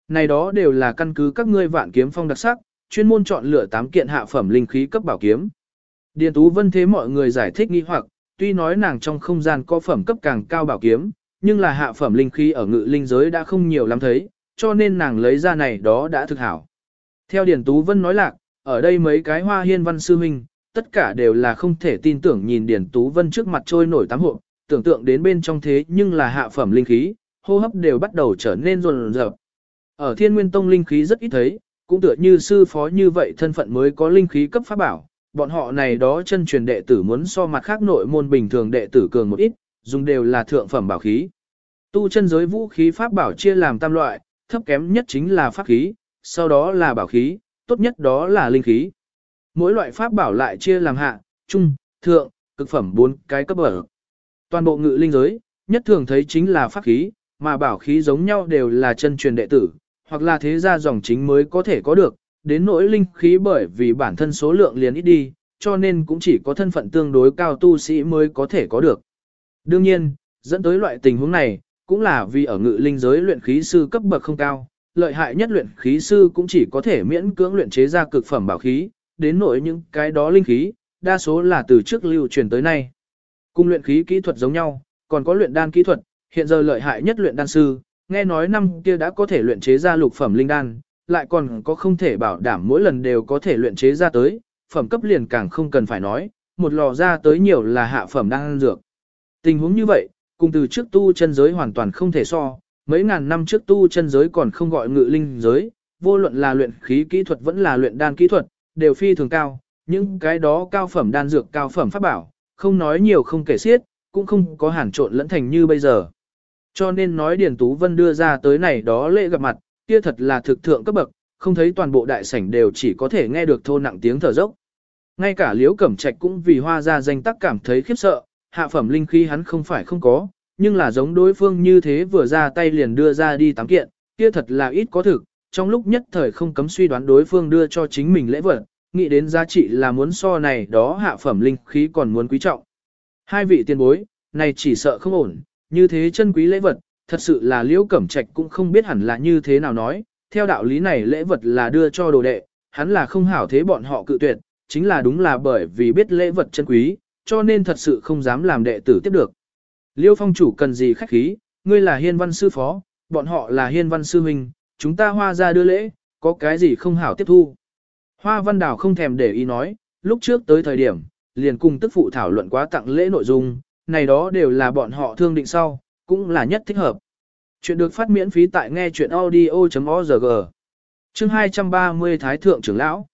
Này đó đều là căn cứ các ngươi vạn kiếm phong đặc sắc, chuyên môn chọn lựa tám kiện hạ phẩm linh khí cấp bảo kiếm. Điền Tú Vân thế mọi người giải thích nghi hoặc, tuy nói nàng trong không gian có phẩm cấp càng cao bảo kiếm, nhưng là hạ phẩm linh khí ở ngự linh giới đã không nhiều lắm thấy, cho nên nàng lấy ra này đó đã thực hảo. Theo Điền Tú Vân nói lạc, ở đây mấy cái hoa hiên văn sư huynh, tất cả đều là không thể tin tưởng nhìn Điền Tú Vân trước mặt trôi nổi tám hộ, tưởng tượng đến bên trong thế nhưng là hạ phẩm linh khí, hô hấp đều bắt đầu trở nên rồn rợp. Ở Thiên Nguyên Tông linh khí rất ít thấy, cũng tựa như sư phó như vậy thân phận mới có linh khí cấp pháp bảo, bọn họ này đó chân truyền đệ tử muốn so mặt khác nội môn bình thường đệ tử cường một ít, dùng đều là thượng phẩm bảo khí. Tu chân giới vũ khí pháp bảo chia làm tam loại, thấp kém nhất chính là pháp khí, sau đó là bảo khí, tốt nhất đó là linh khí. Mỗi loại pháp bảo lại chia làm hạ, trung, thượng, cực phẩm bốn cái cấp bậc. Toàn bộ ngự linh giới, nhất thường thấy chính là pháp khí, mà bảo khí giống nhau đều là chân truyền đệ tử, hoặc là thế gia dòng chính mới có thể có được, đến nỗi linh khí bởi vì bản thân số lượng liền ít đi, cho nên cũng chỉ có thân phận tương đối cao tu sĩ mới có thể có được. Đương nhiên, dẫn tới loại tình huống này, cũng là vì ở ngự linh giới luyện khí sư cấp bậc không cao, lợi hại nhất luyện khí sư cũng chỉ có thể miễn cưỡng luyện chế ra cực phẩm bảo khí, đến nỗi những cái đó linh khí, đa số là từ trước lưu truyền tới nay. Cùng luyện khí kỹ thuật giống nhau, còn có luyện đan kỹ thuật, hiện giờ lợi hại nhất luyện đan sư, nghe nói năm kia đã có thể luyện chế ra lục phẩm linh đan, lại còn có không thể bảo đảm mỗi lần đều có thể luyện chế ra tới, phẩm cấp liền càng không cần phải nói, một lò ra tới nhiều là hạ phẩm đang ăn dược. Tình huống như vậy, cùng từ trước tu chân giới hoàn toàn không thể so, mấy ngàn năm trước tu chân giới còn không gọi ngự linh giới, vô luận là luyện khí kỹ thuật vẫn là luyện đan kỹ thuật, đều phi thường cao, những cái đó cao phẩm đan dược cao phẩm pháp bảo, không nói nhiều không kể xiết, cũng không có hàn trộn lẫn thành như bây giờ. Cho nên nói Điền Tú Vân đưa ra tới này đó lễ gặp mặt, kia thật là thực thượng cấp bậc, không thấy toàn bộ đại sảnh đều chỉ có thể nghe được thô nặng tiếng thở dốc. Ngay cả Liễu Cẩm Trạch cũng vì hoa ra danh tác cảm thấy khiếp sợ, hạ phẩm linh khí hắn không phải không có, nhưng là giống đối phương như thế vừa ra tay liền đưa ra đi tám kiện, kia thật là ít có thực, trong lúc nhất thời không cấm suy đoán đối phương đưa cho chính mình lễ vật, nghĩ đến giá trị là muốn so này đó hạ phẩm linh khí còn muốn quý trọng. Hai vị tiền bối, này chỉ sợ không ổn, như thế chân quý lễ vật, thật sự là liễu cẩm trạch cũng không biết hẳn là như thế nào nói, theo đạo lý này lễ vật là đưa cho đồ đệ, hắn là không hảo thế bọn họ cự tuyệt, chính là đúng là bởi vì biết lễ vật chân quý, cho nên thật sự không dám làm đệ tử tiếp được. Liêu phong chủ cần gì khách khí, ngươi là hiên văn sư phó, bọn họ là hiên văn sư huynh, chúng ta hoa ra đưa lễ, có cái gì không hảo tiếp thu. Hoa văn đảo không thèm để ý nói, lúc trước tới thời điểm, liền cùng tức phụ thảo luận quá tặng lễ nội dung, này đó đều là bọn họ thương định sau, cũng là nhất thích hợp. Chuyện được phát miễn phí tại nghe chuyện audio.org. Chương 230 Thái Thượng trưởng Lão